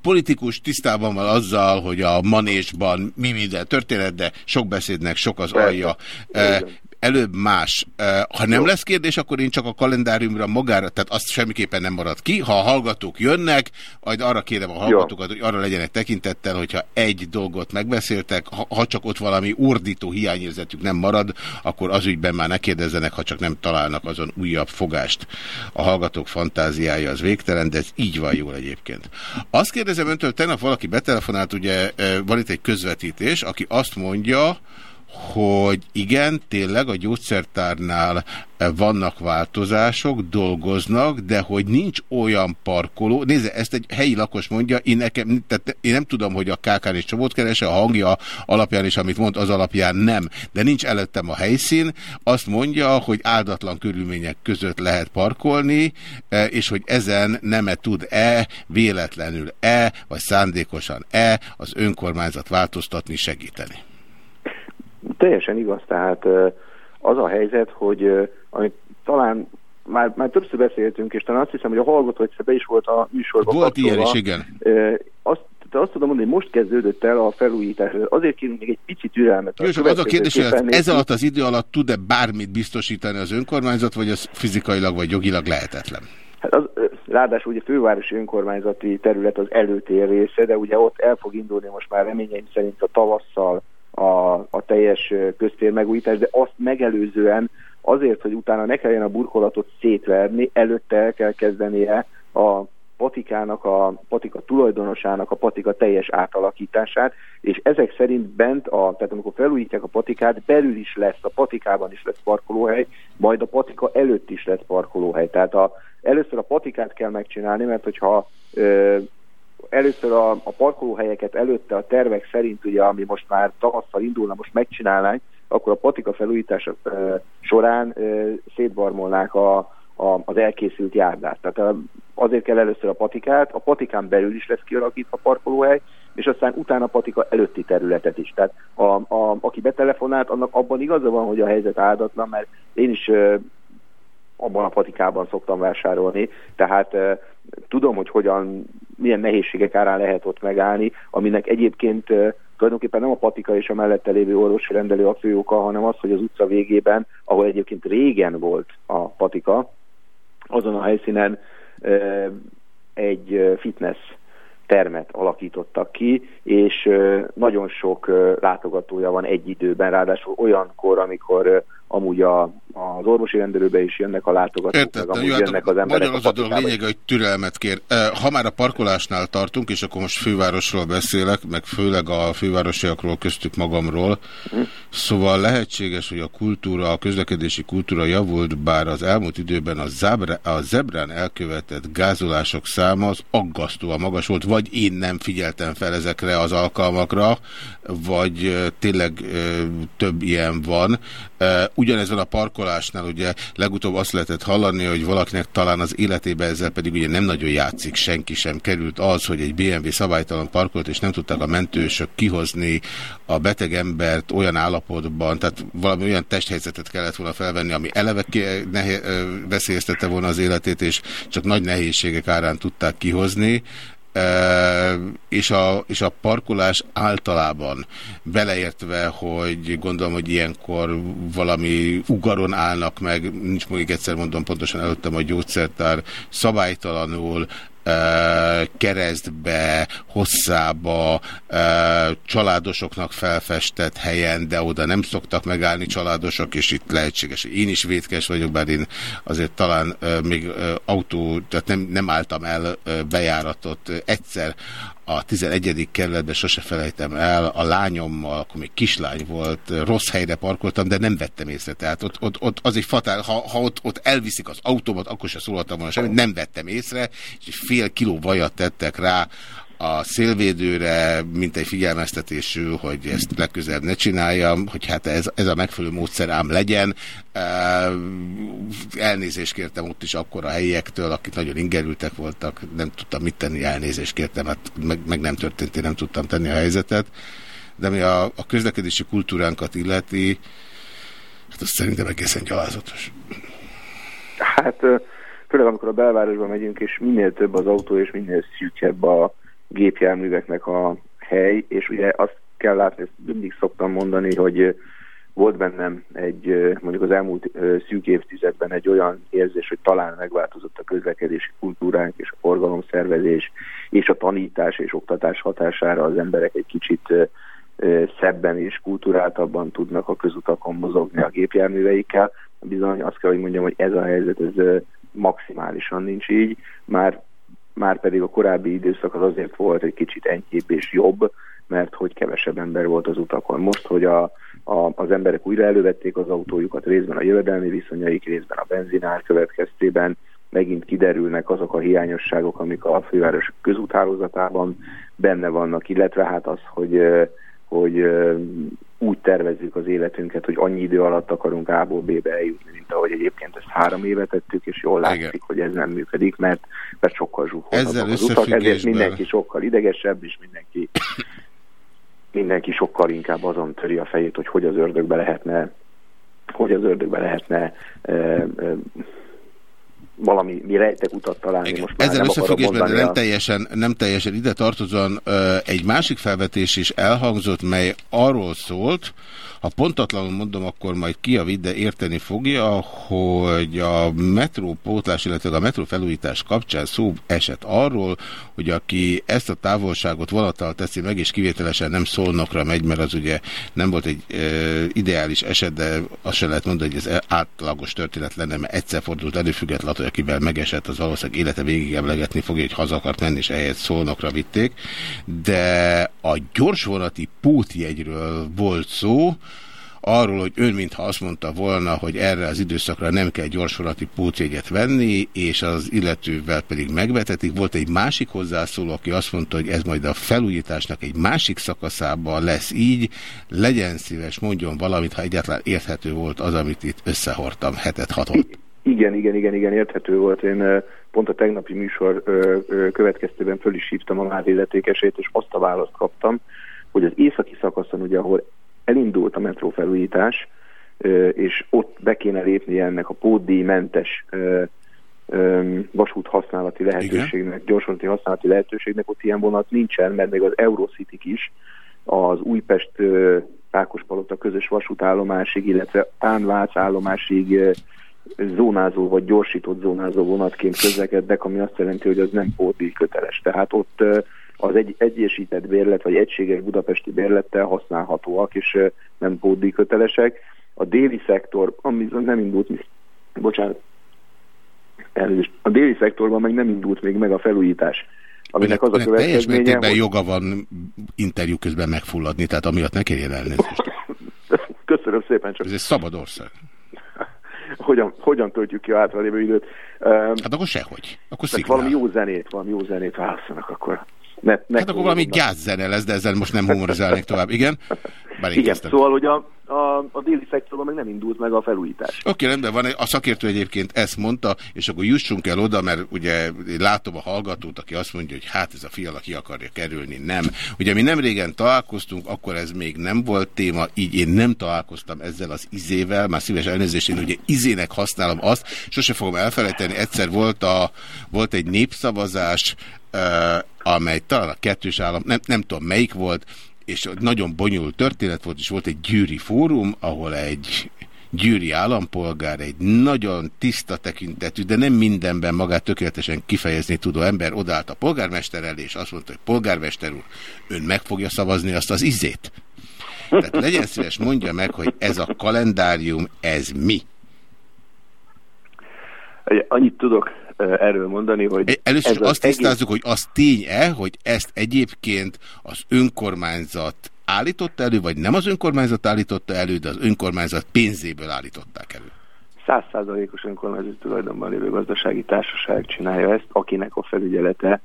politikus tisztában van azzal, hogy a manésban mi minden történet, de sok beszédnek sok az alja előbb más. Ha nem Jó. lesz kérdés, akkor én csak a kalendáriumra magára, tehát azt semmiképpen nem marad ki. Ha a hallgatók jönnek, majd arra kérem a hallgatókat, Jó. hogy arra legyenek tekintettel, hogyha egy dolgot megbeszéltek, ha, ha csak ott valami ordító hiányérzetük nem marad, akkor az ügyben már ne kérdezzenek, ha csak nem találnak azon újabb fogást. A hallgatók fantáziája az végtelen, de ez így van jól egyébként. Azt kérdezem öntől, tegnap valaki betelefonált, ugye van itt egy közvetítés, aki azt mondja, hogy igen, tényleg a gyógyszertárnál vannak változások, dolgoznak, de hogy nincs olyan parkoló. Nézze, ezt egy helyi lakos mondja, én, nekem, tehát én nem tudom, hogy a KK és csomót keresse, a hangja alapján is, amit mond, az alapján nem. De nincs előttem a helyszín. Azt mondja, hogy áldatlan körülmények között lehet parkolni, e, és hogy ezen nem-e tud-e, véletlenül-e, vagy szándékosan-e az önkormányzat változtatni, segíteni. Teljesen igaz, tehát az a helyzet, hogy amit talán már, már többször beszéltünk, és talán azt hiszem, hogy a hallgató egyszer be is volt a műsorban. Volt kapcsolva. ilyen is, igen. Azt, azt tudom mondani, hogy most kezdődött el a felújítás. Azért kérünk még egy picit türelmet. Jó, az a kérdés, hogy ez alatt az idő alatt tud-e bármit biztosítani az önkormányzat, vagy az fizikailag vagy jogilag lehetetlen? Hát az, ráadásul ugye fővárosi önkormányzati terület az előtér része, de ugye ott el fog indulni most már reményeim szerint a tavasszal a, a teljes köztér megújítás, de azt megelőzően azért, hogy utána ne kelljen a burkolatot szétverni, előtte el kell kezdenie a patikának, a patika tulajdonosának a patika teljes átalakítását, és ezek szerint bent, a, tehát amikor felújítják a patikát, belül is lesz, a patikában is lesz parkolóhely, majd a patika előtt is lesz parkolóhely. Tehát a, először a patikát kell megcsinálni, mert hogyha ö, először a, a parkolóhelyeket előtte a tervek szerint, ugye, ami most már tavasszal indulna, most megcsinálnánk, akkor a patika felújítása e, során e, szétbarmolnák a, a, az elkészült járdát. Tehát azért kell először a patikát, a patikán belül is lesz kialakítva parkolóhely, és aztán utána patika előtti területet is. Tehát a, a, aki betelefonált, annak abban igaza van, hogy a helyzet áldatlan, mert én is e, abban a patikában szoktam vásárolni, tehát tudom, hogy hogyan, milyen nehézségek árán lehet ott megállni, aminek egyébként tulajdonképpen nem a patika és a mellette lévő orvosi rendelő a fő oka, hanem az, hogy az utca végében, ahol egyébként régen volt a patika, azon a helyszínen egy fitness termet alakítottak ki, és nagyon sok látogatója van egy időben, ráadásul olyankor, amikor amúgy a, az orvosi rendelőbe is jönnek a látogatók, Értettem, meg amúgy jó, hát jönnek az emberek. Magyar az a dolog lényege, hogy türelmet kér. Ha már a parkolásnál tartunk, és akkor most fővárosról beszélek, meg főleg a fővárosiakról, köztük magamról, hm. szóval lehetséges, hogy a kultúra, a közlekedési kultúra javult, bár az elmúlt időben a, zábre, a zebrán elkövetett gázolások száma az aggasztóan magas volt, vagy én nem figyeltem fel ezekre az alkalmakra, vagy tényleg több ilyen van Ugyanez van a parkolásnál, ugye legutóbb azt lehetett hallani, hogy valakinek talán az életébe ezzel pedig ugye nem nagyon játszik, senki sem. Került az, hogy egy BMW szabálytalan parkolt, és nem tudták a mentősök kihozni a beteg embert olyan állapotban, tehát valami olyan testhelyzetet kellett volna felvenni, ami eleve veszélyeztette volna az életét, és csak nagy nehézségek árán tudták kihozni és a, és a parkolás általában beleértve, hogy gondolom, hogy ilyenkor valami ugaron állnak meg, nincs még egyszer mondom pontosan előttem a gyógyszertár, szabálytalanul keresztbe, hosszába, családosoknak felfestett helyen, de oda nem szoktak megállni családosok, és itt lehetséges. Én is vétkes vagyok, bár én azért talán még autó, tehát nem, nem álltam el bejáratot egyszer a 11. kerületben sose felejtem el, a lányommal, akkor még kislány volt, rossz helyre parkoltam, de nem vettem észre. Tehát ott, ott, ott az egy fatál, ha, ha ott, ott elviszik az autómat, akkor se szólhattam volna semmit, nem vettem észre, és fél kiló vajat tettek rá a szélvédőre, mint egy figyelmeztetésű, hogy ezt legközelebb ne csináljam, hogy hát ez, ez a megfelelő módszer ám legyen. Elnézést kértem ott is akkor a helyiektől, akik nagyon ingerültek voltak, nem tudtam mit tenni, elnézést kértem, hát meg, meg nem történt, én nem tudtam tenni a helyzetet. De mi a, a közlekedési kultúránkat illeti, hát az szerintem egészen gyalázatos. Hát főleg amikor a belvárosban megyünk, és minél több az autó, és minél szűkebb a gépjárműveknek a hely, és ugye azt kell látni, ezt mindig szoktam mondani, hogy volt bennem egy, mondjuk az elmúlt szűk évtizedben egy olyan érzés, hogy talán megváltozott a közlekedési kultúránk és a forgalomszervezés és a tanítás és oktatás hatására az emberek egy kicsit szebben és kulturáltabban tudnak a közutakon mozogni a gépjárműveikkel. Bizony azt kell, hogy mondjam, hogy ez a helyzet ez maximálisan nincs így. Már már pedig a korábbi időszak az azért volt egy kicsit enyhébb és jobb, mert hogy kevesebb ember volt az utakon. Most, hogy a, a, az emberek újra elővették az autójukat, részben a jövedelmi viszonyaik, részben a benzinár következtében, megint kiderülnek azok a hiányosságok, amik a főváros közúthálózatában benne vannak, illetve hát az, hogy, hogy úgy tervezzük az életünket, hogy annyi idő alatt akarunk A-ból B-be eljutni, mint ahogy egyébként ezt három évet tettük, és jól látszik, Igen. hogy ez nem működik, mert, mert sokkal zsúfoltabbak az utak, ezért mindenki sokkal idegesebb, és mindenki, mindenki sokkal inkább azon töri a fejét, hogy hogy az ördögbe lehetne hogy az ördögbe lehetne e, e, valami mi rejtek utat találni. Igen. Most már Ezzel nem összefüggésben nem, teljesen, nem teljesen ide tartozóan egy másik felvetés is elhangzott, mely arról szólt, ha pontatlanul mondom, akkor majd kiavít, de érteni fogja, hogy a metró pótlás, illetve a metró felújítás kapcsán szó esett arról, hogy aki ezt a távolságot vonattal teszi meg, és kivételesen nem szólnokra megy, mert az ugye nem volt egy e, ideális eset, de azt se lehet mondani, hogy ez átlagos történet lenne, mert egyszer fordult előfüggetlenül, hogy akivel megesett, az valószínűleg élete végig emlegetni fogja, hogy haza akart menni, és ehhez szólnokra vitték. De a gyorsvonati pótjegyről volt szó, arról, hogy ön mintha azt mondta volna, hogy erre az időszakra nem kell gyorsorati pótjegyet venni, és az illetővel pedig megvetetik. Volt egy másik hozzászóló, aki azt mondta, hogy ez majd a felújításnak egy másik szakaszában lesz így. Legyen szíves, mondjon valamit, ha egyáltalán érthető volt az, amit itt összehortam hetet, hatot. Igen, igen, igen, igen, érthető volt. Én pont a tegnapi műsor következtében föl is hívtam a már illetékesét, és azt a választ kaptam, hogy az északi szakaszon, ugye, ahol elindult a metró felújítás, és ott be kéne lépni ennek a pótdíjmentes vasút használati lehetőségnek, gyorsonati használati lehetőségnek, ott ilyen vonat nincsen, mert még az Eurocity is az Újpest Pákospalota közös vasútállomásig, illetve Tánvác állomásig zónázó vagy gyorsított zónázó vonatként közlekednek, ami azt jelenti, hogy az nem pótdíj köteles. Tehát ott az egy egyesített bérlet, vagy egységes budapesti bérlettel használhatóak, és nem pótdíj kötelesek. A déli szektor, ami nem indult, bocsánat, elnézést, a déli szektorban meg nem indult még meg a felújítás. Aminek az a következménye, teljes mértékben hogy... joga van interjú közben megfulladni, tehát amiatt ne kérjen elnézést. Köszönöm szépen csak. Ez egy szabad ország. hogyan, hogyan töltjük ki a hátralévő időt? Hát akkor sehogy. Akkor valami jó zenét, valami jó zenét válaszolnak akkor. Ne hát akkor valami gyászene lesz, de ezzel most nem humorizálnék tovább. Igen? Bár Igen, kezdtem. szóval, hogy a, a, a déli szektorban meg nem indult meg a felújítás. Oké, okay, rendben van. A szakértő egyébként ezt mondta, és akkor jussunk el oda, mert ugye látom a hallgatót, aki azt mondja, hogy hát ez a fiala ki akarja kerülni. Nem. Ugye mi nem régen találkoztunk, akkor ez még nem volt téma, így én nem találkoztam ezzel az izével, már szíves elnézést, én ugye izének használom azt, sose fogom elfelejteni, egyszer volt, a, volt egy népszavazás, amely talán a kettős állam, nem, nem tudom melyik volt, és nagyon bonyolult történet volt, és volt egy gyűri fórum, ahol egy győri állampolgár, egy nagyon tiszta tekintetű, de nem mindenben magát tökéletesen kifejezni tudó ember odállt a polgármester elé, és azt mondta, hogy polgármester úr, ön meg fogja szavazni azt az izét? Tehát legyen szíves, mondja meg, hogy ez a kalendárium, ez mi? Annyit tudok erről mondani, hogy... Először az azt tisztázzuk, egész... hogy az tény-e, hogy ezt egyébként az önkormányzat állította elő, vagy nem az önkormányzat állította elő, de az önkormányzat pénzéből állították elő? Százszázalékos önkormányzat tulajdonban lévő gazdasági társaság csinálja ezt, akinek a felügyelete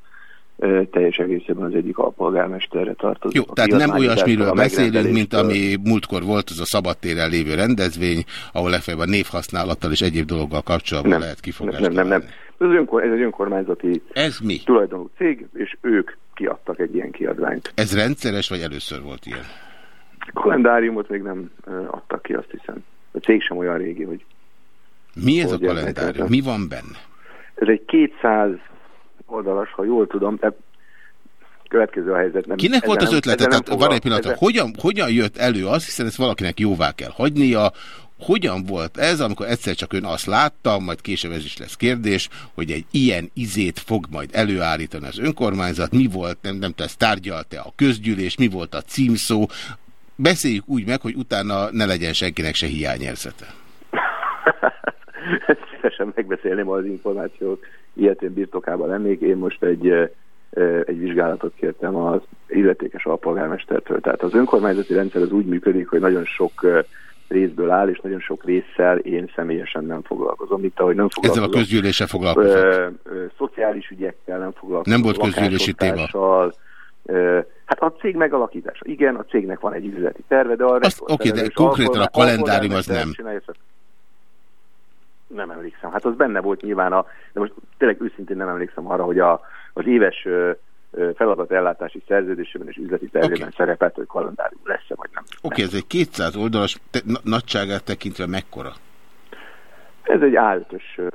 teljes egészében az egyik alpolgármesterre tartozik. Jó, tehát nem olyasmiről beszélünk, mint ami múltkor volt az a szabadtéren lévő rendezvény, ahol legfeljebb a névhasználattal és egyéb dologgal kapcsolatban nem, lehet kifogást Nem, nem, nem. Ez, önkor, ez egy önkormányzati ez mi? tulajdonú cég, és ők kiadtak egy ilyen kiadványt. Ez rendszeres, vagy először volt ilyen? Kalendáriumot még nem adtak ki, azt hiszem. A cég sem olyan régi, hogy... Mi ez a kalendárium? Mi van benne? Ez egy 200 oldalas, ha jól tudom, tehát következő a helyzet. Nem, Kinek volt az ötlete? Tehát van egy pillanat, ezzel... hogyan, hogyan jött elő az, hiszen ezt valakinek jóvá kell hagynia, hogyan volt ez, amikor egyszer csak ön azt látta, majd később ez is lesz kérdés, hogy egy ilyen izét fog majd előállítani az önkormányzat, mi volt, nem, nem ezt tárgyalta a közgyűlés, mi volt a címszó, beszéljük úgy meg, hogy utána ne legyen senkinek se hiányérzete. Szívesen megbeszélném az információt ilyetén birtokában lennék. Én most egy, egy vizsgálatot kértem az illetékes alpolgármestertől. Tehát az önkormányzati rendszer az úgy működik, hogy nagyon sok részből áll, és nagyon sok résszel én személyesen nem foglalkozom. Itt, ahogy nem foglalkozom. Ezzel a közgyűlése foglalkozott? Ö, ö, szociális ügyekkel nem foglalkozom. Nem volt közgyűlési téma? Ö, hát a cég megalakítása. Igen, a cégnek van egy üzleti terve, de arra... Oké, de konkrétan a kalendárium az nem. Csinálja, nem emlékszem. Hát az benne volt nyilván, a, de most tényleg őszintén nem emlékszem arra, hogy a, az éves feladatellátási szerződésében és üzleti tervében okay. szerepelt, hogy kalendárium lesz-e vagy nem. Oké, okay, ez egy 200 oldalas te, nagyságát tekintve mekkora? Ez egy A5-ös,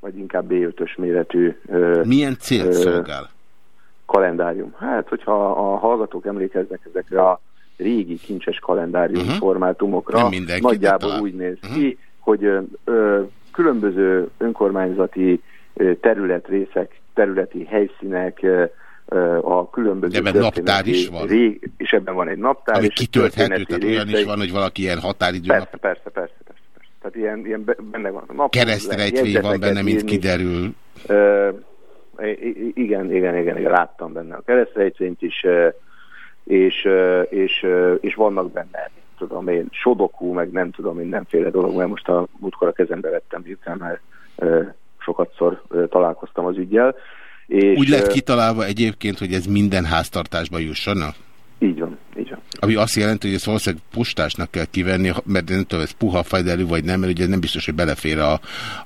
vagy inkább B5-ös méretű... Milyen célt szolgál? Kalendárium. Hát, hogyha a hallgatók emlékeznek ezekre a régi kincses kalendárium uh mhm. -huh. formátumokra, nagyjából úgy néz uh -huh. ki, hogy ö, különböző önkormányzati területrészek, területi helyszínek, a különböző... Ebben naptár is van? Rég, és ebben van egy naptár. Ami kitölthető, tehát olyan is van, hogy valaki ilyen határidő... Persze, nap... persze, persze, persze, persze. Tehát ilyen, ilyen benne van a nap. Keresztrejtvény van benne, mint írni. kiderül. Uh, igen, igen, igen, igen, láttam benne a keresztrejtvényt is, és, és, és vannak benne tudom én, sodokú, meg nem tudom mindenféle dolog, mert most a múltkor a kezembe vettem, miután már sokatszor találkoztam az ügyjel. És, Úgy lett kitalálva egyébként, hogy ez minden háztartásba jusson? Így van, így van. Ami azt jelenti, hogy ezt valószínűleg postásnak kell kivenni, mert nem tudom, ez puha fajdelű vagy nem, mert ugye nem biztos, hogy belefér a,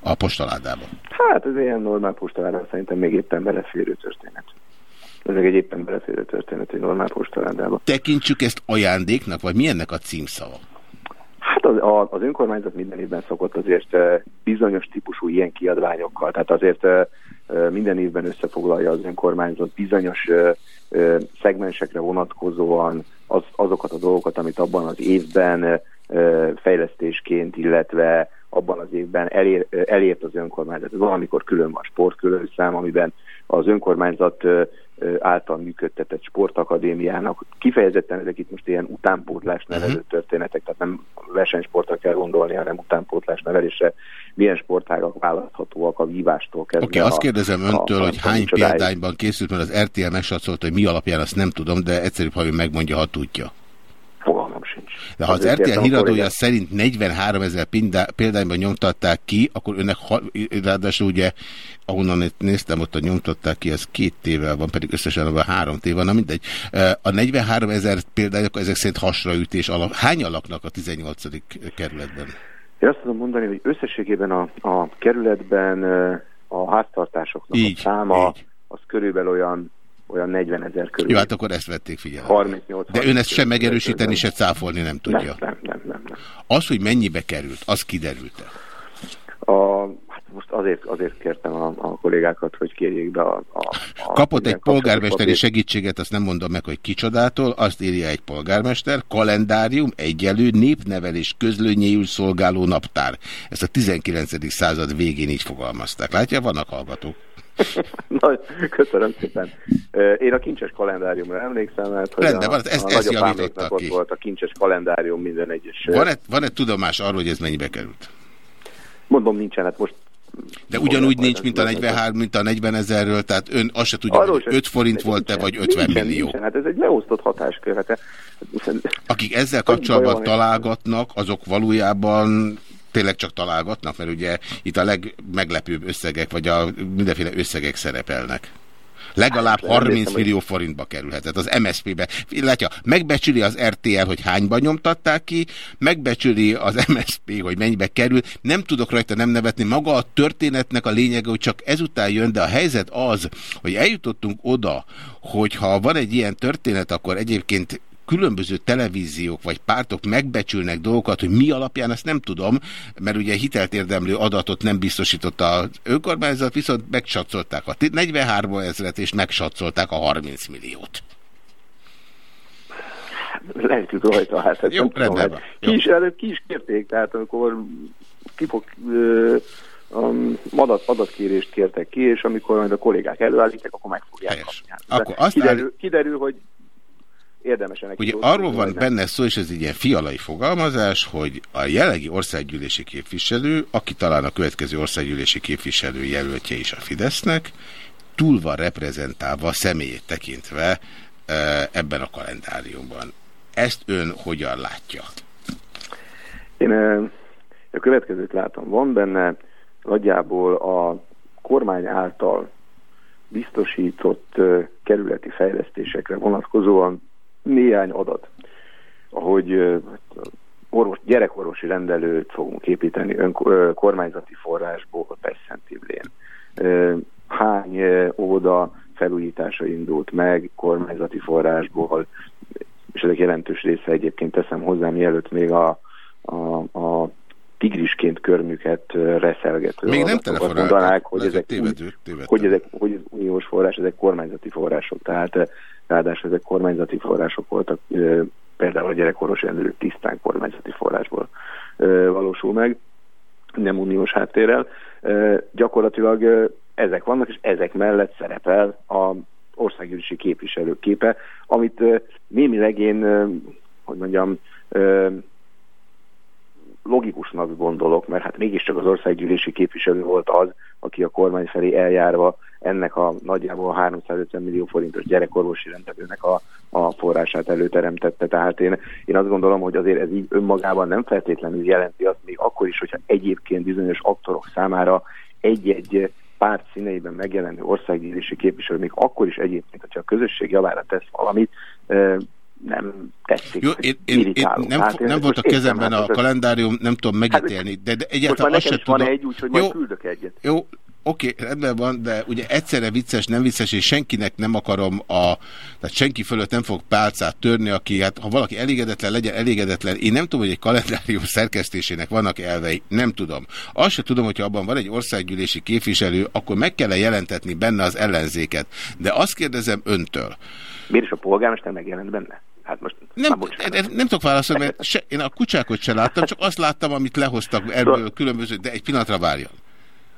a postaládába. Hát ez ilyen normál postaládába szerintem még éppen beleférő történet. Ezek egy éppen beleférő történet egy normál postaládába. Tekintsük ezt ajándéknak, vagy mi ennek a címszava? Hát az, az önkormányzat minden évben szokott azért bizonyos típusú ilyen kiadványokkal, tehát azért minden évben összefoglalja az önkormányzat bizonyos szegmensekre vonatkozóan az, azokat a dolgokat, amit abban az évben fejlesztésként, illetve abban az évben elér, elért az önkormányzat. Valamikor külön van sportkülönszám, amiben az önkormányzat által működtetett sportakadémiának. Kifejezetten ezek itt most ilyen utánpótlás mhm. nevelő történetek, tehát nem versenysportra kell gondolni, hanem utánpótlás nevelésre. Milyen sportágak választhatóak a vívástól kezdve. Oké, okay, azt kérdezem öntől, a, hogy hány példányban készült, mert az RTL megsatszolta, hogy mi alapján, azt nem tudom, de egyszerűbb, ha ő megmondja, ha tudja. Fogalmam. De ha az, az RTL híradója szerint 43 ezer példányban nyomtatták ki, akkor önnek, ráadásul ugye, ahonnan néztem, ott a nyomtatták ki, ez két tével van, pedig összesen abban három tév van, na mindegy. A 43 ezer példány, akkor ezek szerint hasraütés alap. Hány alaknak a 18. kerületben? Én azt tudom mondani, hogy összességében a, a kerületben a háztartásoknak így, a száma így. az körülbelül olyan olyan 40 ezer körül. Jó, hát akkor ezt vették figyelembe. 38, De ön ezt sem megerősíteni, se cáfolni nem tudja. Nem, nem, nem, nem. Az, hogy mennyibe került, az kiderült-e? Hát most azért, azért kértem a, a kollégákat, hogy kérjék be a... a, a Kapott egy polgármesteri segítséget, azt nem mondom meg, hogy kicsodától, azt írja egy polgármester, kalendárium, egyelő, népnevelés közlőnyéül szolgáló naptár. Ezt a 19. század végén így fogalmazták. Látja, vannak hallgatók. Na, köszönöm szépen. Én a kincses kalendáriumra emlékszem, mert hogy Rendben, a, van, ezt, a ezt nagyapáméknak ott ki. volt a kincses kalendárium minden egyes... Van-e van -e tudomás arról, hogy ez mennyibe került? Mondom, nincsen, hát most... De ugyanúgy nincs, mint a 43, mint a 40 ezerről, tehát ön azt se tudja, Arról hogy sem- 5 forint volt-e, vagy 50 nincsen, millió. Nincsen, hát ez egy leosztott hatáskör. Hát, Akik ezzel kapcsolatban találgatnak, azok valójában tényleg csak találgatnak, mert ugye itt a legmeglepőbb összegek, vagy a mindenféle összegek szerepelnek. Legalább Hát, 30 emlékszem, hogy- millió forintba kerülhetett az MSZP-be. Látja, megbecsüli az RTL, hogy hányba nyomtatták ki, megbecsüli az MSZP, hogy mennyibe kerül. Nem tudok rajta nem nevetni. Maga a történetnek a lényege, hogy csak ezután jön, de a helyzet az, hogy eljutottunk oda, hogyha van egy ilyen történet, akkor egyébként különböző televíziók vagy pártok megbecsülnek dolgokat, hogy mi alapján, ezt nem tudom, mert ugye hitelt érdemlő adatot nem biztosított az önkormányzat, viszont megsatszolták a 43 ezeret, és megsatszolták a 30 milliót. lehetünk rajta, hát ezt Jó, nem tudom, hát ki is, ki is kérték, tehát amikor ki fog, ö, um, adat, adatkérést kértek ki, és amikor majd a kollégák előállítják, akkor meg fogják kapni. Hát, Akkor azt kiderül, kiderül, hogy érdemes ennek Ugye arról van benne szó, és ez egy ilyen fialai fogalmazás, hogy a jelenlegi országgyűlési képviselő, aki talán a következő országgyűlési képviselő jelöltje is a Fidesznek, túl van reprezentálva személyét tekintve ebben a kalendáriumban. Ezt ön hogyan látja? Én a következőt látom. Van benne nagyjából a kormány által biztosított kerületi fejlesztésekre vonatkozóan néhány adat, ahogy ö, orvos, gyerekorvosi rendelőt fogunk építeni ön, ö, kormányzati forrásból Pest-Szentiblén. Ö, Hány ö, óvoda felújítása indult meg kormányzati forrásból, és ezek jelentős része egyébként teszem hozzá, mielőtt még a, a, a tigrisként körmüket reszelgető Még nem telefonáltak, mondanák, hogy ezek, hogy tévedő- hogy ezek hogy ez uniós forrás, ezek kormányzati források, tehát ráadásul ezek kormányzati források voltak, például a gyerekoros rendelő tisztán kormányzati forrásból valósul meg, nem uniós háttérrel. Gyakorlatilag ezek vannak, és ezek mellett szerepel a országgyűlési képviselők képe, amit némileg én, hogy mondjam, logikusnak gondolok, mert hát mégiscsak az országgyűlési képviselő volt az, aki a kormány felé eljárva ennek a nagyjából 350 millió forintos gyerekorvosi rendelőnek a, a forrását előteremtette. Tehát én, én azt gondolom, hogy azért ez így önmagában nem feltétlenül jelenti azt, még akkor is, hogyha egyébként bizonyos aktorok számára egy-egy párt színeiben megjelenő országgyűlési képviselő, még akkor is egyébként, hogyha a közösség javára tesz valamit, nem tetszik. Jó, én, én, én nem, Hát én nem volt a kezemben hát a kalendárium, nem tudom megítélni, de, de egyáltalán azt nekem se is van tudom. egy, úgyhogy majd Jó, küldök egyet. Jó, oké, rendben van, de ugye egyszerre vicces, nem vicces, és senkinek nem akarom a, tehát senki fölött nem fog pálcát törni, aki, hát ha valaki elégedetlen, legyen elégedetlen. Én nem tudom, hogy egy kalendárium szerkesztésének vannak elvei, nem tudom. Azt se tudom, hogyha abban van egy országgyűlési képviselő, akkor meg kell -e jelentetni benne az ellenzéket. De azt kérdezem öntől, Miért is a polgármester megjelent benne? Hát most nem, nem, nem tudok válaszolni, mert se, én a kucsákot se láttam, csak azt láttam, amit lehoztak ebből különböző, de egy pillanatra várjon.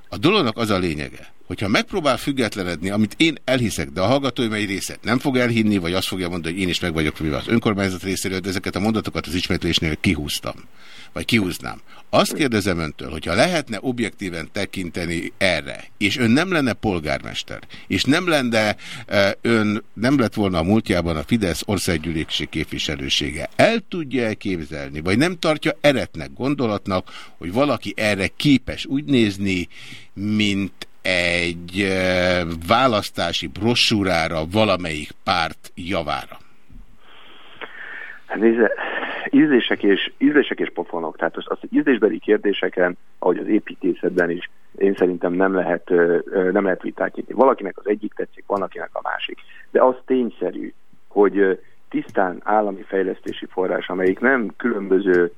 A dolognak az a lényege, hogyha megpróbál függetlenedni, amit én elhiszek, de a hallgatóim egy része nem fog elhinni, vagy azt fogja mondani, hogy én is meg vagyok véve az önkormányzat részéről, de ezeket a mondatokat az ismétlésnél kihúztam, vagy kihúznám. Azt kérdezem öntől, hogyha lehetne objektíven tekinteni erre, és ön nem lenne polgármester, és nem lenne e, ön, nem lett volna a múltjában a Fidesz országgyűlési képviselősége, el tudja elképzelni, vagy nem tartja eretnek gondolatnak, hogy valaki erre képes úgy nézni, mint egy választási brossúrára valamelyik párt javára? Hát nézze, ízlések és, ízlések és pofonok. Tehát az, az ízlésbeli kérdéseken, ahogy az építészetben is, én szerintem nem lehet, nem lehet vitát nyitni. Valakinek az egyik tetszik, van akinek a másik. De az tényszerű, hogy tisztán állami fejlesztési forrás, amelyik nem különböző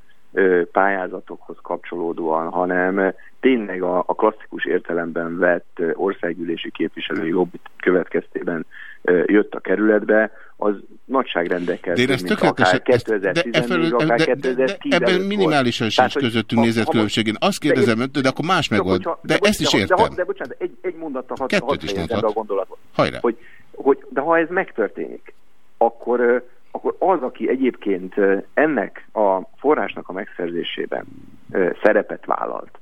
pályázatokhoz kapcsolódóan, hanem tényleg a, a klasszikus értelemben vett országgyűlési képviselői lobby következtében jött a kerületbe, az nagyságrendekkel, De én ezt tökéletesen... akár ezt- de, 2014, efelől- akár de, de, de, 2010 ebben minimálisan volt. Sincs közöttünk nézetkülönbség. Én azt kérdezem öntől, de akkor más megold. hogyha- De bocs- ezt is de, értem. De, de bocsánat, egy, egy mondattal hadd be mondhat. a gondolatot. Hajrá. Hogy, hogy, de ha ez megtörténik, akkor, akkor az, aki egyébként ennek a forrásnak a megszerzésében szerepet vállalt,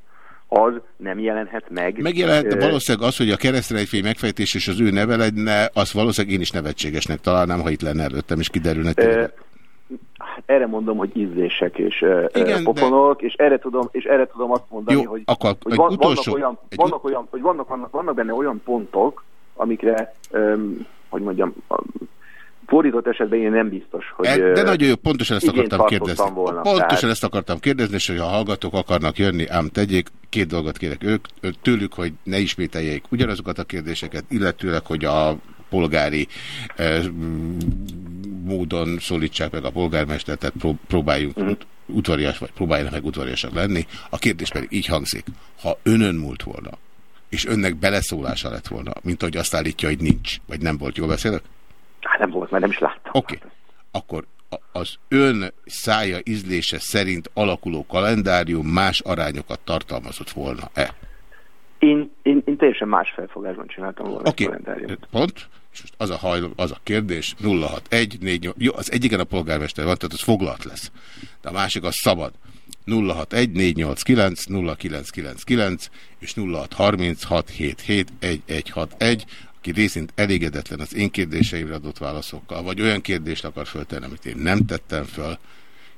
az nem jelenhet meg. Megjelent valószínűleg az, hogy a keresztrejtfény megfejtés és az ő neve lenne, azt valószínűleg én is nevetségesnek találnám, ha itt lenne előttem, és kiderülne tényleg. hát erre mondom, hogy ízlések és Igen, de- pofonok, és erre tudom, és erre tudom azt mondani, Jó, hogy, akkor hogy van, utolsó- vannak olyan, egy vannak olyan, hogy vannak, vannak, vannak benne olyan pontok, amikre, öm, hogy mondjam, fordított esetben én nem biztos, hogy E- De nagyon jó, pontosan ezt akartam kérdezni. Volna, Pontosan tehát, ezt akartam kérdezni, és hogy a hallgatók akarnak jönni, ám tegyék, két dolgot kérek ők, tőlük, hogy ne ismételjék ugyanazokat a kérdéseket, illetőleg, hogy a polgári eh, mm, módon szólítsák meg a polgármestert, tehát pró próbáljunk Mhm. ut udvarias, vagy próbáljanak meg udvariasak lenni. A kérdés pedig így hangzik, ha önön múlt volna, és önnek beleszólása lett volna, mint ahogy azt állítja, hogy nincs, vagy nem volt, jól beszélek? Hát nem volt, mert nem is láttam. Oké, okay. akkor az ön szája ízlése szerint alakuló kalendárium más arányokat tartalmazott volna-e? Én, én, én teljesen más felfogásban csináltam volna okay. kalendáriumot. pont. És most az a, hajl, az a kérdés, 061, 4, jó, az egyiken a polgármester van, tehát az foglalt lesz. De a másik az szabad. 061 489 0999 és 0636 77 1161, aki részint elégedetlen az én kérdéseimre adott válaszokkal, vagy olyan kérdést akar föltenni, amit én nem tettem föl.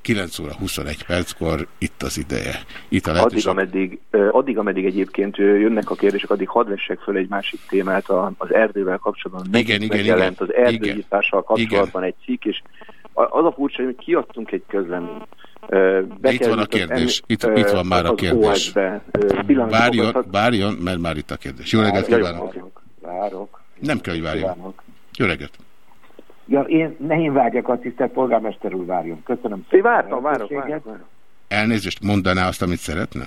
9 óra 21 perckor itt az ideje. Itt a Addig lehetőség. ameddig, ö, addig, ameddig egyébként jönnek a kérdések, addig hadd vessek föl egy másik témát az erdővel kapcsolatban. Igen, igen, igen. az erdőgyítással kapcsolatban egy cikk, és az a furcsa, hogy kiadtunk egy közleményt. De itt van a kérdés. Itt, itt van már a kérdés. Várjon, várjon, mert már itt a kérdés. Jó reggelt kívánok! Várok. Nem kell, hogy várjon. Jó reggelt! Ja, én, ne én vágjak, a tisztelt polgármester úr várjon. Köszönöm Én szépen. vártam, a várok, várok, várok. Elnézést, mondaná azt, amit szeretne?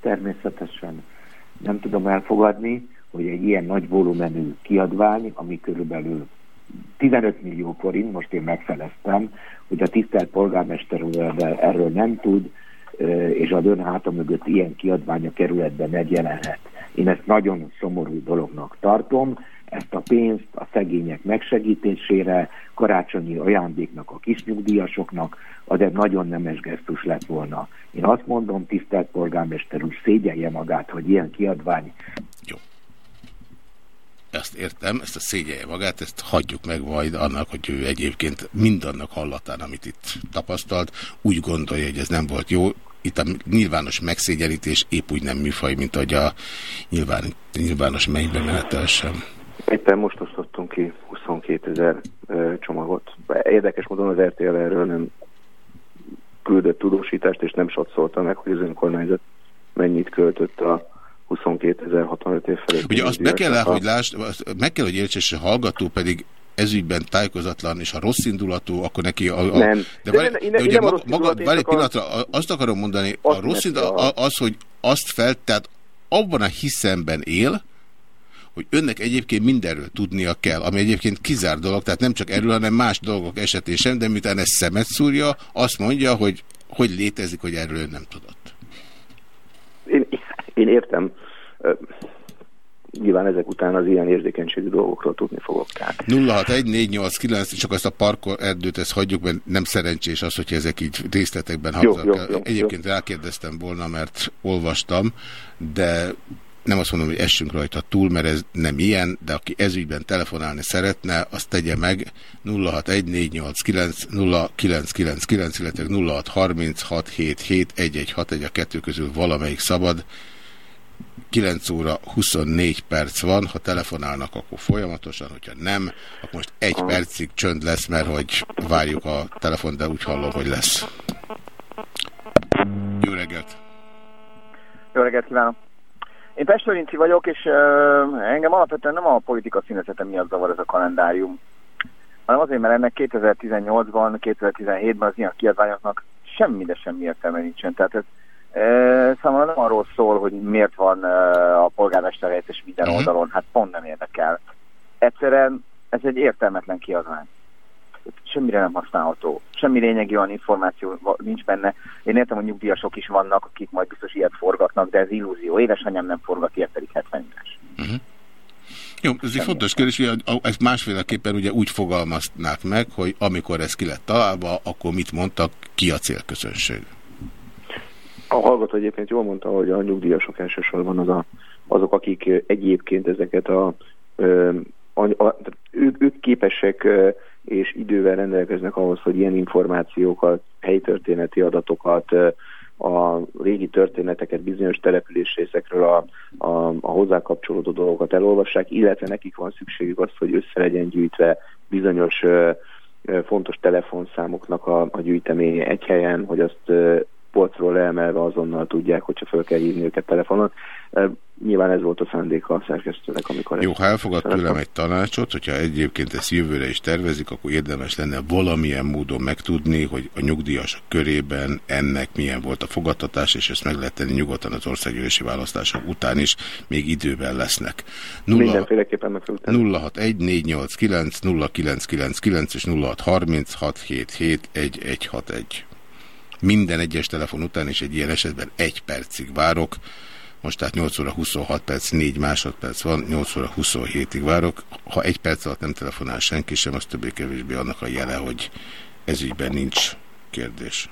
Természetesen nem tudom elfogadni, hogy egy ilyen nagy volumenű kiadvány, ami körülbelül 15 millió forint, most én megfeleztem, hogy a tisztelt polgármester úr erről- erről nem tud, és az ön háta mögött ilyen kiadvány a kerületben megjelenhet. Én ezt nagyon szomorú dolognak tartom, ezt a pénzt a szegények megsegítésére, karácsonyi ajándéknak a kisnyugdíjasoknak, az egy nagyon nemes gesztus lett volna. Én azt mondom, tisztelt polgármester úr, szégyelje magát, hogy ilyen kiadvány Ezt értem, ezt a szégyelje magát, ezt hagyjuk meg majd annak, hogy ő egyébként mindannak hallatán, amit itt tapasztalt, úgy gondolja, hogy ez nem volt jó. Itt a nyilvános megszégyenítés épp úgy nem műfaj, mint hogy a nyilván, nyilvános mennybe menetel sem. Éppen most osztottunk ki 22 ezer csomagot. Érdekes módon az RTL erről nem küldött tudósítást, és nem satszolta meg, hogy az önkormányzat mennyit költött a 22 ezer 65 év felé. Ugye azt be kell, hogy láss, azt meg kell, hogy értse, és a hallgató pedig ezügyben tájékozatlan, és ha rossz indulatú, akkor neki a... a Nem. De, De várj, de én ugye nem a maga, rossz maga várj egy a- pillanatra, a- azt akarom mondani, a Azt rossz neki indulat, a- az, hogy azt fel, tehát abban a hiszemben él, hogy önnek egyébként mindenről tudnia kell, ami egyébként kizár dolog, tehát nem csak erről, hanem más dolgok esetén sem, de miután ezt szemet szúrja, azt mondja, hogy hogy létezik, hogy erről ön nem tudott. Én, én értem. Nyilván ezek után az ilyen érzékenységű dolgokról tudni fogok. Tehát 061-489, csak azt a parkerdőt, ezt hagyjuk, mert nem szerencsés az, hogyha ezek így részletekben hangzanak. el. jó, Egyébként rákérdeztem volna, mert olvastam, de nem azt mondom, hogy essünk rajta túl, mert ez nem ilyen, de aki ezügyben telefonálni szeretne, azt tegye meg 061-489-0999, illetve 0636771161 a kettő közül valamelyik szabad. 9 óra 24 perc van, ha telefonálnak, akkor folyamatosan, hogyha nem, akkor most egy percig csönd lesz, mert hogy várjuk a telefon, de úgy hallom, hogy lesz. Jó reggelt! Jó reggelt kívánok! Én Pestőrinci vagyok, és uh, engem alapvetően nem a politika színezete miatt zavar ez a kalendárium, hanem azért, mert ennek 2018-ban, 2017-ben az ilyen kiadványoknak semmi, de semmi értelme nincsen. Tehát ez számomra nem arról szól, hogy miért van a polgármester helyettes minden Mhm. oldalon, hát pont nem érdekel. Egyszerűen ez egy értelmetlen kiadvány. Semmire nem használható. Semmi lényegi olyan információ nincs benne. Én értem, hogy nyugdíjasok is vannak, akik majd biztos ilyet forgatnak, de ez illúzió. Édesanyám nem forgat, ilyet pedig 70 éves. Jó, ez egy fontos kérdés, hogy ezt másféleképpen ugye úgy fogalmaznák meg, hogy amikor ez ki lett találva, akkor mit mondtak, ki a célközönség. A hallgató egyébként jól mondta, hogy a nyugdíjasok elsősorban az a, azok, akik egyébként ezeket a, a, a ők, ők képesek és idővel rendelkeznek ahhoz, hogy ilyen információkat, helytörténeti adatokat, a régi történeteket, bizonyos településrészekről a, a, a hozzá kapcsolódó dolgokat elolvassák, illetve nekik van szükségük az, hogy össze legyen gyűjtve bizonyos ö, ö, fontos telefonszámoknak a, a gyűjteménye egy helyen, hogy azt ö, polcról emelve azonnal tudják, hogyha fel kell hívni őket telefonon. Nyilván ez volt a szándéka a szerkesztőnek, amikor... Jó, ha elfogad tőlem egy tanácsot, hogyha egyébként ezt jövőre is tervezik, akkor érdemes lenne valamilyen módon megtudni, hogy a nyugdíjasok körében ennek milyen volt a fogadtatás, és ezt meg lehet tenni nyugodtan az országgyűlési választások után is, még időben lesznek. Nulla- Mindenféleképpen meg fogjuk tenni. 061 489 0999 és 0636771161. Minden egyes telefon után is egy ilyen esetben egy percig várok. Most tehát 8 óra 26 perc, 4 másodperc van, 8 óra 27-ig várok. Ha egy perc alatt nem telefonál senki sem, az többé-kevésbé annak a jele, hogy ez ügyben nincs kérdés.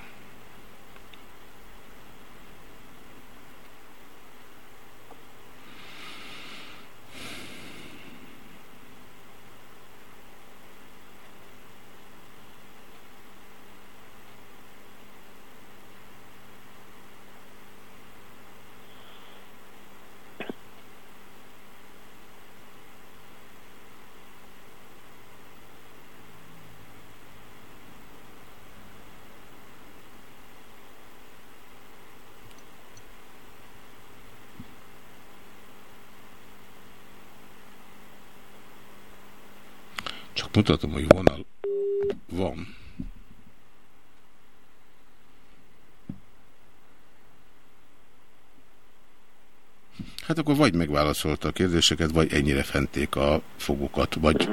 Csak mutatom, hogy vonal van. Hát akkor vagy megválaszolta a kérdéseket, vagy ennyire fenték a fogukat, vagy...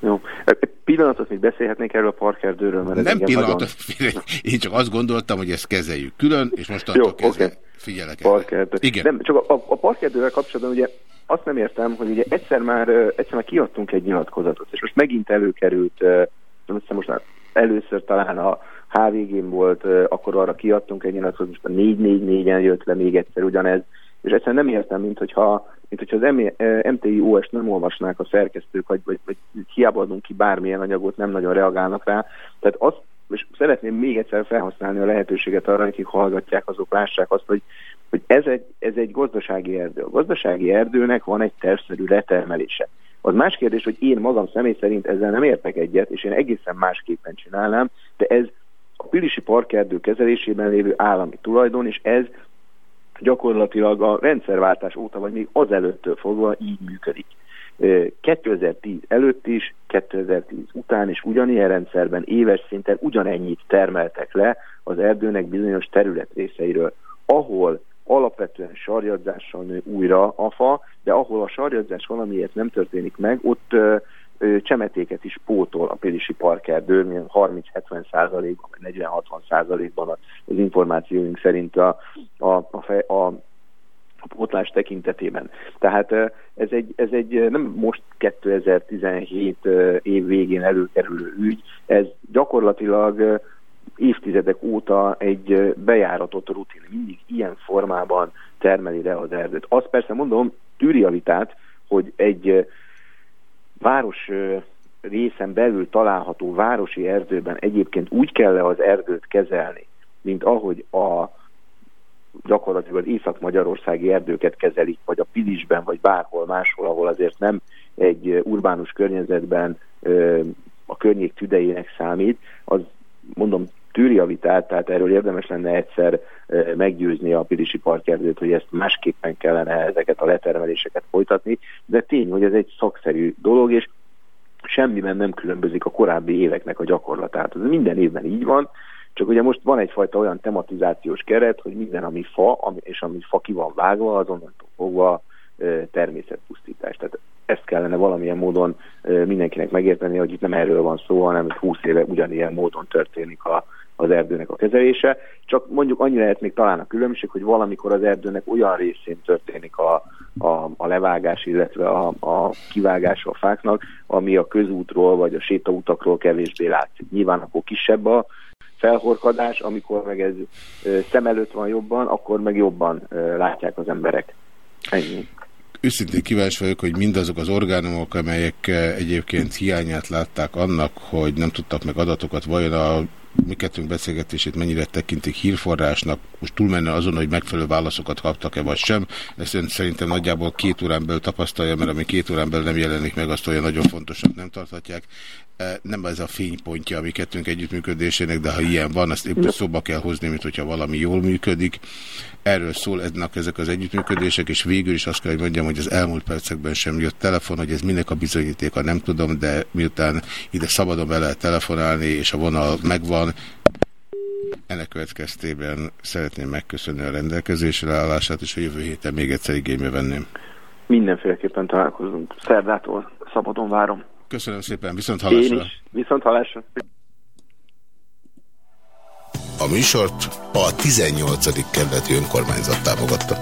Jó. Egy pillanatot még beszélhetnénk erről a parkerdőről, mert Nem engem pillanat, nagyon- én csak azt gondoltam, hogy ezt kezeljük külön, és mostantól Jó, kezdve oké. figyelek. Parkerdő. Igen. Nem, csak a, a parkerdővel kapcsolatban ugye azt nem értem, hogy ugye egyszer már, egyszer már kiadtunk egy nyilatkozatot, és most megint előkerült, nem hiszem most már először talán a HVG-n volt, akkor arra kiadtunk egy nyilatkozatot, most a 444-en jött le még egyszer ugyanez, és egyszerűen nem értem, mint hogyha, mint hogyha az MTI OS nem olvasnák a szerkesztők, vagy, vagy, vagy hiába adunk ki bármilyen anyagot, nem nagyon reagálnak rá. Tehát azt, és szeretném még egyszer felhasználni a lehetőséget arra, akik hallgatják, azok lássák azt, hogy hogy ez egy, ez egy gazdasági erdő. A gazdasági erdőnek van egy tervszerű letermelése. Az más kérdés, hogy én magam személy szerint ezzel nem értek egyet, és én egészen másképpen csinálnám, de ez a Pilisi Parkerdő kezelésében lévő állami tulajdon, és ez gyakorlatilag a rendszerváltás óta, vagy még azelőttől fogva így működik. Ö, 2010 előtt is, 2010 után is ugyanilyen rendszerben éves szinten ugyanennyit termeltek le az erdőnek bizonyos területrészeiről, ahol alapvetően sarjadzással nő újra a fa, de ahol a sarjadzás valamiért nem történik meg, ott csemetéket is pótol a Pilisi Parkerdő, milyen 30-70 százalékban, vagy 40-60 százalékban az információink szerint a, a, a, fe, a a pótlás tekintetében. Tehát ez egy, ez egy nem most 2017 ö, év végén előkerülő ügy, ez gyakorlatilag évtizedek óta egy bejáratott rutin, mindig ilyen formában termeli le az erdőt. Azt persze mondom, tűri a vitát, hogy egy város részen belül található városi erdőben egyébként úgy kell -e az erdőt kezelni, mint ahogy a gyakorlatilag észak-magyarországi erdőket kezelik, vagy a Pilisben, vagy bárhol máshol, ahol azért nem egy urbánus környezetben a környék tüdejének számít, az mondom tűri a vitát, tehát erről érdemes lenne egyszer meggyőzni a Pilisi Parkerdőt, hogy ezt másképpen kellene ezeket a letermeléseket folytatni, de tény, hogy ez egy szakszerű dolog, és semmiben nem különbözik a korábbi éveknek a gyakorlatát. Ez minden évben így van, Csak ugye most van egyfajta olyan tematizációs keret, hogy minden, ami fa, és ami fa ki van vágva, azonnantól fogva természetpusztítás. Tehát ezt kellene valamilyen módon mindenkinek megérteni, hogy itt nem erről van szó, hanem hogy 20 éve ugyanilyen módon történik a, az erdőnek a kezelése. Csak mondjuk annyi lehet még talán a különbség, hogy valamikor az erdőnek olyan részén történik a, a, a levágás, illetve a, a kivágás a fáknak, ami a közútról vagy a sétautakról kevésbé látszik. Nyilván akkor kisebb a felhorkadás, amikor meg ez szem előtt van jobban, akkor meg jobban látják az emberek. Ennyi. Őszintén kíváncsi vagyok, hogy mindazok az orgánumok, amelyek egyébként hiányát látták annak, hogy nem tudtak meg adatokat, vajon a mi kettőnk beszélgetését mennyire tekintik hírforrásnak, most túlmenne azon, hogy megfelelő válaszokat kaptak-e vagy sem. Ezt ön szerintem nagyjából két órán belül tapasztalja, mert ami két órán belül nem jelenik meg, azt olyan nagyon fontosnak nem tarthatják. Nem ez a fénypontja a mi kettőnk együttműködésének, de ha ilyen van, azt éppen szóba kell hozni, mint hogyha valami jól működik. Erről szól ennek ezek az együttműködések, és végül is azt kell, hogy mondjam, hogy az elmúlt percekben sem jött telefon, hogy ez minek a bizonyítéka, nem tudom, de miután ide szabadon be lehet telefonálni, és a vonal megvan, ennek következtében szeretném megköszönni a rendelkezésre állását, és a jövő héten még egyszer igénybe venném. Mindenféleképpen találkozunk. Szerdától szabadon várom. Köszönöm szépen, viszont hallásra. Én is, viszont hallásra. A műsort a 18. kerületi önkormányzat támogatta.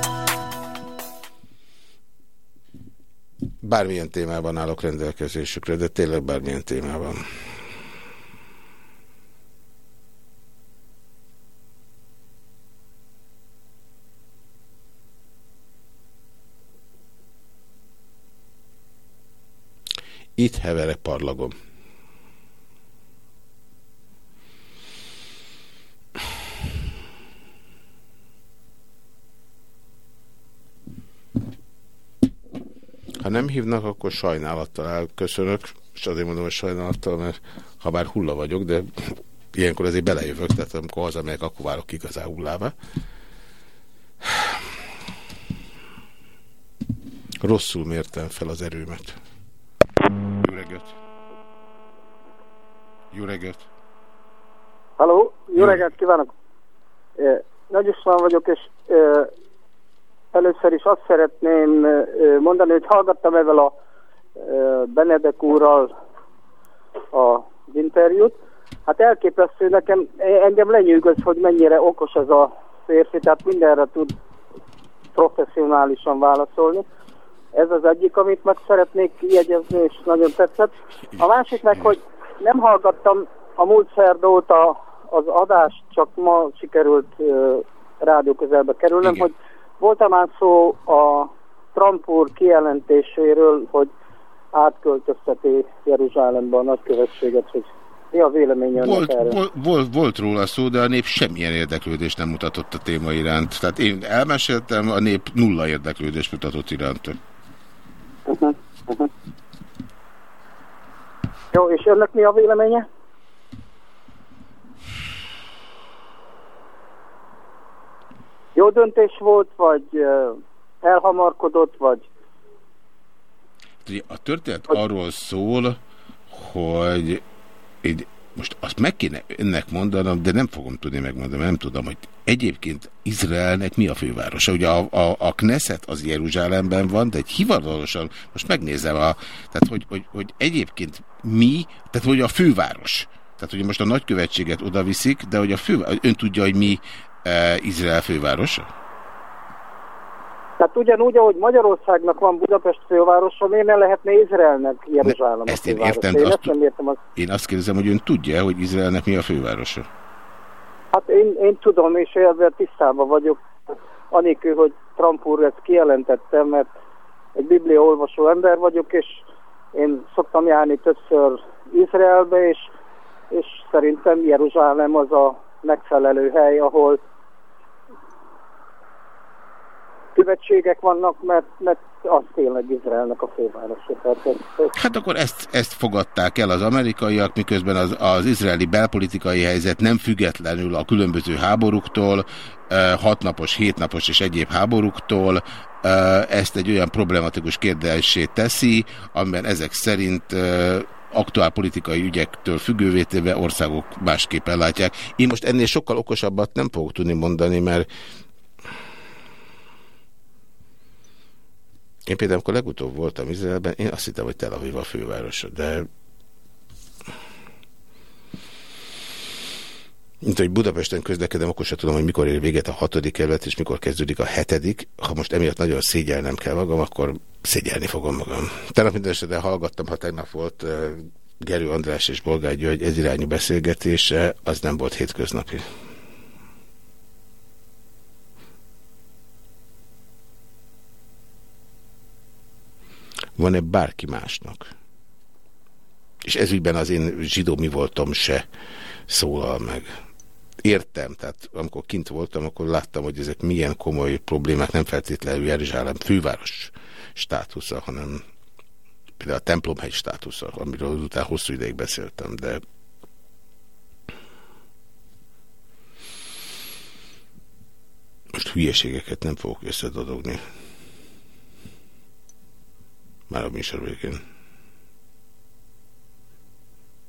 Bármilyen témában állok rendelkezésükre, de tényleg bármilyen témában. Itt heverek parlagom. Ha nem hívnak, akkor sajnálattal elköszönök, és azért mondom, hogy sajnálattal, mert ha bár hulla vagyok, de ilyenkor azért belejövök, tehát amikor hazamegyek, akkor várok igazán hullába. Rosszul mértem fel az erőmet. Jó reggelt! Jó reggelt! Halló, jó, jó reggelt kívánok! Nagy István vagyok, és először is azt szeretném mondani, hogy hallgattam ezzel a Benedek úrral az interjút. Hát elképesztő nekem, engem lenyűgöz, hogy mennyire okos ez a férfi, tehát mindenre tud professzionálisan válaszolni. Ez az egyik, amit meg szeretnék jegyezni, és nagyon tetszett. A másik meg, hogy nem hallgattam a múlt szerda óta az adást, csak ma sikerült uh, rádió közelbe kerülnöm, Igen. hogy volt már szó a Trump úr kijelentéséről, hogy átköltözteti Jeruzsálembe a nagykövetséget, hogy mi a véleménye volt, volt, volt, volt róla szó, de a nép semmilyen érdeklődést nem mutatott a téma iránt. Tehát én elmeséltem, a nép nulla érdeklődést mutatott iránt. Uh -huh. Uh -huh. Jó, és önnek mi a véleménye? Jó döntés volt, vagy elhamarkodott, vagy... A történet arról szól, hogy egy most azt meg kéne önnek mondanom, de nem fogom tudni megmondani, nem tudom, hogy egyébként Izraelnek mi a fővárosa. Ugye a, a, a Knesset az Jeruzsálemben van, de egy hivatalosan, most megnézem, a, tehát hogy, hogy, hogy egyébként mi, tehát hogy a főváros. Tehát hogy most a nagykövetséget oda viszik, de hogy a fő, ön tudja, hogy mi e, Izrael fővárosa? Tehát ugyanúgy, ahogy Magyarországnak van Budapest fővárosa, miért ne lehetne Izraelnek Jeruzsálem Ezt én értem, én, azt, nem értem azt. én azt kérdezem, hogy ön tudja, hogy Izraelnek mi a fővárosa? Hát én, én tudom, és ezzel tisztában vagyok, anélkül, hogy Trump úr ezt kijelentettem, mert egy biblia olvasó ember vagyok, és én szoktam járni többször Izraelbe, és, és szerintem Jeruzsálem az a megfelelő hely, ahol követségek vannak, mert, mert az tényleg Izraelnek a fővárosa. Hát akkor ezt, ezt fogadták el az amerikaiak, miközben az, az izraeli belpolitikai helyzet nem függetlenül a különböző háborúktól, hatnapos, hétnapos és egyéb háborúktól, ezt egy olyan problematikus kérdésé teszi, amiben ezek szerint aktuál politikai ügyektől függővé téve országok másképpen látják. Én most ennél sokkal okosabbat nem fogok tudni mondani, mert én például, amikor legutóbb voltam Izraelben, én azt hittem, hogy Tel Aviv a fővárosa, de mint hogy Budapesten közlekedem, akkor sem tudom, hogy mikor ér véget a hatodik kerület, és mikor kezdődik a hetedik. Ha most emiatt nagyon szégyelnem kell magam, akkor szégyelni fogom magam. Tegnap minden esetben hallgattam, ha tegnap volt uh, Gerő András és Bolgár György ez irányú beszélgetése, az nem volt hétköznapi. Van-e bárki másnak? És ezügyben az én zsidó mi voltam se szólal meg értem, tehát amikor kint voltam, akkor láttam, hogy ezek milyen komoly problémák, nem feltétlenül Jeruzsálem főváros státusza, hanem például a templomhegy státusza, amiről utána hosszú ideig beszéltem, de most hülyeségeket nem fogok összedadogni. Már a műsor végén.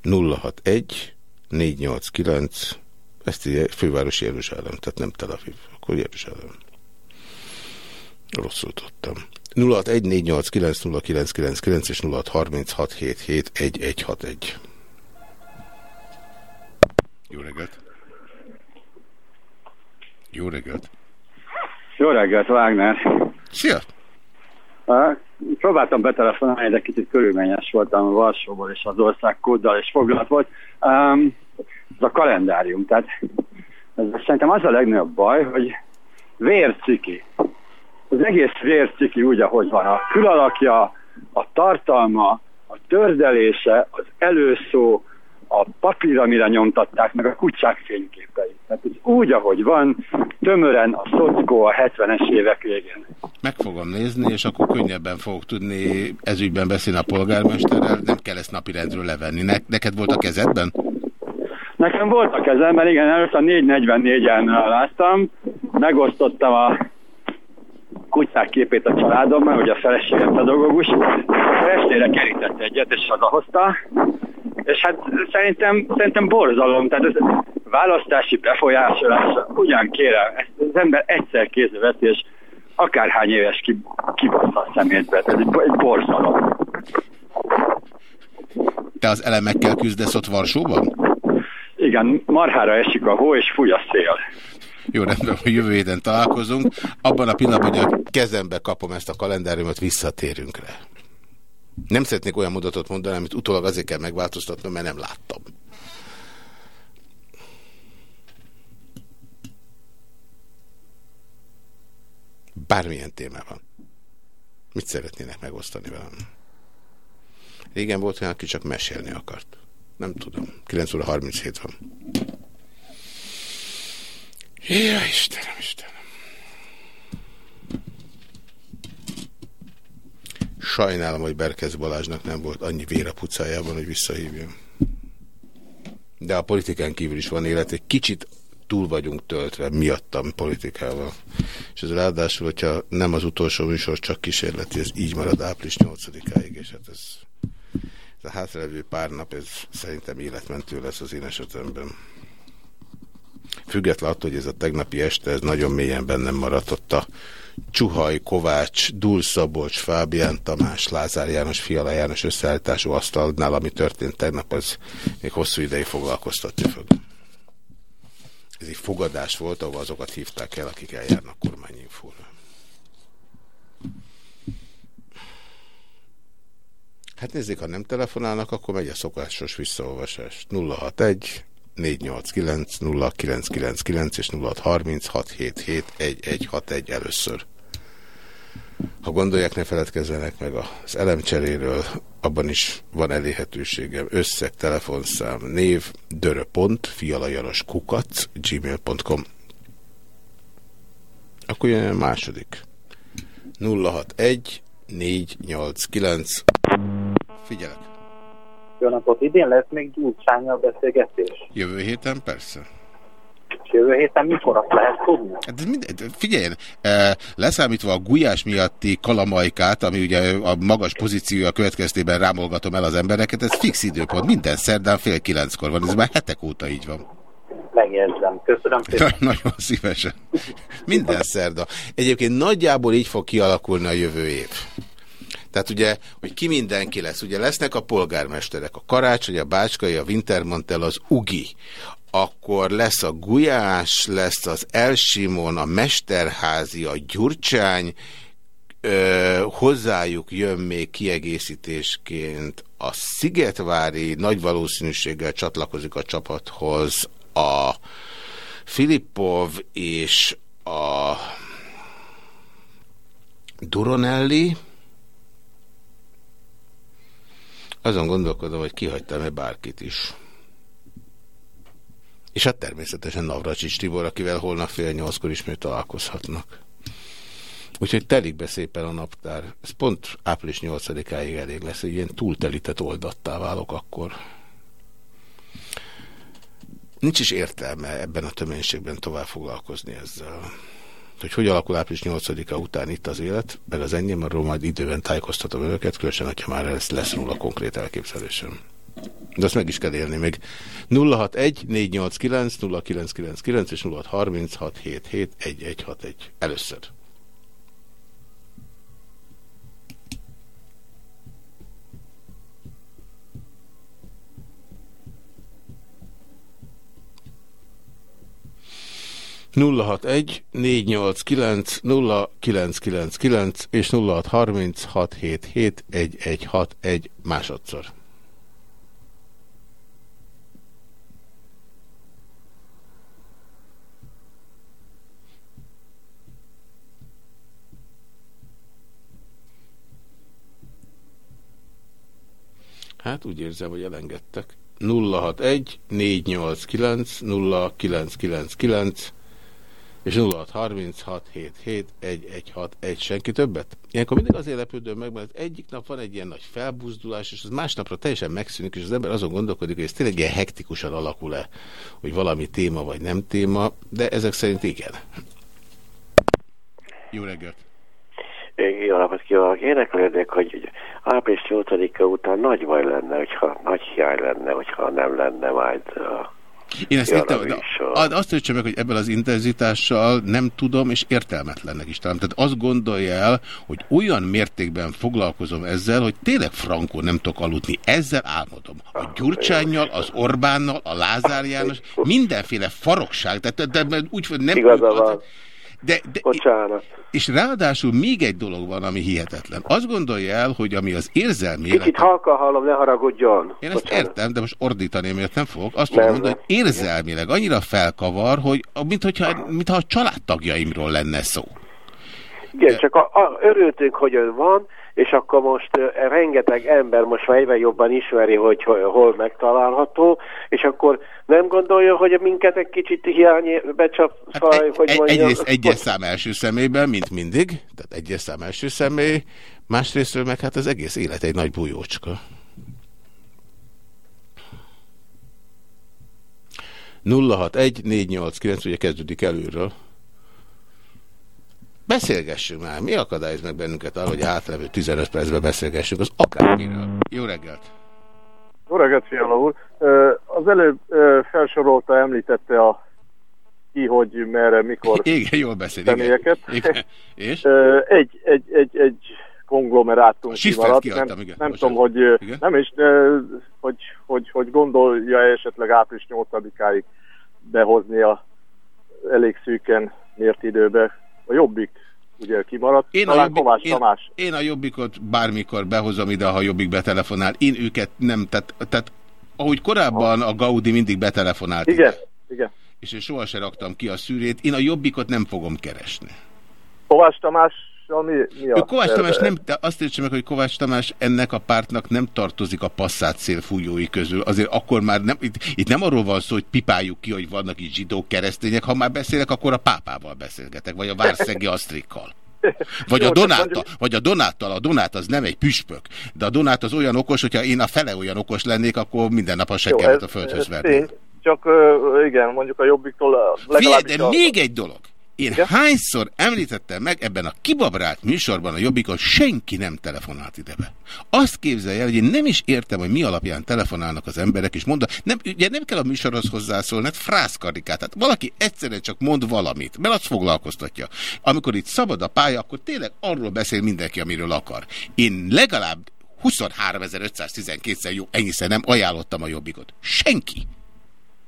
061 489 ezt így fővárosi Jeruzsálem, tehát nem Tel Aviv, akkor Jeruzsálem. Rosszul tudtam. 0614890999 és 0636771161. Jó reggelt! Jó reggelt! Jó reggelt, Wagner! Szia! Próbáltam betelefonálni, de kicsit körülményes voltam Varsóból és az országkóddal, és foglalt volt. Um, ez a kalendárium. Tehát ez szerintem az a legnagyobb baj, hogy vérciki. Az egész vérciki úgy, ahogy van. A külalakja, a tartalma, a tördelése, az előszó, a papír, amire nyomtatták, meg a kutyák fényképei. Tehát úgy, ahogy van, tömören a szockó a 70-es évek végén. Meg fogom nézni, és akkor könnyebben fogok tudni ezügyben beszélni a polgármesterrel, nem kell ezt napirendről levenni. Ne neked volt a kezedben? Nekem volt a kezemben, igen, először 444-en láttam, megosztottam a kutyák képét a családommal, hogy a feleségem pedagógus, a estére kerített egyet, és hazahozta, és hát szerintem, szerintem borzalom, tehát ez választási befolyásolás, ugyan kérem, ezt az ember egyszer kézbe veszi, és akárhány éves kibassza a szemétbe, tehát egy, egy borzalom. Te az elemekkel küzdesz ott Varsóban? Igen, marhára esik a hó, és fúj a szél. Jó, rendben, hogy jövő héten találkozunk. Abban a pillanatban, hogy a kezembe kapom ezt a kalendáriumot, visszatérünk rá. Nem szeretnék olyan mondatot mondani, amit utólag azért kell megváltoztatnom, mert nem láttam. Bármilyen témában. Mit szeretnének megosztani velem? Régen volt olyan, aki csak mesélni akart. Nem tudom. 9 óra 37 van. Ja, Istenem, Istenem. Sajnálom, hogy Berkez Balázsnak nem volt annyi vér a pucájában, hogy visszahívjon. De a politikán kívül is van élet. Egy kicsit túl vagyunk töltve miattam politikával. És ez ráadásul, hogyha nem az utolsó műsor, csak kísérleti, ez így marad április 8-áig, és hát ez a hátralévő pár nap, ez szerintem életmentő lesz az én esetemben. Független attól, hogy ez a tegnapi este, ez nagyon mélyen bennem maradt a Csuhaj, Kovács, Szabolcs, Fábián Tamás, Lázár János, Fiala János összeállítású asztalnál, ami történt tegnap, az még hosszú ideig foglalkoztatja föl. Ez egy fogadás volt, ahol azokat hívták el, akik eljárnak kormányinfóra. Hát nézzék, ha nem telefonálnak, akkor megy a szokásos visszaolvasás. 061 489 0999 és 0636771161 először. Ha gondolják, ne feledkezzenek meg az elemcseréről, abban is van elérhetőségem. Összeg, telefonszám, név, dörö.pont, fialajanos kukac, gmail.com. Akkor jön a második. 061 489 Figyelek. Jó napot, idén lesz még gyújtsánya a beszélgetés? Jövő héten persze. Jövő héten mikor azt lehet tudni? Hát mind, figyelj, eh, leszámítva a gulyás miatti kalamajkát, ami ugye a magas pozíciója következtében rámolgatom el az embereket, ez fix időpont, minden szerdán fél kilenckor van, ez már hetek óta így van. Megjegyzem. Köszönöm szépen. Nagyon szívesen. Minden szerda. Egyébként nagyjából így fog kialakulni a jövő év. Tehát ugye, hogy ki mindenki lesz. Ugye lesznek a polgármesterek, a Karácsony, a Bácskai, a Wintermantel, az Ugi. Akkor lesz a Gulyás, lesz az Elsimon, a Mesterházi, a Gyurcsány, ö, hozzájuk jön még kiegészítésként a Szigetvári, nagy valószínűséggel csatlakozik a csapathoz a Filippov és a Duronelli. Azon gondolkodom, hogy kihagytam-e bárkit is. És hát természetesen Navracsics Tibor, akivel holnap fél nyolckor ismét találkozhatnak. Úgyhogy telik be szépen a naptár. Ez pont április 8-áig elég lesz, egy ilyen túltelített oldattá válok akkor. Nincs is értelme ebben a töménységben tovább foglalkozni ezzel. Hogy hogy alakul április 8-a után itt az élet, meg az enyém, arról majd időben tájékoztatom önöket, különösen, hogyha már lesz, lesz róla konkrét elképzelésem. De azt meg is kell élni még. 061 489 0999 és 0636 77 1161. Először. Nulla hat egy négy nyolc kilenc nulla kilenc kilenc kilenc és nulla hat harminc hat hét hét egy egy hat egy másodszor. Hát úgy érzem, hogy elengedtek. 061 489 0999 és 0636771161 senki többet? Ilyenkor mindig azért lepődöm meg, mert egyik nap van egy ilyen nagy felbuzdulás, és az másnapra teljesen megszűnik, és az ember azon gondolkodik, hogy ez tényleg ilyen hektikusan alakul-e, hogy valami téma vagy nem téma, de ezek szerint igen. Jó reggelt! Jó napot kívánok! Éneklődnék, hogy április 8-a után nagy baj lenne, hogyha nagy hiány lenne, hogyha nem lenne majd a én ezt értem, de azt értsem meg, hogy ebből az intenzitással nem tudom, és értelmetlennek is talán. Tehát azt gondolja el, hogy olyan mértékben foglalkozom ezzel, hogy tényleg frankó nem tudok aludni. Ezzel álmodom. A Gyurcsányjal, az Orbánnal, a Lázár János, mindenféle farokság. Tehát de, de úgy, nem... Igaza van. De, de, Bocsánat. És ráadásul még egy dolog van, ami hihetetlen. Azt gondolja el, hogy ami az érzelmi Kicsit életet... halka hallom, ne haragudjon. Én ezt Bocsánat. értem, de most ordítani miért nem fogok. Azt tudom mondani, hogy érzelmileg annyira felkavar, hogy mintha, mintha a családtagjaimról lenne szó. Igen, de... csak a, a, örültünk, hogy ön van, és akkor most rengeteg ember most már egyre jobban ismeri, hogy hol, megtalálható, és akkor nem gondolja, hogy minket egy kicsit hiány becsap, hát egy, hogy mondjam. Egyrészt egyes szám első személyben, mint mindig, tehát egyes szám első személy, másrésztről meg hát az egész élet egy nagy bújócska. 061 489, ugye kezdődik előről. Beszélgessünk már. Mi akadályoz meg bennünket arra, hogy átlevő 15 percben beszélgessünk az akármiről. Jó reggelt! Jó reggelt, Fiala úr! Az előbb felsorolta, említette a ki, hogy merre, mikor Igen, jól beszél, igen. igen. És? Egy, egy, egy, egy konglomerátum kimaradt. Nem, igen. nem tudom, hogy igen? nem is, hogy, hogy, hogy gondolja esetleg április 8-áig behozni a elég szűken mért időbe a Jobbik ugye kimaradt, én talán a jobbik, Kovács én, Tamás. Én a Jobbikot bármikor behozom ide, ha Jobbik betelefonál. Én őket nem, tehát, tehát ahogy korábban a Gaudi mindig betelefonált. Igen, igen. És én sohasem raktam ki a szűrét, én a Jobbikot nem fogom keresni. Kovács Tamás mi, mi a Kovács Tamás nem, de azt értsem meg, hogy Kovács Tamás ennek a pártnak nem tartozik a passzát szélfújói közül. Azért akkor már nem, itt, itt nem arról van szó, hogy pipáljuk ki, hogy vannak itt zsidók, keresztények. Ha már beszélek, akkor a pápával beszélgetek, vagy a Várszegi Asztrikkal. Vagy a Donáttal, vagy a Donáttal, a Donát az nem egy püspök, de a Donát az olyan okos, hogyha én a fele olyan okos lennék, akkor minden nap a seggemet a földhöz vernék. csak igen, mondjuk a Jobbiktól Figyelj, legalábbis de a... még egy dolog. Én Igen? hányszor említettem meg ebben a kibabrált műsorban a Jobbikon, senki nem telefonált ide be. Azt képzelje el, hogy én nem is értem, hogy mi alapján telefonálnak az emberek, és mondta, nem, ugye nem kell a műsorhoz hozzászólni, hát frászkarikát. Tehát valaki egyszerűen csak mond valamit, mert azt foglalkoztatja. Amikor itt szabad a pálya, akkor tényleg arról beszél mindenki, amiről akar. Én legalább 23.512-szer jó, ennyiszer nem ajánlottam a Jobbikot. Senki.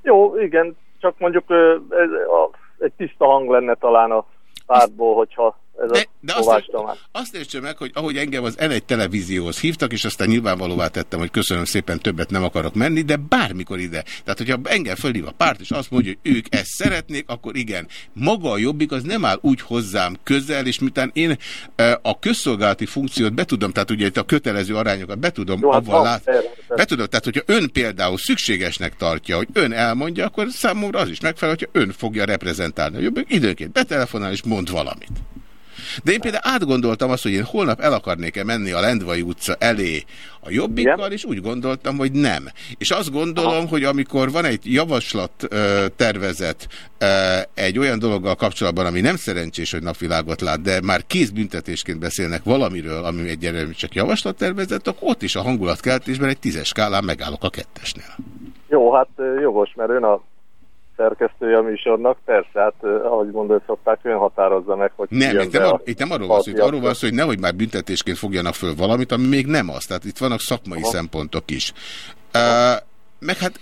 Jó, igen, csak mondjuk a, egy tiszta hang lenne talán a pártból, hogyha ez De, de Kovács azt, Tamás. azt értse meg, hogy ahogy engem az N1 televízióhoz hívtak, és aztán nyilvánvalóvá tettem, hogy köszönöm szépen, többet nem akarok menni, de bármikor ide. Tehát, hogyha engem fölhív a párt, és azt mondja, hogy ők ezt szeretnék, akkor igen. Maga a jobbik az nem áll úgy hozzám közel, és miután én a közszolgálati funkciót be tudom, tehát ugye itt a kötelező arányokat be tudom Jó, hát avval persze. Be tudom, tehát hogyha ön például szükségesnek tartja, hogy ön elmondja, akkor számomra az is megfelel, hogyha ön fogja reprezentálni a jobbik, időnként betelefonál és mond valamit. De én például átgondoltam azt, hogy én holnap el akarnék-e menni a Lendvai utca elé a Jobbikkal, és úgy gondoltam, hogy nem. És azt gondolom, Aha. hogy amikor van egy javaslat ö, tervezet ö, egy olyan dologgal kapcsolatban, ami nem szerencsés, hogy napvilágot lát, de már kézbüntetésként beszélnek valamiről, ami egy csak javaslattervezet, akkor ott is a hangulatkeltésben egy tízes skálán megállok a kettesnél. Jó, hát jogos, mert ön a szerkesztője a műsornak, persze, hát ahogy mondani szokták, ön határozza meg, hogy Nem, itt nem, a itt nem arról van szó, itt arról van szó, hogy nehogy már büntetésként fogjanak föl valamit, ami még nem az. Tehát itt vannak szakmai Aha. szempontok is. Uh, meg hát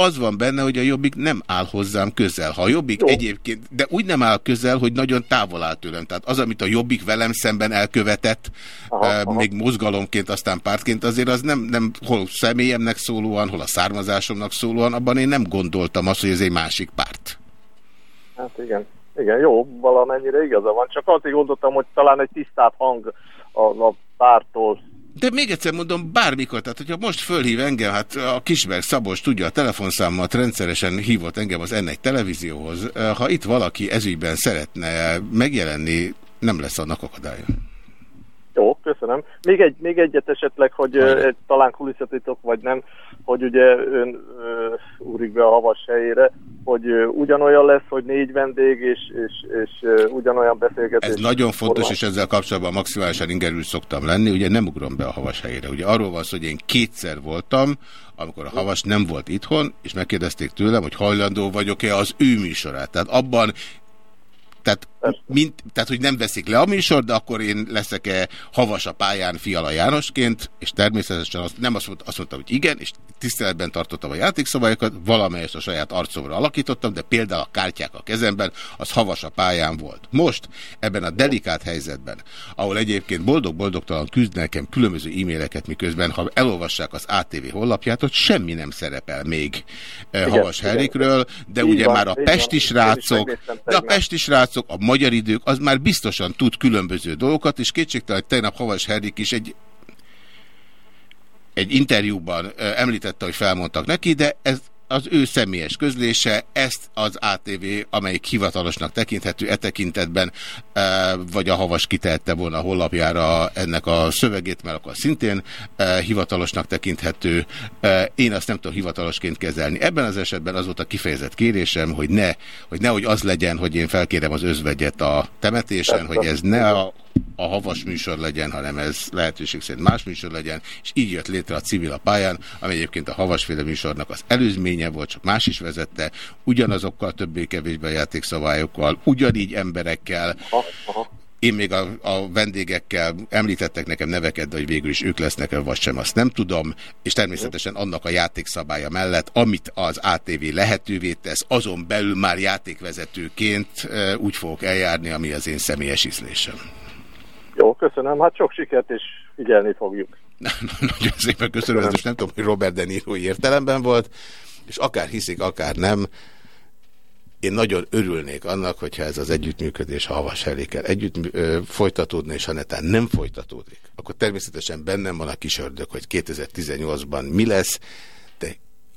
az van benne, hogy a Jobbik nem áll hozzám közel. Ha a Jobbik Jó. egyébként, de úgy nem áll közel, hogy nagyon távol áll tőlem. Tehát az, amit a Jobbik velem szemben elkövetett, Aha, uh, aha. még mozgalomként, aztán pártként, azért az nem, nem hol személyemnek szólóan, hol a származásomnak szólóan, abban én nem gondoltam azt, hogy ez egy másik párt. Hát igen. Igen, jó, valamennyire igaza van. Csak azért gondoltam, hogy talán egy tisztább hang a, a pártól. De még egyszer mondom, bármikor, tehát hogyha most fölhív engem, hát a Kisberg Szabos tudja, a telefonszámmat rendszeresen hívott engem az N1 televízióhoz. Ha itt valaki ezügyben szeretne megjelenni, nem lesz annak akadálya. Jó, köszönöm. Még, egy, még egyet esetleg, hogy egy, talán kulisszatitok, vagy nem, hogy ugye ön ö, úrik be a havas helyére, hogy ugyanolyan lesz, hogy négy vendég, és, és, és ugyanolyan beszélgetés. Ez nagyon fontos, és ezzel kapcsolatban maximálisan ingerül szoktam lenni. Ugye nem ugrom be a havas helyére. Ugye arról van szó, hogy én kétszer voltam, amikor a havas nem volt itthon, és megkérdezték tőlem, hogy hajlandó vagyok-e az ő műsorát. Tehát abban tehát, mint, tehát, hogy nem veszik le a műsor, de akkor én leszek-e havas a pályán Fiala Jánosként, és természetesen azt, nem azt, mondta, azt mondtam, hogy igen, és tiszteletben tartottam a játékszabályokat, valamelyest a saját arcomra alakítottam, de például a kártyák a kezemben, az havas a pályán volt. Most, ebben a delikát helyzetben, ahol egyébként boldog-boldogtalan küzd nekem különböző e-maileket, miközben, ha elolvassák az ATV honlapját, ott semmi nem szerepel még eh, Igen, havas igen. Henrikről, de Így ugye van, már a így van. pesti Én is srácok, megnéztem de a tegnap. pesti srácok, a magyar idők, az már biztosan tud különböző dolgokat, és kétségtelen, hogy tegnap Havas Henrik is egy egy interjúban említette, hogy felmondtak neki, de ez az ő személyes közlése, ezt az ATV, amelyik hivatalosnak tekinthető e tekintetben, ö, vagy a Havas kitehette volna a honlapjára ennek a szövegét, mert akkor szintén ö, hivatalosnak tekinthető. Ö, Én azt nem tudom hivatalosként kezelni. Ebben az esetben az volt a kifejezett kérésem, hogy ne, hogy nehogy az legyen, hogy én felkérem az özvegyet a temetésen, hogy ez ne a a havas műsor legyen, hanem ez lehetőség szerint más műsor legyen, és így jött létre a civil a pályán, ami egyébként a havasféle műsornak az előzménye volt, csak más is vezette, ugyanazokkal többé-kevésbé játékszabályokkal, ugyanígy emberekkel, én még a, a vendégekkel említettek nekem neveket, de hogy végül is ők lesznek-e, vagy sem, azt nem tudom, és természetesen annak a játékszabálya mellett, amit az ATV lehetővé tesz, azon belül már játékvezetőként e, úgy fogok eljárni, ami az én személyes ízlésem. Jó, köszönöm. Hát sok sikert, és figyelni fogjuk. Nagyon szépen köszönöm, ez most nem tudom, hogy Robert De Niro értelemben volt, és akár hiszik, akár nem, én nagyon örülnék annak, hogyha ez az együttműködés havas helékkel együtt ö, folytatódna, és ha netán nem folytatódik, akkor természetesen bennem van a kis ördög, hogy 2018-ban mi lesz, de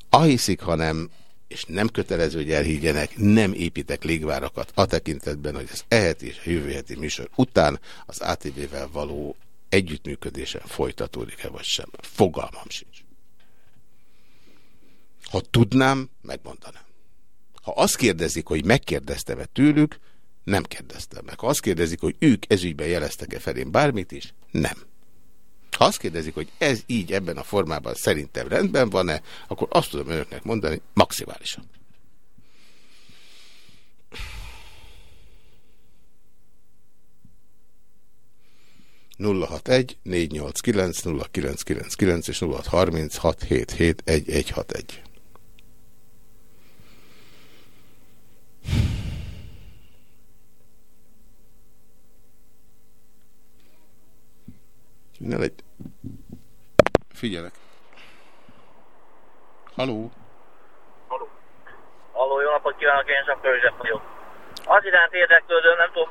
ahiszik, ha nem, és nem kötelező, hogy elhiggyenek, nem építek légvárakat a tekintetben, hogy az eheti és a jövő heti műsor után az ATV-vel való együttműködésen folytatódik-e vagy sem. Fogalmam sincs. Ha tudnám, megmondanám. Ha azt kérdezik, hogy megkérdeztem-e tőlük, nem kérdeztem meg. Ha azt kérdezik, hogy ők ezügyben jeleztek-e felém bármit is, nem. Ha azt kérdezik, hogy ez így ebben a formában szerintem rendben van-e, akkor azt tudom önöknek mondani maximálisan. nulla hat egy négy nyolc kilenc nulla kilenc kilenc kilenc és nulla harminc hat hét hét egy egy hat egy. Ne legy... Figyelek. Haló? Halló, jó napot kívánok, én csak József vagyok. Az iránt érdeklődöm, nem tudom,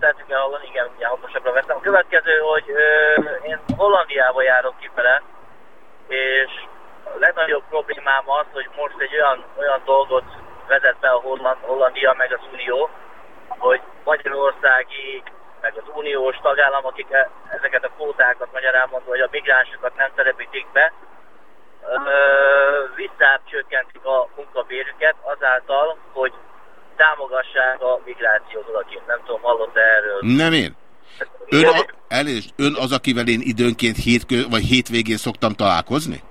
tetszik el hallani, igen, ugye hatosabbra vettem. A következő, hogy ö, én Hollandiába járok kifele, és a legnagyobb problémám az, hogy most egy olyan, olyan dolgot vezet be a Holland, Hollandia meg az Unió, hogy Magyarországi meg az uniós tagállam, akik e- ezeket a kvótákat magyarán mondva, hogy a migránsokat nem telepítik be, visszább csökkentik a munkabérüket azáltal, hogy támogassák a migrációt odakint. Nem tudom, hallott -e erről? Nem én. Ön, a, elés, ön az, akivel én időnként hétkö, vagy hétvégén szoktam találkozni?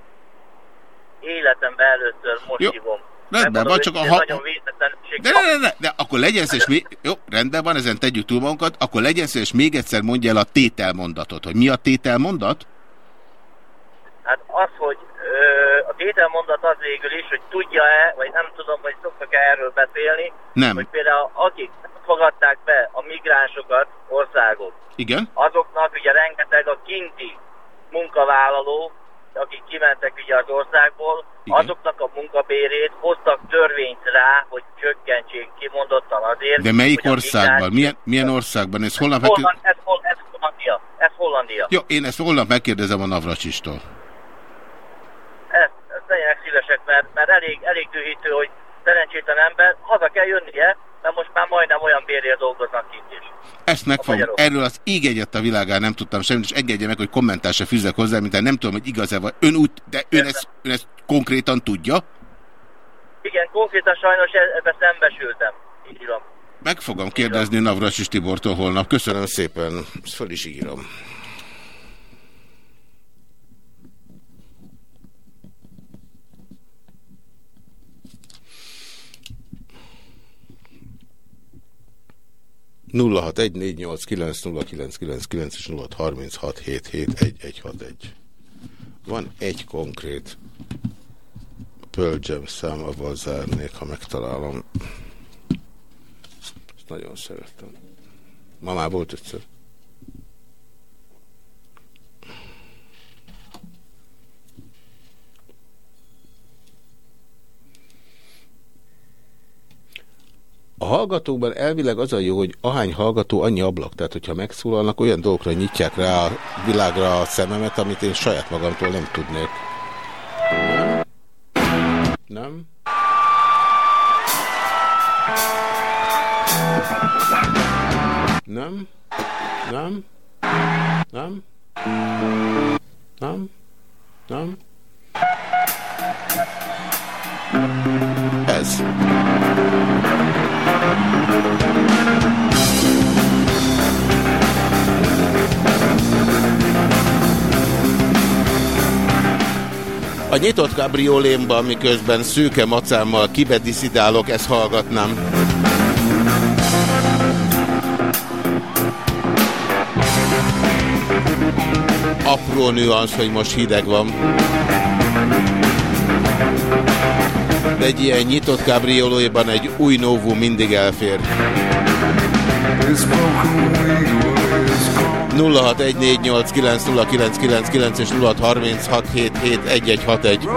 Életemben először most Jó. hívom. Rendben van, csak a... Ha... De, de, de, de, de, akkor legyen szíves, még... jó, rendben van, ezen tegyük túl magunkat, akkor legyen szíves, még egyszer mondja el a tételmondatot, hogy mi a tételmondat? Hát az, hogy ö, a tételmondat az végül is, hogy tudja-e, vagy nem tudom, hogy szoktak-e erről beszélni, Nem. hogy például akik fogadták be a migránsokat országok, Igen? azoknak ugye rengeteg a kinti munkavállaló, akik kimentek ugye az országból, Igen. azoknak a munkabérét hoztak törvényt rá, hogy csökkentsék kimondottan azért. De melyik országban? Milyen, milyen országban? Ez holnap Ez. Holland, ez, Hol- ez Hollandia. Ez Hollandia. Jó, én ezt holnap megkérdezem a Navracsistól. Ezt, ezt legyenek szívesek, mert, mert elég, elég dühítő, hogy szerencsétlen ember, haza kell jönnie, mert most már majdnem olyan bérért dolgoznak kint is. Ezt megfogom. Erről az ég egyet a világán nem tudtam semmit, és engedje meg, hogy kommentár se fűzzek hozzá, mint nem tudom, hogy igaz-e vagy. Ön úgy, de ön ezt, ön ezt konkrétan tudja? Igen, konkrétan sajnos e- ebbe szembesültem. Így van. Meg fogom kérdezni Navracsis Tibortól holnap. Köszönöm szépen. Ezt föl is írom. 0614890999 és 0636771161. Van egy konkrét pölgyem szám, avval zárnék, ha megtalálom. Ezt nagyon szerettem. Ma már volt egyszer. 061-877-0877 A hallgatókban elvileg az a jó, hogy ahány hallgató, annyi ablak. Tehát, hogyha megszólalnak, olyan dolgokra nyitják rá a világra a szememet, amit én saját magamtól nem tudnék. Nem? Nem? Nem? Nem? Nem? Nem? Ez. A nyitott kabriolémban, miközben szőke macámmal kibediszidálok, ezt hallgatnám. Apró nüansz, hogy most hideg van. De egy ilyen nyitott kabriolójában egy új novum mindig elfér. 0614890999 és 0636771161.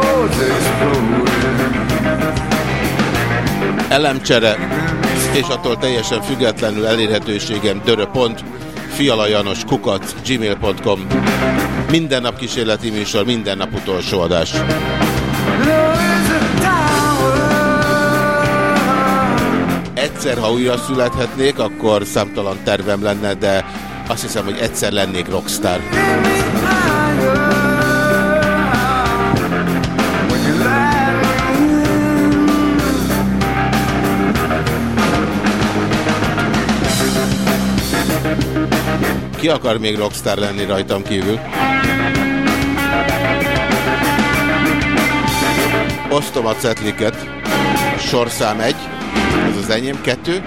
Elemcsere, és attól teljesen függetlenül elérhetőségem dörö.pont, fialajanos kukac, gmail.com. Minden nap kísérleti műsor, minden nap utolsó adás. egyszer, ha újra születhetnék, akkor számtalan tervem lenne, de azt hiszem, hogy egyszer lennék rockstar. Ki akar még rockstar lenni rajtam kívül? Osztom a cetliket. Sorszám 1. Ez az enyém. Kettő.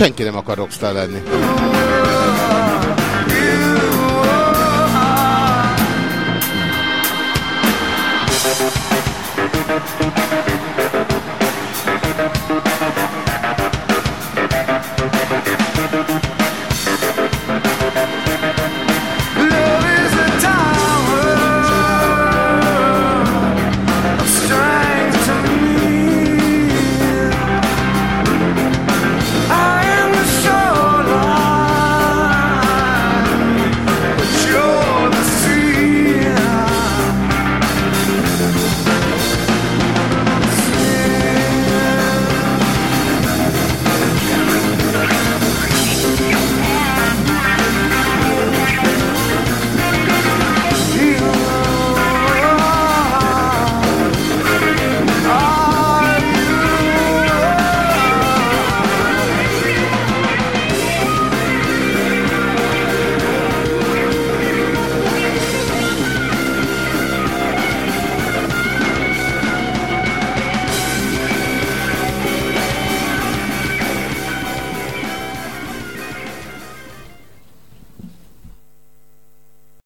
Senki nem akar rockstar lenni.